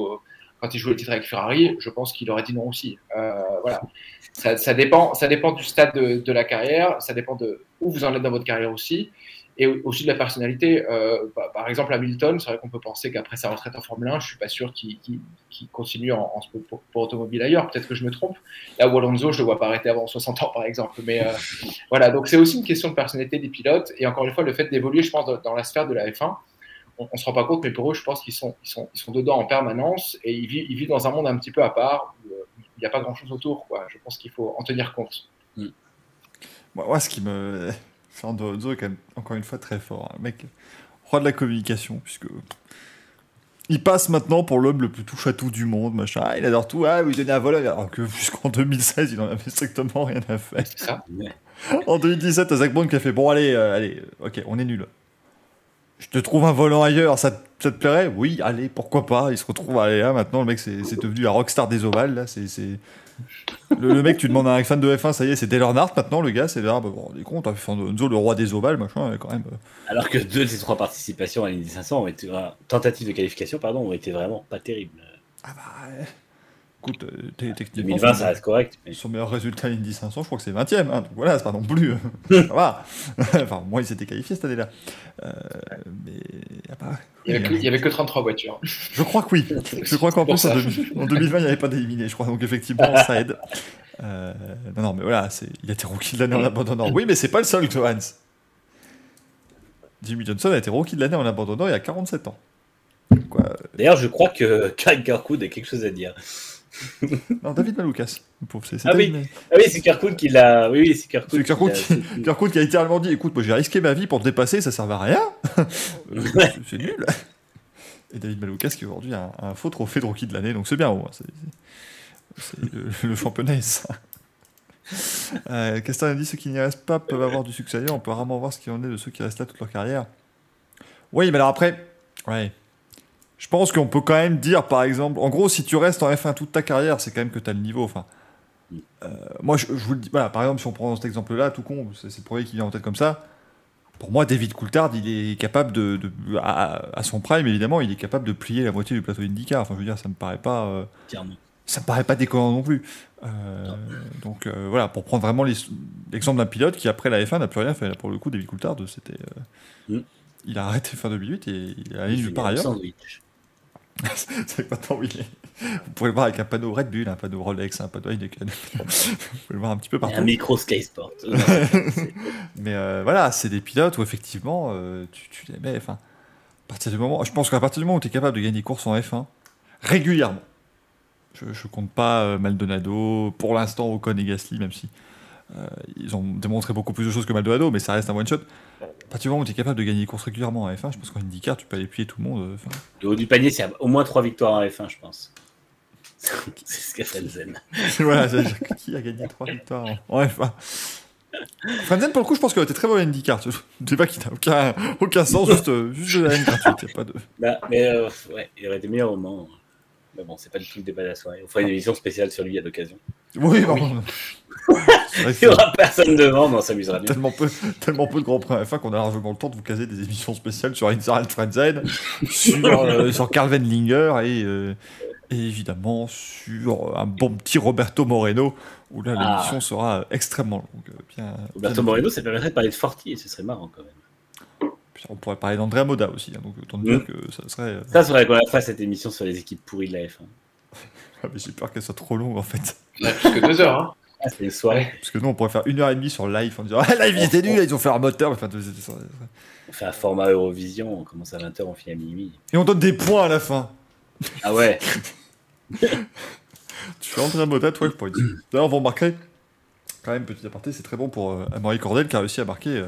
il jouait le titre avec Ferrari, je pense qu'il aurait dit non aussi. voilà. Ça, dépend, ça dépend du stade de, de, la carrière, ça dépend de où vous en êtes dans votre carrière aussi et aussi de la personnalité. Euh, par exemple, Hamilton, c'est vrai qu'on peut penser qu'après sa retraite en Formule 1, je suis pas sûr qu'il continue en, en pour, automobile ailleurs. Peut-être que je me trompe. Là où Alonso, je le vois pas arrêter avant 60 ans, par exemple. Mais euh, *laughs* voilà, donc c'est aussi une question de personnalité des pilotes. Et encore une fois, le fait d'évoluer, je pense, dans, la sphère de la F1, on, ne se rend pas compte, mais pour eux, je pense qu'ils sont, ils sont, ils sont dedans en permanence et ils vivent, ils vivent dans un monde un petit peu à part où euh, il n'y a pas grand-chose autour. Quoi. Je pense qu'il faut en tenir compte. Moi, ce qui me Fernando Alonso est quand même, encore une fois, très fort. Hein. mec, roi de la communication, puisque. Il passe maintenant pour l'homme le plus touche-à-tout du monde, machin. Ah, il adore tout. Ah, oui, il donnait un vol, alors que jusqu'en 2016, il en avait strictement rien à faire. Ça. en 2017, Zach Brown qui a fait Bon, allez, euh, allez, ok, on est nul. Je te trouve un volant ailleurs, ça, te plairait? Oui, allez, pourquoi pas? Il se retrouve, allez, là, maintenant, le mec, c'est devenu un rockstar des ovales, là. C'est le, mec, tu demandes à un fan de F1, ça y est, c'est Dale Earnhardt maintenant, le gars, c'est là, bah, bon, con, t'as fait le roi des ovales, machin, quand même. Euh. Alors que deux de ces trois participations à l'Indy 500 ont été, euh, tentatives de qualification, pardon, ont été vraiment pas terribles. Ah bah, ouais. Écoute, euh, techniquement. 2020, ça reste correct. Son meilleur résultat à l'Indy 500, je crois que c'est 20 e hein, donc voilà, c'est pas non plus. *laughs* ça va. *laughs* enfin, moi, il s'était qualifié cette année-là. mais. Ah bah, il n'y avait, que 33 voitures. Je crois que oui. *laughs* Je crois qu'en plus, en, 2020, il n'y avait pas d'éliminé, je crois. Donc, effectivement, ça aide. Euh, non, non, mais voilà, il a été rookie de l'année en abandonnant. Oui, mais c'est pas le seul, Johannes. Jimmy Johnson a été rookie de l'année en abandonnant il y a 47 ans. D'ailleurs, je crois que Kyle Kirkwood a quelque chose à dire. *laughs* non, David Maloukas. Ah, oui. ah oui, c'est Kirkwood qui l'a. Oui, oui, c'est Kirkwood. Kirkwood, qui, a... littéralement dit écoute, moi j'ai risqué ma vie pour te dépasser, ça sert à rien. *laughs* Euh, c'est nul. Et David Maloukas qui aujourd'hui a un, faux trophée de rookie de l'année, donc c'est bien. C'est le, championnat est *laughs* ça. Euh, a dit ceux qui n'y restent pas peuvent avoir du succès ailleurs. On peut rarement voir ce qu'il en est de ceux qui restent là toute leur carrière. Oui, mais alors après, ouais, je pense qu'on peut quand même dire, par exemple, en gros, si tu restes en F1 toute ta carrière, c'est quand même que tu as le niveau. Enfin, euh, moi, je, vous le dis, voilà, par exemple, si on prend cet exemple-là, tout con, c'est le premier qui vient en tête comme ça. Pour moi, David Coulthard, il est capable de, à, son prime, évidemment, il est capable de plier la moitié du plateau IndyCar. Enfin, je veux dire, ça me paraît pas. Euh, ça me paraît pas déconnant non plus. Euh, donc voilà, pour prendre vraiment l'exemple d'un pilote qui après la F1 n'a plus rien fait. pour le coup, David Coulthard, c'était, mm. il a arrêté fin 2008 et il a nulle part ailleurs. *laughs* c'est pas tant où il est. Vous pouvez le voir avec un panneau Red Bull, un panneau Rolex, un panneau Heineken. *laughs* Vous pouvez le voir un petit peu partout. Un micro Sky Sport. *laughs* Mais euh, voilà, c'est des pilotes où effectivement, euh, tu, tu, les mets. Enfin, à partir du moment, je pense qu'à partir du moment où tu es capable de gagner des courses en F1 régulièrement, je, ne compte pas euh, Maldonado, pour l'instant Ocon et Gasly, même si ils ont démontré beaucoup plus de choses que Maldonado, mais ça reste un one shot. À partir du moment où tu es capable de gagner des courses régulièrement en F1, je pense qu'en IndyCar, tu peux aller plier tout le monde. Euh, le haut du panier, c'est au moins 3 victoires en F1, je pense. *laughs* c'est ce qu'a fait Zen. voilà, qui a gagné 3 victoires en, F1 Frenzen, pour le coup, je pense qu'il a été très bon à IndyCar. Je sais pas qui n'a aucun, aucun sens, juste, euh, juste de la haine gratuite. pas de... *laughs* Bah, mais euh, ouais, il aurait été meilleur au moment. Mais bon, c'est pas du tout le débat de la soirée. On fera une émission spéciale sur lui à l'occasion. Oui. *laughs* Il n'y aura personne devant, mais on s'amusera bien. Tellement peu, tellement peu de grands prix F1 qu'on a largement le temps de vous caser des émissions spéciales sur Inside Frenzen, sur, euh, *laughs* sur Carl Wendlinger et, euh, et, évidemment sur un bon petit Roberto Moreno, où là ah. l'émission sera extrêmement longue. Bien, Roberto Moreno, ça permettrait de parler de Forti et ce serait marrant quand même. on pourrait parler d'Andrea Moda aussi, hein, donc autant dire mm. que ça serait. Euh, ça serait qu'on fasse cette émission sur les équipes pourries de la F1. *laughs* Ah, j'ai peur qu'elle soit trop longue en fait. Ouais, plus que deux heures. Hein. Ah, c'est une soirée. Parce que nous, on pourrait faire une heure et demie sur live en disant *laughs* Ah, live, ils étaient nuls, ils ont fait un moteur. Enfin, on fait un format Eurovision, on commence à 20h, on finit à minuit. Et on donne des points à la fin. Ah ouais *laughs* Tu fais entrer un moteur, 12 points. D'ailleurs, on va remarquer, quand même, petit aparté, c'est très bon pour euh, Amaury Cordel qui a réussi à marquer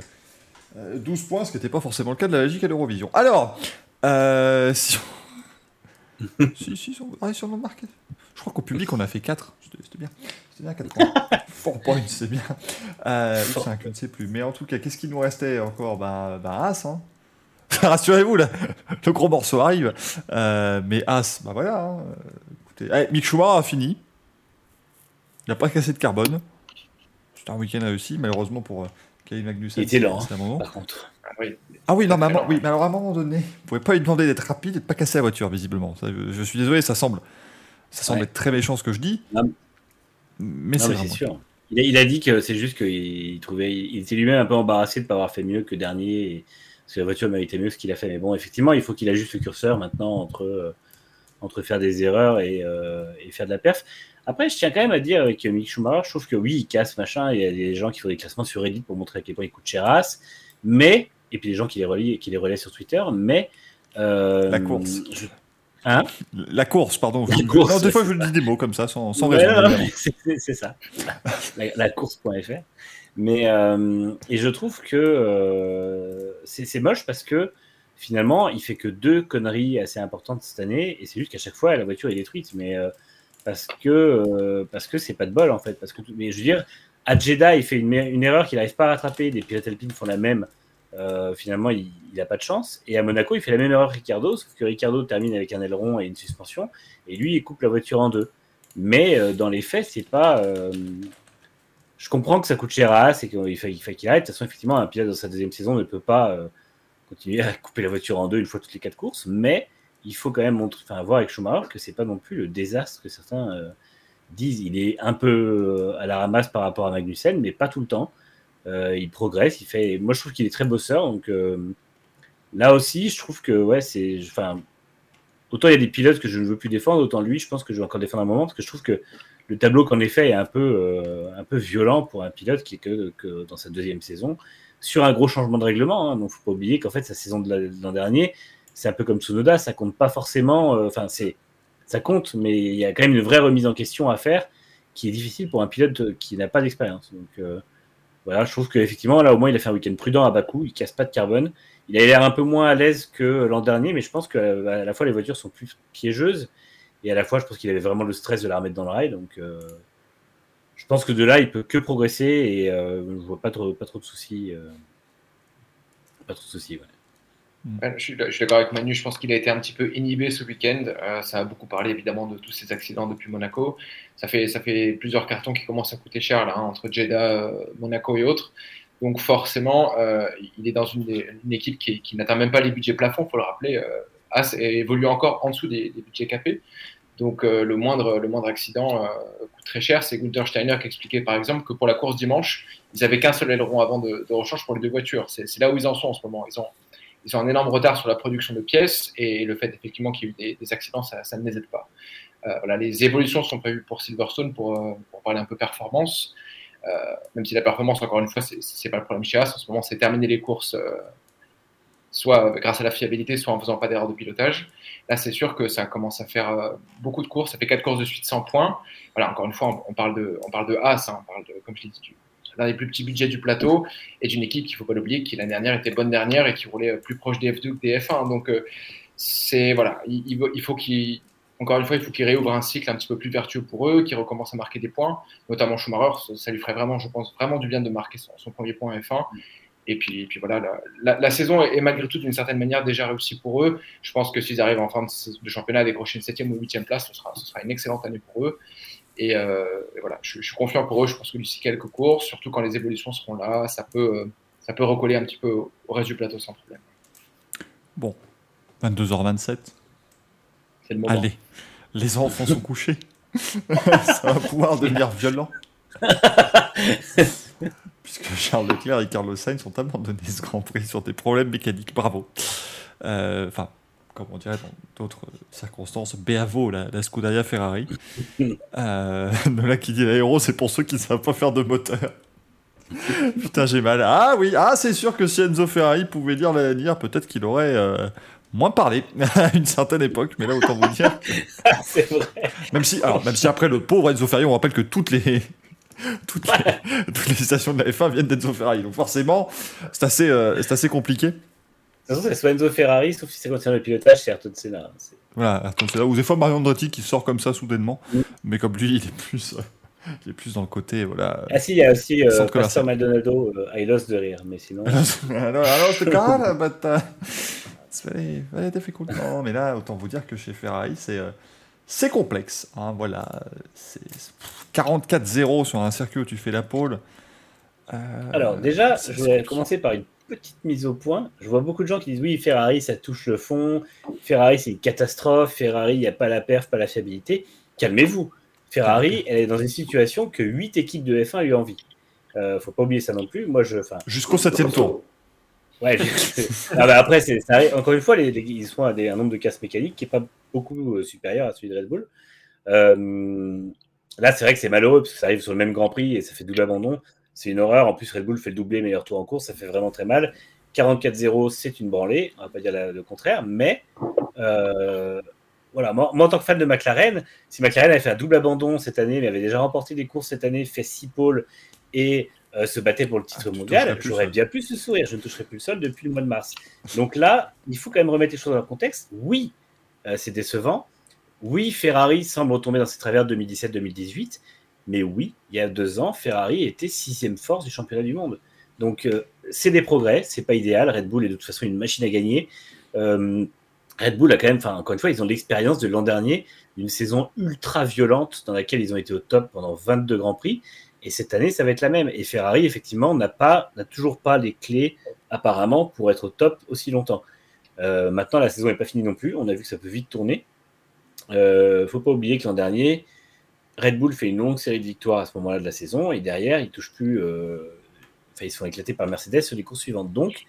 12 euh, points, ce qui n'était pas forcément le cas de la logique à l'Eurovision. Alors, euh, si on. Si, si, on... si on a marqué. Je crois qu'au public, on a fait 4. C'était bien. C'était bien 4 *laughs* points. 4 points, c'est bien. Euh, 5, je ne sais plus. Mais en tout cas, qu'est-ce qu'il nous restait encore? Ben, ben As. Hein. *laughs* Rassurez-vous, le gros morceau arrive. Euh, mais As, ben voilà. Hein. Écoutez, allez, Mick Schumacher a fini. Il n'a pas cassé de carbone. C'était un week-end réussi, malheureusement pour euh, Kevin Magnussen. Il était lent, hein, par contre. Ah oui, ah oui non, mais, oui, mais alors à un moment donné, vous ne pouvez pas lui demander d'être rapide et de ne pas casser la voiture, visiblement. je, je suis désolé, ça semble Ça semble être très méchant ce que je dis. Mais c'est sûr. Il a, dit que c'est juste qu'il trouvait, il était lui-même un peu embarrassé de ne pas avoir fait mieux que dernier, et, parce que la voiture méritait mieux ce qu'il a fait. Mais bon, effectivement, il faut qu'il ajuste le curseur maintenant entre, euh, entre faire des erreurs et, euh, et, faire de la perf. Après, je tiens quand même à dire avec Mick Schumacher, je trouve que oui, il casse machin. Il y a des gens qui font des classements sur Reddit pour montrer à quel point il coûte cher mais et puis des gens qui les relient, qui les relaient sur Twitter, mais euh, la course. Hein? La course, pardon. des fois, je dis des mots comme ça, sans, sans raison. C'est ça. La, course.fr. Mais, euh, et je trouve que euh, c'est moche parce que finalement, il fait que deux conneries assez importantes cette année, et c'est juste qu'à chaque fois, la voiture est détruite. Mais parce que parce que c'est pas de bol en fait. Parce que, mais je veux dire, à Jeddah, il fait une, une erreur qu'il n'arrive pas à rattraper. Des pilotes alpines font la même. Euh, finalement, il n'a pas de chance. Et à Monaco, il fait la même erreur Ricardo, sauf que Ricardo termine avec un aileron et une suspension, et lui, il coupe la voiture en deux. Mais euh, dans les faits, c'est pas. Euh, je comprends que ça coûte cher à As et qu'il faut qu'il arrête. De toute façon, effectivement, un pilote dans sa deuxième saison ne peut pas continuer à couper la voiture en deux une fois toutes les quatre courses, mais il faut quand même voir avec Schumacher que c'est pas non plus le désastre que certains disent. Il est un peu à la ramasse par rapport à Magnussen, mais pas tout le temps. Euh, il progresse, il fait. Moi, je trouve qu'il est très bosseur. Donc euh, là aussi, je trouve que ouais, c'est. Enfin, autant il y a des pilotes que je ne veux plus défendre, autant lui, je pense que je vais encore défendre un moment parce que je trouve que le tableau qu'en effet est un peu, euh, un peu violent pour un pilote qui est que, dans sa deuxième saison sur un gros changement de règlement. Hein, donc, faut pas oublier qu'en fait, sa saison de l'an dernier, c'est un peu comme Tsunoda, ça compte pas forcément. Enfin, c'est ça compte, mais il y a quand même une vraie remise en question à faire qui est difficile pour un pilote qui n'a pas d'expérience. Donc, voilà, je trouve qu'effectivement, là, au moins, il a fait un week-end prudent à Bakou, il casse pas de carbone. Il a l'air un peu moins à l'aise que l'an dernier, mais je pense qu'à la fois, les voitures sont plus piégeuses, et à la fois, je pense qu'il avait vraiment le stress de la remettre dans le rail. Donc, euh, je pense que de là, il peut que progresser, et euh, je vois pas trop, pas trop de soucis. Euh, pas trop de soucis, ouais. Je suis, d'accord avec Manu, je pense qu'il a été un petit peu inhibé ce week-end. Euh, ça a beaucoup parlé évidemment de tous ces accidents depuis Monaco. Ça fait, plusieurs cartons qui commencent à coûter cher là, hein, entre Jeddah, Monaco et autres. Donc forcément, euh, il est dans une, équipe qui, n'atteint même pas les budgets plafonds, il faut le rappeler. Euh, évolue encore en dessous des, budgets capés. Donc le, moindre, accident coûte très cher. C'est Gunther Steiner qui expliquait par exemple que pour la course dimanche, ils n'avaient qu'un seul aileron avant de, de rechange pour les deux voitures. C'est là où ils en sont en ce moment. Ils ont un énorme retard sur la production de pièces et le fait effectivement qu'il y ait eu des, accidents, ça, ne les aide pas. Euh, les évolutions sont prévues pour Silverstone pour, euh, parler un peu performance. Euh, même si la performance, encore une fois, c'est pas le problème chez As. En ce moment, c'est terminer les courses soit grâce à la fiabilité, soit en faisant pas d'erreur de pilotage. Là, c'est sûr que ça commence à faire beaucoup de courses. Ça fait quatre courses de suite sans points. Voilà, encore une fois, on, parle de, As, hein, comme je l'ai dit, l'un des plus petits budgets du plateau et d'une équipe qu'il ne faut pas l'oublier, qui l'année dernière était bonne dernière et qui roulait plus proche des F2 que des F1. Donc, euh, c'est voilà, il, faut qu'il encore une fois, il faut qu'il réouvre un cycle un petit peu plus vertueux pour eux, qu'il recommence à marquer des points, notamment Schumacher. Ça lui ferait vraiment, je pense, vraiment du bien de marquer son, premier point F1. Et puis, voilà, la, saison est, malgré tout d'une certaine manière déjà réussie pour eux. Je pense que s'ils arrivent en fin de, championnat à décrocher une 7 ou 8 place, ce sera, ce sera une excellente année pour eux. Euh, et, voilà, je, suis confiant pour eux. Je pense que d'ici quelques courses, surtout quand les évolutions seront là, ça peut, euh, ça peut recoller un petit peu au reste du plateau sans problème. Bon, 22h27. C'est le moment. Allez, les enfants sont couchés. *laughs* ça va pouvoir devenir violent. *laughs* Puisque Charles Leclerc et Carlos Sainz ont abandonné ce Grand Prix sur des problèmes mécaniques. Bravo. Euh, enfin, comme on dirait dans d'autres circonstances, Beavo, la, la Scuderia Ferrari. *laughs* euh, là qui dit l'aéro, c'est pour ceux qui ne savent pas faire de moteur. *laughs* Putain, j'ai mal. Ah oui, ah c'est sûr que si Enzo Ferrari pouvait lire l'avenir, peut-être qu'il aurait euh, moins parlé *laughs* à une certaine époque. Mais là, autant vous dire. c'est vrai. Même si, alors, même si après le pauvre Enzo Ferrari, on rappelle que toutes les toutes, les, toutes les stations de la F1 viennent d'Enzo Ferrari. Donc forcément, c'est assez, euh, c'est assez compliqué toute façon, c'est soit Enzo Ferrari, sauf si c'est concerne le pilotage, c'est Ayrton Senna. Voilà, Ayrton Senna. Ou des fois Mario Andretti qui sort comme ça soudainement. Mm. Mais comme lui, il est plus. Euh, il est plus dans le côté, voilà. Ah si, il y a aussi euh, Pastor Maldonado, euh, I lost de rire, mais sinon... *laughs* alors, alors, c'est uh, it's very, very difficult. Non, mais là, autant vous dire que chez Ferrari, c'est... Euh, c'est complexe, hein, voilà. C'est 44-0 sur un circuit où tu fais la pole. Alors déjà, je vais commencer par une petite mise au point. Je vois beaucoup de gens qui disent oui, Ferrari, ça touche le fond. Ferrari, c'est une catastrophe. Ferrari, il n'y a pas la perf, pas la fiabilité. calmez-vous. Ferrari, elle est dans une situation que 8 équipes de F1 lui envie. Euh, faut pas oublier ça non plus. Moi, je, Jusqu'au 7 tour. Ouais, après, c'est, encore une fois, les, ils sont à un nombre de casses mécaniques qui n'est pas beaucoup euh, supérieur à celui de Red Bull. Euh, là, c'est vrai que c'est malheureux parce que ça arrive sur le même Grand Prix et ça fait double abandon. C'est une horreur. En plus, Red Bull fait le doublé meilleur tour en course. Ça fait vraiment très mal. 44-0, c'est une branlée. On va pas dire le contraire. Mais euh, voilà, moi, en tant que fan de McLaren, si McLaren avait fait un double abandon cette année, mais avait déjà remporté des courses cette année, fait 6 pôles et euh, se battait pour le titre ah, mondial, j'aurais bien plus ce sourire. Je ne toucherai plus le sol depuis le mois de mars. Donc là, il faut quand même remettre les choses dans leur contexte. Oui, euh, c'est décevant. Oui, Ferrari semble retomber dans ses travers 2017-2018. Mais oui, il y a deux ans, Ferrari était sixième force du championnat du monde. Donc euh, c'est des progrès, c'est pas idéal. Red Bull est de toute façon une machine à gagner. Red Bull a quand même, encore une fois, ils ont l'expérience de l'an dernier, d'une saison ultra violente dans laquelle ils ont été au top pendant 22 grands prix. Et cette année, ça va être la même. Et Ferrari, effectivement, n'a pas, n'a toujours pas les clés apparemment pour être au top aussi longtemps. Euh, maintenant, la saison n'est pas finie non plus. On a vu que ça peut vite tourner. Euh, faut pas oublier que l'an dernier, Red Bull fait une longue série de victoires à ce moment-là de la saison et derrière, ils touchent plus. Euh, ils sont éclatés par Mercedes sur les courses suivantes. Donc,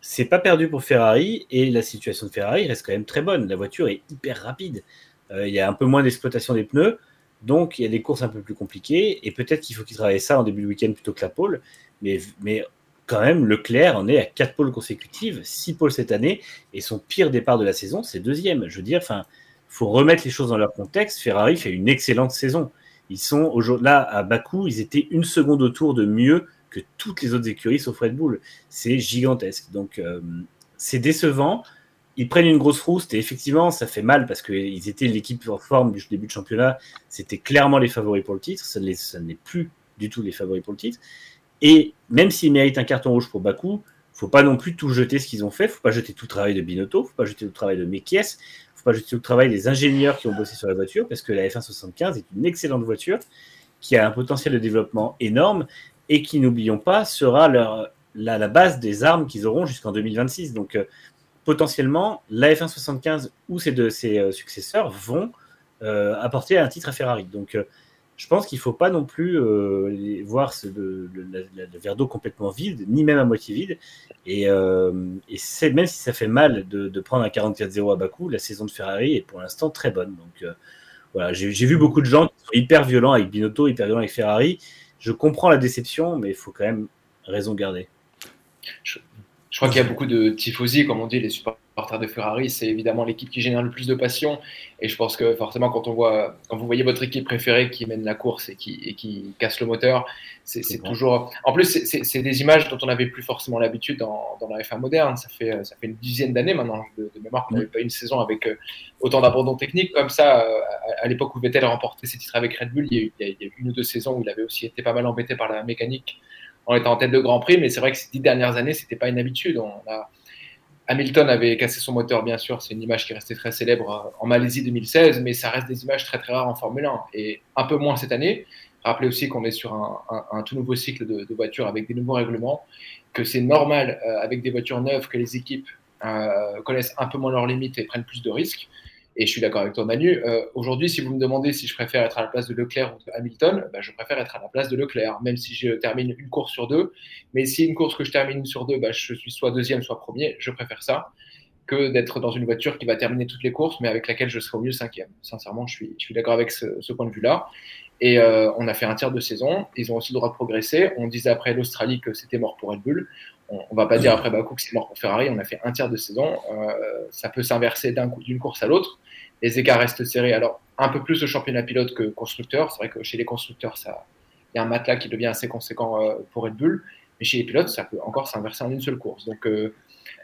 c'est pas perdu pour Ferrari et la situation de Ferrari reste quand même très bonne. La voiture est hyper rapide. Euh, il y a un peu moins d'exploitation des pneus. Donc, il y a des courses un peu plus compliquées et peut-être qu'il faut qu'il travaille ça en début de week-end plutôt que la pole. Mais, mais quand même, Leclerc en est à 4 pôles consécutives, 6 pôles cette année et son pire départ de la saison, c'est deuxième. Je veux dire, enfin, faut remettre les choses dans leur contexte. Ferrari fait une excellente saison. Ils sont là à Bakou, ils étaient une seconde autour de mieux que toutes les autres écuries sauf Red Bull. C'est gigantesque. Donc, euh, c'est décevant ils prennent une grosse frousse et effectivement, ça fait mal parce qu'ils étaient l'équipe en forme du début de championnat. C'était clairement les favoris pour le titre. Ça n'est plus du tout les favoris pour le titre. Et même s'ils méritent un carton rouge pour Bakou, faut pas non plus tout jeter ce qu'ils ont fait. Faut pas jeter tout le travail de Binotto. Faut pas jeter tout le travail de Mekies. Pas tout le travail des ingénieurs qui ont bossé sur la voiture parce que la F175 est une excellente voiture qui a un potentiel de développement énorme et qui, n'oublions pas, sera la, base des armes qu'ils auront jusqu'en 2026. Donc, euh, potentiellement, la F1 75 ou ses, de, ses euh, successeurs vont euh, apporter un titre à Ferrari. Donc, je pense qu'il ne faut pas non plus voir ce, le, verre d'eau complètement vide, ni même à moitié vide. Et, et même si ça fait mal de, prendre un 44-0 à Bakou, la saison de Ferrari est pour l'instant très bonne. Donc, voilà, j'ai vu beaucoup de gens qui sont hyper violents avec Binotto, hyper violents avec Ferrari. Je comprends la déception, mais il faut quand même raison garder. Je crois qu'il y a beaucoup de tifosi, comme on dit, les supporters de Ferrari, c'est évidemment l'équipe qui génère le plus de passion. Et je pense que forcément, quand on voit, quand vous voyez votre équipe préférée qui mène la course et qui, et qui casse le moteur, c'est toujours. En plus, c'est des images dont on n'avait plus forcément l'habitude dans, dans, la F1 moderne. Ça fait, ça fait une dizaine d'années maintenant de, mémoire qu'on n'avait pas une saison avec euh, autant d'abandon technique comme ça. Euh, à, l'époque où Vettel remportait ses titres avec Red Bull, il y, a eu, il y a eu une ou deux saisons où il avait aussi été pas mal embêté par la mécanique on était en tête de Grand Prix, mais c'est vrai que ces dix dernières années, c'était pas une habitude. Hamilton avait cassé son moteur, bien sûr, c'est une image qui restait très célèbre euh, en Malaisie 2016, mais ça reste des images très très rares en Formule 1 et un peu moins cette année. Rappelez aussi qu'on est sur un, tout nouveau cycle de, voitures avec des nouveaux règlements, que c'est normal euh, avec des voitures neuves que les équipes euh, connaissent un peu moins leurs limites et prennent plus de risques. Et je suis d'accord avec toi, Manu. Euh, aujourd'hui, si vous me demandez si je préfère être à la place de Leclerc ou de Hamilton, bah, je préfère être à la place de Leclerc, même si je termine une course sur deux. Mais si une course que je termine sur deux, bah, je suis soit deuxième, soit premier, je préfère ça que d'être dans une voiture qui va terminer toutes les courses, mais avec laquelle je serai au mieux cinquième. Sincèrement, je suis, d'accord avec ce, point de vue-là. Et euh, on a fait un tiers de saison. Ils ont aussi le droit de progresser. On disait après l'Australie que c'était mort pour Red Bull. On, ne va pas dire après Bakou que c'est mort pour Ferrari. On a fait un tiers de saison. Euh, ça peut s'inverser d'une course à l'autre les écarts restent serrés. Alors, un peu plus de championnat pilote que constructeur. C'est vrai que chez les constructeurs, ça, il y a un matelas qui devient assez conséquent euh, pour Red Bull. Mais chez les pilotes, ça peut encore s'inverser en une seule course. Donc, euh,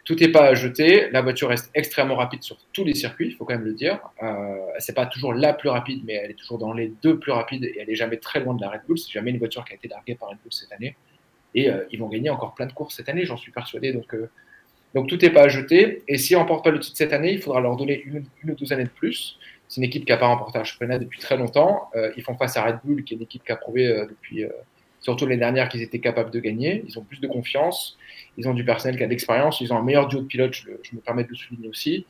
tout n'est pas à jeter. La voiture reste extrêmement rapide sur tous les circuits, il faut quand même le dire. Euh, c'est pas toujours la plus rapide, mais elle est toujours dans les deux plus rapides et elle est jamais très loin de la Red Bull. C'est jamais une voiture qui a été larguée par Red Bull cette année. Et euh, ils vont gagner encore plein de courses cette année, j'en suis persuadé. Donc, donc tout n'est pas à jeter. Et si on remporte pas le titre cette année, il faudra leur donner une, ou deux années de plus. C'est une équipe qui n'a pas remporté un championnat depuis très longtemps. Euh, ils font face à Red Bull, qui est une équipe qui a prouvé euh, depuis, euh, surtout les dernières, qu'ils étaient capables de gagner. Ils ont plus de confiance. Ils ont du personnel qui a de l'expérience. Ils ont un meilleur duo de pilotes, je, me permets de le souligner aussi.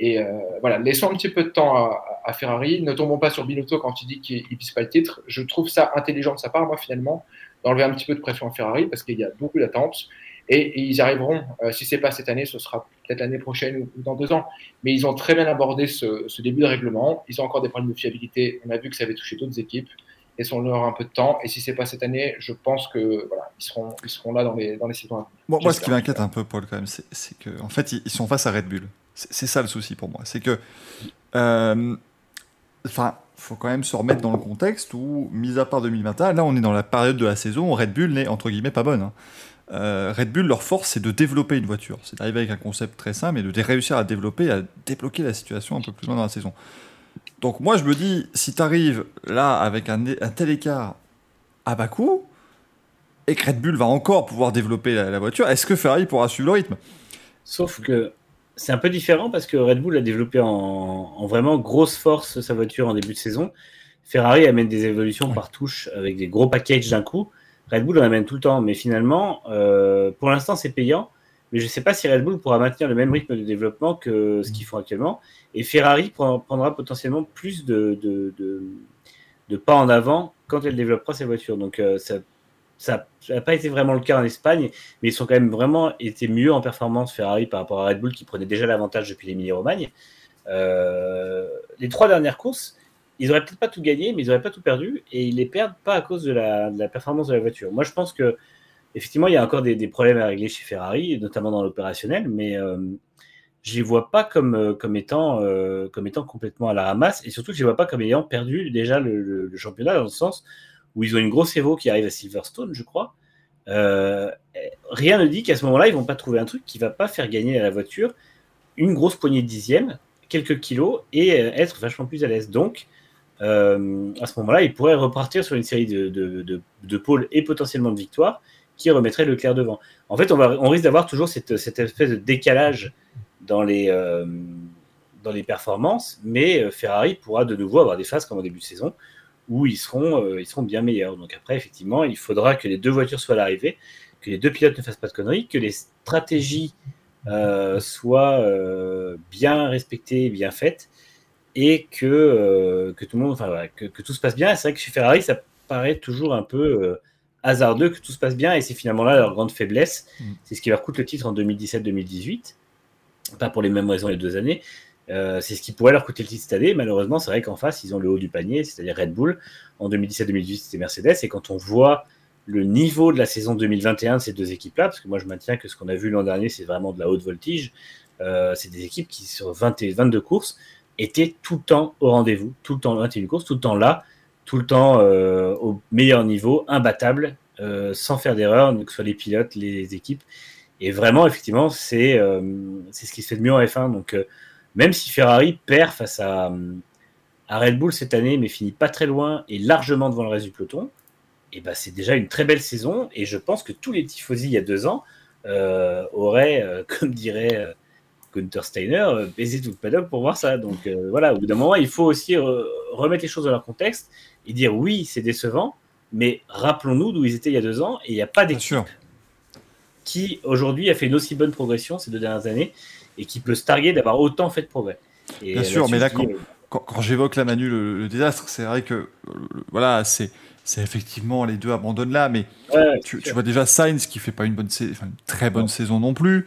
Et voilà, laissons un petit peu de temps à, Ferrari. Ne tombons pas sur Binotto quand il dit qu'il ne vise pas le titre. Je trouve ça intelligent de sa part, moi, finalement, d'enlever un petit peu de pression à Ferrari parce qu'il y a beaucoup d'attentes. Et, ils arriveront. Euh, si ce n'est pas cette année, ce sera peut-être l'année prochaine ou, dans deux ans. Mais ils ont très bien abordé ce, ce, début de règlement. Ils ont encore des problèmes de fiabilité. On a vu que ça avait touché d'autres équipes laissons-leur un peu de temps. Et si c'est pas cette année, je pense que voilà, ils seront, ils seront là dans les, dans les saisons. Bon, moi, ce qui m'inquiète un peu, Paul, quand même, c'est qu'en en fait, ils sont face à Red Bull. C'est ça le souci pour moi. C'est que, euh, enfin, faut quand même se remettre dans le contexte où, mis à part 2021, là, on est dans la période de la saison où Red Bull n'est entre guillemets pas bonne. Hein. Euh, Red Bull, leur force, c'est de développer une voiture. C'est d'arriver avec un concept très simple et de réussir à développer, à débloquer la situation un peu plus loin dans la saison. Donc moi, je me dis, si tu arrives là avec un, tel écart à bas coût, et que Red Bull va encore pouvoir développer la, voiture, est-ce que Ferrari pourra suivre le rythme? Sauf que c'est un peu différent parce que Red Bull a développé en, vraiment grosse force sa voiture en début de saison. Ferrari amène des évolutions par touche avec des gros packages d'un coup. Red Bull en amène tout le temps, mais finalement, euh, pour l'instant, c'est payant. Mais je ne sais pas si Red Bull pourra maintenir le même rythme de développement que ce qu'ils font actuellement. Et Ferrari prendra potentiellement plus de, pas en avant quand elle développera ses voitures. Donc euh, ça n'a pas été vraiment le cas en Espagne, mais ils sont quand même vraiment été mieux en performance Ferrari par rapport à Red Bull qui prenait déjà l'avantage depuis l'Emilie-Romagne. Euh, les trois dernières courses, ils n'auraient peut-être pas tout gagné, mais ils n'auraient pas tout perdu et ils les perdent pas à cause de la, performance de la voiture. Moi, je pense que effectivement, il y a encore des, problèmes à régler chez Ferrari, notamment dans l'opérationnel, mais euh, je les vois pas comme, euh, euh, comme étant complètement à la ramasse et surtout je les vois pas comme ayant perdu déjà le, championnat dans le sens où ils ont une grosse Evo qui arrive à Silverstone, je crois. Euh, rien ne dit qu'à ce moment-là, ils vont pas trouver un truc qui va pas faire gagner à la voiture une grosse poignée de dixièmes, quelques kilos et être vachement plus à l'aise. Donc, à ce moment-là, ils pourraient repartir sur une série de, pôles et potentiellement de victoires qui remettrait Leclerc devant. En fait, on, risque d'avoir toujours cette, espèce de décalage dans les, euh, performances, mais euh, Ferrari pourra de nouveau avoir des phases comme au début de saison où ils seront, euh, ils seront bien meilleurs. Donc après, effectivement, il faudra que les deux voitures soient à l'arrivée, que les deux pilotes ne fassent pas de conneries, que les stratégies soient bien respectées, bien faites, et que, que tout le monde, enfin, que, que, tout se passe bien. C'est vrai que chez Ferrari, ça paraît toujours un peu hasardeux que tout se passe bien, et c'est finalement là leur grande faiblesse. Mm. C'est ce qui leur coûte le titre en 2017-2018 pas pour les mêmes raisons les deux années. Euh, c'est ce qui pourrait leur coûter le titre cette année. Malheureusement, c'est vrai qu'en face, ils ont le haut du panier, c'est-à-dire Red Bull. En 2017-2018, c'était Mercedes. Et quand on voit le niveau de la saison 2021 de ces deux équipes-là, parce que moi je maintiens que ce qu'on a vu l'an dernier, c'est vraiment de la haute voltige, euh, c'est des équipes qui, sur 20 et 22 courses, étaient tout le temps au rendez-vous, tout le temps 21 courses, tout le temps là, tout le temps euh, au meilleur niveau, imbattable, sans faire d'erreur, que ce soit les pilotes, les équipes. Et vraiment, effectivement, c'est euh, ce qui se fait de mieux en F1. Donc, euh, même si Ferrari perd face à, à, Red Bull cette année, mais finit pas très loin et largement devant le reste du peloton, et eh ben, c'est déjà une très belle saison. Et je pense que tous les tifosi il y a deux ans euh, auraient, *laughs* comme dirait Gunther Steiner, baisé tout le paddock pour voir ça. Donc voilà, au bout d'un moment, il faut aussi remettre les choses dans leur contexte et dire oui, c'est décevant, mais rappelons-nous d'où ils étaient il y a deux ans et il n'y a pas d'équipe qui aujourd'hui a fait une aussi bonne progression ces deux dernières années et qui peut se targuer d'avoir autant fait de progrès. Bien sûr, mais là, quand, quand, j'évoque la Manu le, désastre, c'est vrai que voilà, c'est c'est effectivement les deux abandonnent là, mais tu, vois déjà Sainz qui fait pas une bonne une très bonne saison non plus.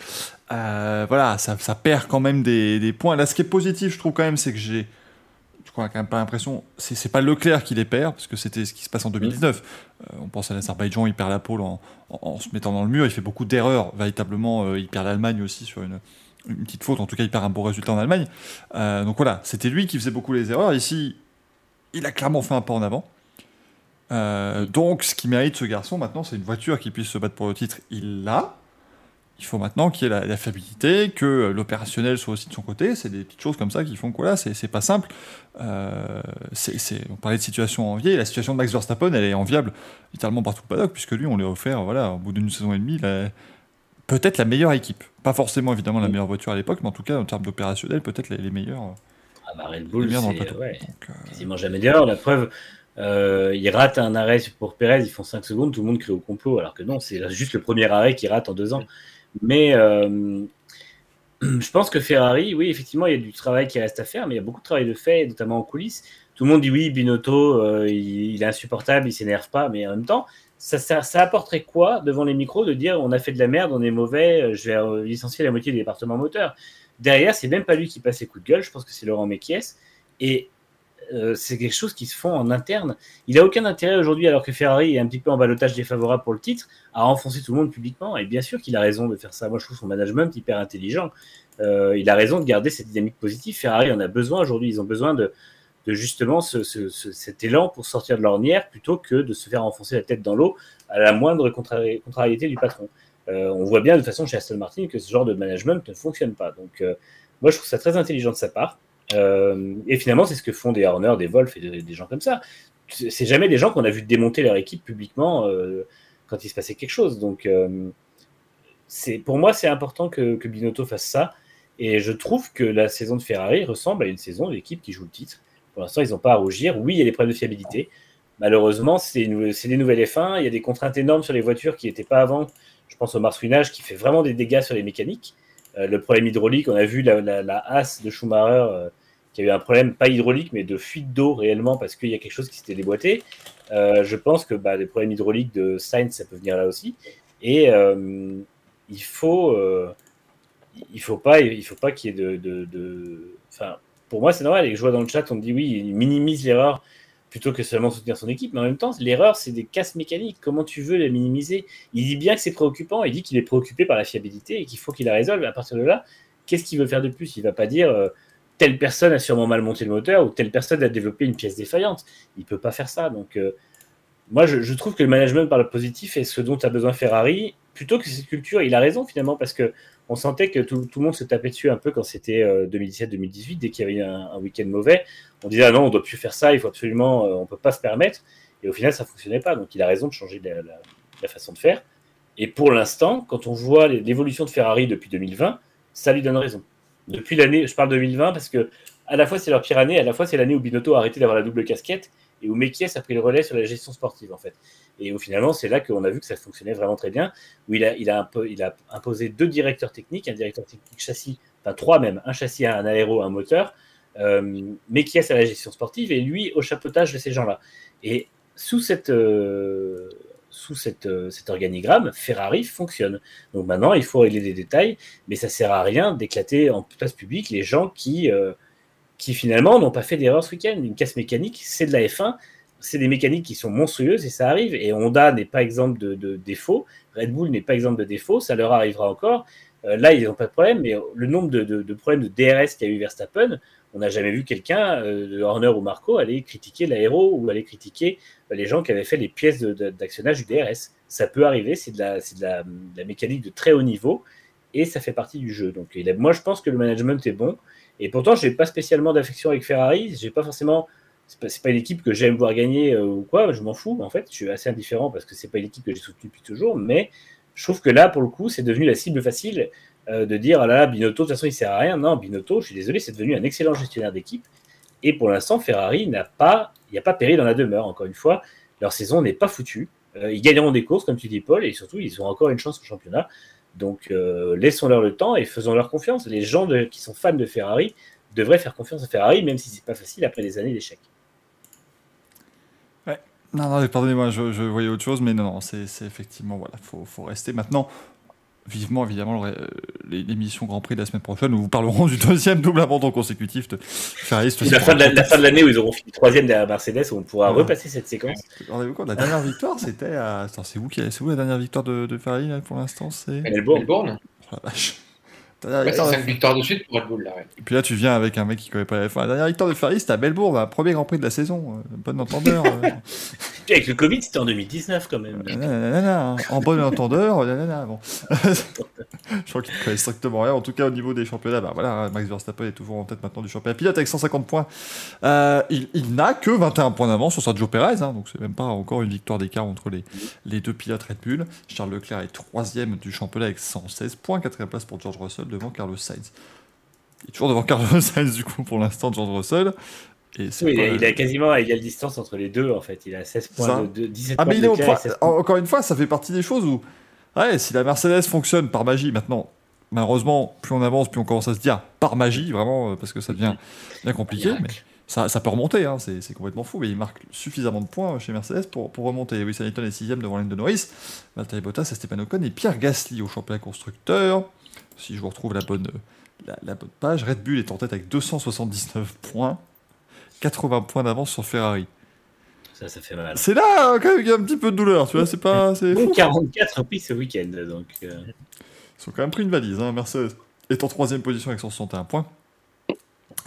Euh, voilà, ça, perd quand même des, points. Là, ce qui est positif, je trouve quand même, c'est que j'ai on a quand même pas l'impression. C'est pas Leclerc qui les perd, parce que c'était ce qui se passe en 2019. Euh, on pense à l'Azerbaïdjan, il perd la pole en, se mettant dans le mur, il fait beaucoup d'erreurs, véritablement. Euh, il perd l'Allemagne aussi sur une, petite faute, en tout cas, il perd un bon résultat en Allemagne. Donc voilà, c'était lui qui faisait beaucoup les erreurs. Ici, il a clairement fait un pas en avant. donc, ce qui mérite ce garçon maintenant, c'est une voiture qui puisse se battre pour le titre. Il l'a. Il faut maintenant qu'il y ait la, fiabilité, que l'opérationnel soit aussi de son côté. C'est des petites choses comme ça qui font que voilà, c'est pas simple. Euh, on parlait de situation enviée. La situation de Max Verstappen, elle est enviable littéralement partout le paddock, puisque lui, on lui a offert, voilà, au bout d'une saison et demie, peut-être la meilleure équipe. Pas forcément, évidemment, la meilleure voiture à l'époque, mais en tout cas, en termes d'opérationnel, peut-être les, meilleurs. Ah bah Red Bull, c'est ouais, euh, quasiment jamais d'erreur. La preuve, euh, il rate un arrêt pour Perez, ils font 5 secondes, tout le monde crée au complot, alors que non, c'est juste le premier arrêt qui rate en deux ans. Mais euh, *clears throat* je pense que Ferrari, oui, effectivement, il y a du travail qui reste à faire, mais il y a beaucoup de travail de fait, notamment en coulisses. Tout le monde dit oui, Binotto, euh, il, est insupportable, il s'énerve pas, mais en même temps, ça, ça, apporterait quoi devant les micros de dire on a fait de la merde, on est mauvais, euh, je vais licencier la moitié des départements moteurs? Derrière, c'est même pas lui qui passe ses coups de gueule, je pense que c'est Laurent Mekies. Et c'est quelque chose qui se font en interne. Il a aucun intérêt aujourd'hui, alors que Ferrari est un petit peu en balotage défavorable pour le titre, à enfoncer tout le monde publiquement. Et bien sûr qu'il a raison de faire ça. Moi, je trouve son management hyper intelligent. il a raison de garder cette dynamique positive. Ferrari en a besoin aujourd'hui. Ils ont besoin de, justement cet élan pour sortir de l'ornière plutôt que de se faire enfoncer la tête dans l'eau à la moindre contrariété du patron. Euh, on voit bien de toute façon chez Aston Martin que ce genre de management ne fonctionne pas. Donc, euh, moi, je trouve ça très intelligent de sa part. Euh, et finalement, c'est ce que font des Horner, des Wolf et des, gens comme ça. C'est jamais des gens qu'on a vu démonter leur équipe publiquement quand il se passait quelque chose. Donc, c'est pour moi, c'est important que, Binotto fasse ça. Et je trouve que la saison de Ferrari ressemble à une saison d'équipe qui joue le titre. Pour l'instant, ils n'ont pas à rougir. Oui, il y a des problèmes de fiabilité. Malheureusement, c'est des nouvelles F1. Il y a des contraintes énormes sur les voitures qui n'étaient pas avant. Je pense au marsouinage qui fait vraiment des dégâts sur les mécaniques. Euh, le problème hydraulique, on a vu la, la, de Schumacher euh, qui a eu un problème, pas hydraulique, mais de fuite d'eau réellement parce qu'il y a quelque chose qui s'était déboîté. Euh, je pense que bah, les problèmes hydrauliques de Sainz, ça peut venir là aussi. Et il faut, il faut pas, il faut pas qu'il y ait de, de, enfin, pour moi, c'est normal. Et je vois dans le chat, on dit oui, il minimise l'erreur plutôt que seulement soutenir son équipe. Mais en même temps, l'erreur, c'est des casses mécaniques. Comment tu veux les minimiser? Il dit bien que c'est préoccupant. Il dit qu'il est préoccupé par la fiabilité et qu'il faut qu'il la résolve. À partir de là, qu'est-ce qu'il veut faire de plus? Il va pas dire euh, telle personne a sûrement mal monté le moteur ou telle personne a développé une pièce défaillante. Il peut pas faire ça. Donc, euh, moi, je, trouve que le management par le positif est ce dont a besoin Ferrari, plutôt que cette culture. Il a raison finalement parce que on sentait que tout, le monde se tapait dessus un peu quand c'était 2017-2018, euh, dès qu'il y avait un, un week-end mauvais. On disait ah non, on doit plus faire ça, il faut absolument, euh, on peut pas se permettre. Et au final, ça fonctionnait pas. Donc il a raison de changer la, façon de faire. Et pour l'instant, quand on voit l'évolution de Ferrari depuis 2020, ça lui donne raison. Depuis l'année, je parle 2020 parce que à la fois c'est leur pire année, à la fois c'est l'année où Binotto a arrêté d'avoir la double casquette et où Mekies a pris le relais sur la gestion sportive en fait. Et où finalement c'est là qu'on a vu que ça fonctionnait vraiment très bien, où il a, imposé deux directeurs techniques, un directeur technique châssis, enfin trois même, un châssis, un aéro, un moteur, euh, Mekies à la gestion sportive et lui au chapeautage de ces gens-là. Et sous cette... Euh, sous euh, cet organigramme, Ferrari fonctionne. Donc maintenant, il faut régler des détails, mais ça sert à rien d'éclater en place publique les gens qui, euh, qui finalement n'ont pas fait d'erreur ce week-end. Une casse mécanique, c'est de la F1, c'est des mécaniques qui sont monstrueuses et ça arrive. Et Honda n'est pas exemple de, de défaut, Red Bull n'est pas exemple de défaut, ça leur arrivera encore. Euh, là, ils n'ont pas de problème, mais le nombre de, de problèmes de DRS qu'il y a eu Verstappen, on n'a jamais vu quelqu'un euh, de Horner ou Marco aller critiquer l'aéro ou aller critiquer les gens qui avaient fait les pièces d'actionnage du DRS. Ça peut arriver, c'est de, la, mécanique de très haut niveau et ça fait partie du jeu. Donc, moi, je pense que le management est bon. Et pourtant, je n'ai pas spécialement d'affection avec Ferrari. J'ai pas forcément. C'est pas, pas une équipe que j'aime voir gagner euh, ou quoi. Je m'en fous. En fait, je suis assez indifférent parce que c'est pas une équipe que j'ai soutenue depuis toujours. Mais je trouve que là, pour le coup, c'est devenu la cible facile euh, de dire ah là là, Binotto, de toute façon, il sert à rien. Non, Binotto, je suis désolé, c'est devenu un excellent gestionnaire d'équipe. Et pour l'instant, Ferrari n'a pas, il n'y a pas péri dans la demeure. Encore une fois, leur saison n'est pas foutue. Euh, ils gagneront des courses, comme tu dis, Paul, et surtout, ils ont encore une chance au championnat. Donc, laissons-leur le temps et faisons-leur confiance. Les gens qui sont fans de Ferrari devrait faire confiance à Ferrari, même si c'est pas facile après des années d'échecs. Ouais. Non, non, pardonnez-moi, je, voyais autre chose, mais non, non, c'est effectivement, voilà, faut, faut rester. Maintenant, vivement évidemment l'émission Grand Prix de la semaine prochaine où vous parlerons du deuxième double abandon consécutif de Ferrari. La fin, de la, fin de l'année où ils auront fini troisième derrière Mercedes, où on pourra repasser cette séquence. la dernière victoire, c'était à. C'est vous, qui... vous la dernière victoire de, de Ferrari pour l'instant C'est? Melbourne. Melbourne. Oh, la vache. Bah, c'est 5 victoires de suite pour Red Bull. Là, Et puis là, tu viens avec un mec qui connaît pas la F1. La dernière victoire de Ferrari, c'était à Melbourne, un premier Grand Prix de la saison. Euh, bon entendeur. *laughs* Avec le Covid, c'était en 2019 quand même. en *laughs* bon entendeur. *laughs* bon. Je crois qu'il ne connaît strictement rien. En tout cas, au niveau des championnats, bah, voilà, Max Verstappen est toujours en tête maintenant du championnat pilote avec 150 points. Euh, il, n'a que 21 points d'avance sur Sergio Perez, hein, donc c'est même pas encore une victoire d'écart entre les, les deux pilotes Red Bull. Charles Leclerc est troisième du championnat avec 116 points, quatrième place pour George Russell devant Carlos Sainz. Il est toujours devant *laughs* Carlos Sainz du coup pour l'instant George Russell. Et oui, il, a, quasiment à égale distance entre les deux en fait. Il a 16 points, de, 17 ah, points. encore une fois, ça fait partie des choses où, ouais, si la Mercedes fonctionne par magie maintenant, malheureusement, plus on avance, plus on commence à se dire par magie, vraiment, euh, parce que ça devient bien compliqué. Mais ça, ça peut remonter, hein, c'est complètement fou. Mais il marque suffisamment de points chez Mercedes pour, pour remonter. Oui, Hamilton est 6 devant de Norris, Valtteri Bottas, Esteban Ocon et Pierre Gasly au championnat constructeur. Si je vous retrouve la bonne, la, la bonne page, Red Bull est en tête avec 279 points, 80 points d'avance sur Ferrari. Ça, ça fait mal. C'est là euh, quand même qu'il y a un petit peu de douleur, tu vois, c'est pas. *laughs* c'est Bon, fou. 44 pris ce week-end, donc euh, Ils ont quand même pris une valise. Hein. Mercedes est en troisième position avec 161 points.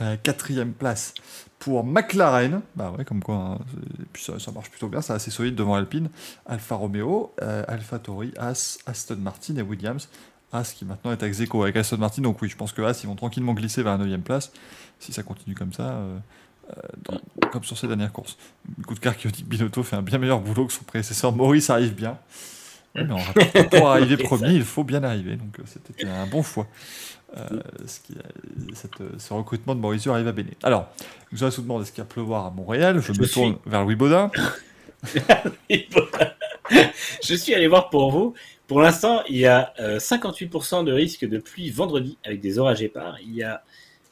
Euh, quatrième place pour McLaren. Bah ouais, comme quoi. hein, Et puis ça, ça marche plutôt bien. C'est assez solide devant Alpine. Alfa Romeo, euh, Alfa Tauri, As, Aston Martin et Williams. As qui maintenant est ex avec Aston Martin. Donc oui, je pense que As, ils vont tranquillement glisser vers la neuvième place. Si ça continue comme ça. euh, dans- comme sur ces dernières courses. Coup de cœur qui dit que Binotto fait un bien meilleur boulot que son prédécesseur. Maurice arrive bien. Ouais, mais on rappelle que pour arriver premier, il faut bien arriver. Donc euh, c'était *laughs* un bon choix. Euh, ce, qui a- cette, euh, ce recrutement de Mauricio arrive à Béné. Alors, vous allez se demander est-ce qu'il va pleuvoir à Montréal Je, Je me suis- tourne vers Louis Baudin. *laughs* *laughs* je suis allé voir pour vous. Pour l'instant, il y a euh, 58% de risque de pluie vendredi avec des orages épars. Il y a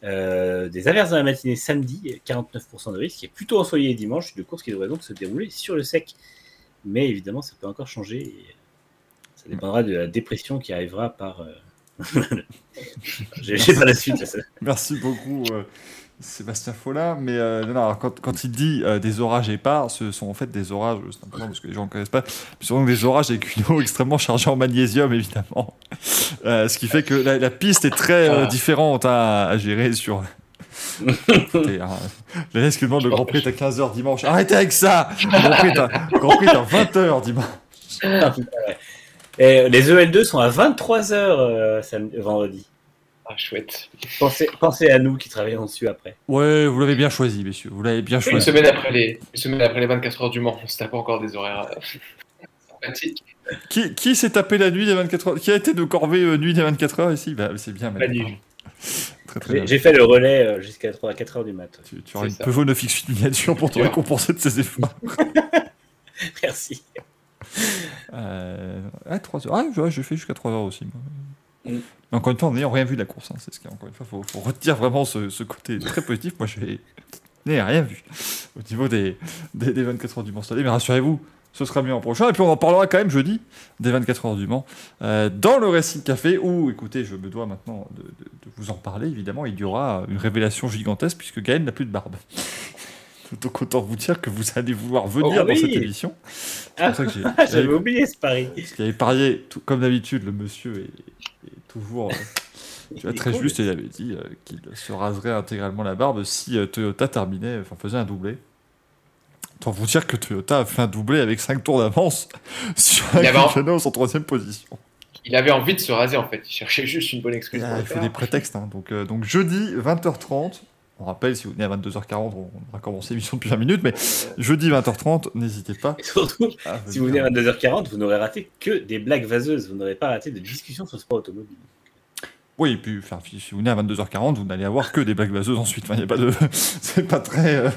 euh, des averses dans la matinée samedi, et 49% de risque. Est plutôt ensoleillé dimanche, une course qui devrait donc se dérouler sur le sec. Mais évidemment, ça peut encore changer. et ça dépendra de la dépression qui arrivera par. euh, *laughs* J'ai pas la suite. Merci beaucoup, euh, Sébastien Follin. Mais euh, non, non, alors, quand, quand il dit euh, des orages épars, ce sont en fait des orages, c'est important parce que les gens ne connaissent pas, ce sont donc des orages avec une eau extrêmement chargée en magnésium, évidemment. Euh, ce qui fait que la, la piste est très Ah. différente à, à gérer sur. La laisse que demande le Grand Prix est à 15h dimanche. Arrêtez avec ça Le Grand Prix est à, le Grand Prix est à 20h dimanche. Et les EL2 sont à 23h euh, samedi- vendredi. Ah, chouette. Pensez, pensez à nous qui travaillons dessus après. Ouais, vous l'avez bien choisi, messieurs. Vous l'avez bien Une choisi. semaine après les, une semaine après les 24 heures du Mans, on se tape encore des horaires euh, sympathiques. Qui, qui s'est tapé la nuit des 24 heures? Qui a été de corvée euh, nuit des 24 heures ici? Bah, C'est bien, très bien. J'ai fait le relais euh, jusqu'à 3 à 4h du mat. Tu, tu auras une ça. Peugeot 9X8 miniature pour te récompenser de ses efforts. *laughs* *laughs* Merci. Euh, ah, 3 heures. Ah, ouais, j'ai fait jusqu'à 3 heures aussi. moi. Mm. Mais encore une fois, en n'ayant rien vu de la course. hein, c'est ce qui, encore une fois, faut, faut retenir vraiment ce, ce côté très positif. Moi, je n'ai rien vu au niveau des, des, des 24 heures du Mans Stallé. Mais rassurez-vous, ce sera mieux en prochain. Et puis, on en parlera quand même jeudi des 24 heures du Mans euh, dans le Racing Café où, écoutez, je me dois maintenant de, de- de vous en parler. Évidemment, il y aura une révélation gigantesque puisque Gaël n'a plus de barbe. *laughs* Donc, autant vous dire que vous allez vouloir venir Oh, dans cette émission. Ah, *laughs* J'avais j'avais- oublié ce pari. parce qu'il avait parié, tout- comme d'habitude, le monsieur est, est toujours euh, *laughs* tu vois, très cool. juste il avait dit euh, qu'il se raserait intégralement la barbe si euh, Toyota terminait, enfin faisait un doublé. Autant vous dire que Toyota a fait un doublé avec 5 tours d'avance *laughs* sur avait en- troisième position. Il avait envie de se raser en fait. Il cherchait juste une bonne excuse Il fait des prétextes. hein. Donc, euh, donc jeudi 20h30. On rappelle, si vous venez à 22h40, on va commencer l'émission depuis 20 minutes, mais jeudi 20h30, n'hésitez pas. Et surtout, à si vous venez à 22h40, vous n'aurez raté que des blagues vaseuses. Vous n'aurez pas raté de discussions sur le sport automobile. Oui, et puis enfin, si vous venez à 22h40, vous n'allez avoir que des blagues vaseuses ensuite. Enfin, y a pas de... *laughs* C'est pas très... euh,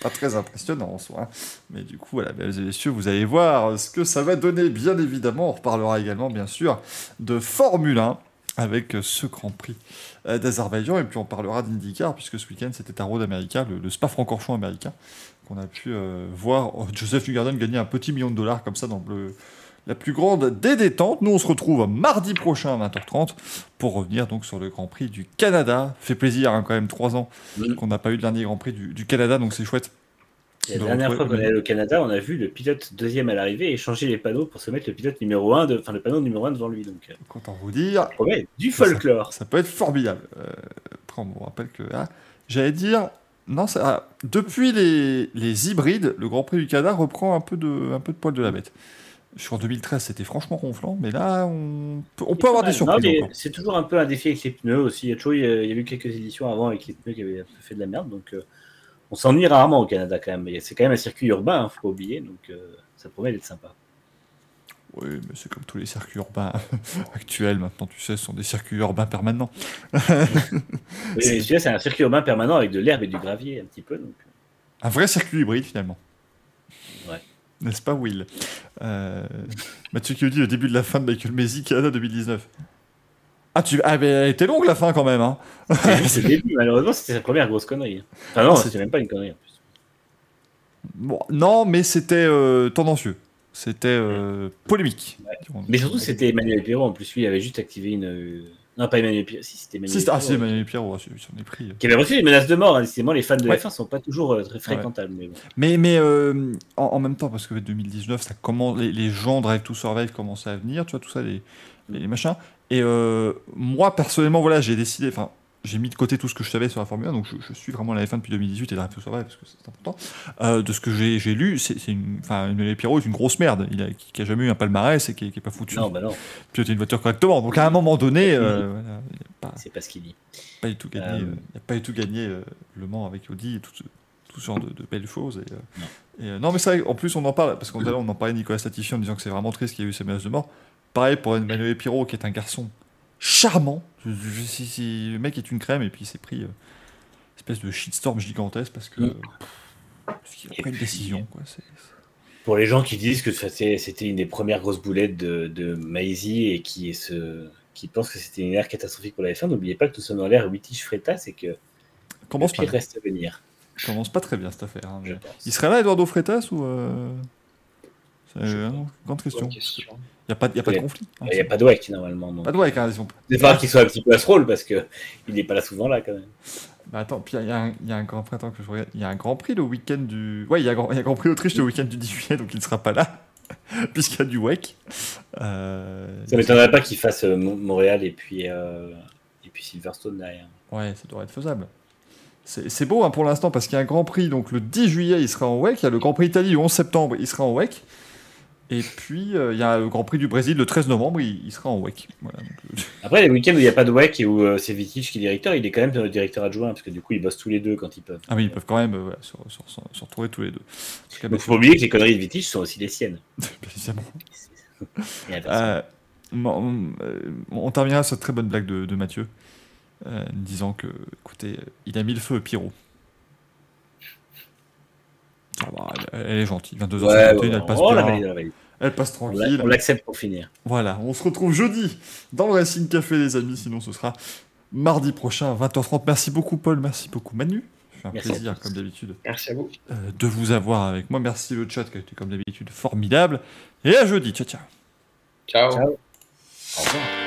Pas très impressionnant en soi. hein. Mais du coup, voilà, mesdames et messieurs, vous allez voir ce que ça va donner, bien évidemment. On reparlera également, bien sûr, de Formule 1 avec ce Grand Prix euh, d'Azerbaïdjan. Et puis on parlera d'IndyCar, puisque ce week-end, c'était un Road America, le, le Spa-Francorchamps américain, qu'on a pu euh, voir oh, Joseph Newgarden gagner un petit million de dollars comme ça dans le, la plus grande des détentes. Nous, on se retrouve mardi prochain à 20h30 pour revenir donc sur le Grand Prix du Canada. Fait plaisir, hein, quand même, trois ans qu'on n'a pas eu le dernier Grand Prix du, du Canada, donc c'est chouette. La de dernière fois qu'on est allé au Canada, on a vu le pilote deuxième à l'arrivée échanger les panneaux pour se mettre le pilote numéro 1, de... enfin le panneau numéro 1 devant lui. Donc, euh, Content de vous dire, du folklore. ça peut être formidable. Euh, après, on me rappelle que. ah, J'allais dire. Non, ça, ah, depuis les, les hybrides, le Grand Prix du Canada reprend un peu de, un peu de poil de la bête. Sur 2013, c'était franchement ronflant, mais là, on peut, on peut avoir des surprises. C'est toujours un peu un défi avec les pneus aussi. Il y a toujours il y a il y a eu quelques éditions avant avec les pneus qui avaient fait de la merde. Donc euh, on s'ennuie rarement au Canada quand même. Mais c'est quand même un circuit urbain, hein, faut pas oublier. Donc euh, ça promet d'être sympa. Oui, mais c'est comme tous les circuits urbains *laughs* actuels maintenant, tu sais, ce sont des circuits urbains permanents. *laughs* Oui, celui-là, c'est un circuit urbain permanent avec de l'herbe et du gravier un petit peu. Donc, Un vrai circuit hybride finalement. Ouais. N'est-ce pas, Will? Euh, Mathieu qui dit le début de la fin de Michael Messi, Canada 2019. Ah, tu... ah, mais elle était longue la fin quand même. Hein. C'est début, malheureusement, c'était sa première grosse connerie. Ah non, C'était- même pas une connerie en plus. Bon, non, mais c'était euh, tendancieux. C'était euh, polémique. Mais surtout, c'était Emmanuel Pirot. En plus, lui, il avait juste activé une. euh, Non, pas Emmanuel Pirot. Si, c'était Emmanuel Si, ah, c'est. Emmanuel Pierrot, il s'en est pris. Qui avait reçu des menaces de mort. hein. Décidément, les fans de Ouais. F1 sont pas toujours euh, très fréquentables. Mais bon. Mais, mais euh, en, en même temps, parce que 2019, ça commence, les, les gens Drive to Survive commençaient à venir, tu vois, tout ça, les, les machins. Et euh, moi, personnellement, voilà, j'ai décidé, enfin, j'ai mis de côté tout ce que je savais sur la Formule 1, donc je, je suis vraiment la F1 depuis 2018 et Drive to Survive, parce que c'est important. Euh, de ce que j'ai lu, c'est une, enfin, Emmanuel Pierrot est une grosse merde, il a, qui, qui a jamais eu un palmarès et qui, est- qui est pas foutu Non, bah non, piloter une voiture correctement. Donc à un moment donné, euh, voilà, n'a c'est pas ce qu'il dit. pas du tout gagné, Euh, il a pas du tout gagné Le Mans avec Audi et tout, tout ce genre de, de belles choses. Et, Non. et, non, mais c'est vrai, en plus, on en parle, parce qu'en on en parlait Nicolas Statifi en disant que c'est vraiment triste qu'il y ait eu ces menaces de mort. Pareil pour Emmanuel Pirot, qui est un garçon charmant. Si, si le mec est une crème, et puis il s'est pris euh, une espèce de shitstorm gigantesque parce que. Mm. parce qu'il a pris une décision, quoi. c'est- Pour les gens qui disent que c'était c'était une des premières grosses boulettes de, de Maisie et qui, ce, qui pensent que c'était une ère catastrophique pour la F1, n'oubliez pas que nous sommes dans l'ère Wittich Freta, c'est que le Commence pas, pire reste à venir. commence pas très bien cette affaire. hein, mais-. Il serait là, Eduardo Freitas, ou. euh, euh, grande question. Il n'y a pas, de- y a pas de conflit. hein, Il n'y a pas de WEC normalement. Donc. Pas de sont- C'est pas qu'il soit un petit peu à ce rôle parce qu'il n'est pas là souvent là quand même. Bah attends, puis il y, a un- il y a un grand prix, que je regarde. Il y a un grand prix le week-end du. Ouais, il y a un grand, il y a un grand prix d'Autriche le week-end du 10 juillet, donc il ne sera pas là, puisqu'il y a du WEC. Euh, Ça m'étonnerait pas qu'il fasse euh, Mo- Montréal et puis, euh, et puis Silverstone derrière. Ouais, ça devrait être faisable. C'est c'est beau hein, pour l'instant, parce qu'il y a un grand prix, donc le 10 juillet, il sera en WEC. Il y a le grand prix Italie le 11 septembre, il sera en WEC. Et puis, euh, il y a le grand prix du Brésil le 13 novembre, il, il sera en WEC. Voilà, donc, euh, *laughs* Après, les week-ends où il n'y a pas de WEC et où euh, c'est Vitic qui est directeur, il est quand même directeur adjoint parce que du coup, ils bossent tous les deux quand ils peuvent. Ah oui, ils peuvent quand même euh, voilà, se, se- se- se retrouver tous les deux. Cas, Donc, faut pas oublier que les conneries de Vitic sont aussi les siennes. *laughs* évidemment. *laughs* Bon, euh, on terminera cette très bonne blague de, de Mathieu, disant que, écoutez, il a mis le feu, Pierrot. Ça va, elle, est gentille, 22h51, Ouais, ouais, elle passe l'a bien, elle passe tranquille. on l'accepte pour finir. Voilà, on se retrouve jeudi dans le Racing Café, les amis, sinon ce sera mardi prochain à 20h30. Merci beaucoup, Paul, merci beaucoup, Manu. C'est un Merci plaisir, comme d'habitude, Merci à vous. euh, de vous avoir avec moi. Merci le chat qui a été, comme d'habitude, formidable. Et à jeudi, ciao, ciao. Ciao. Ciao. Au revoir.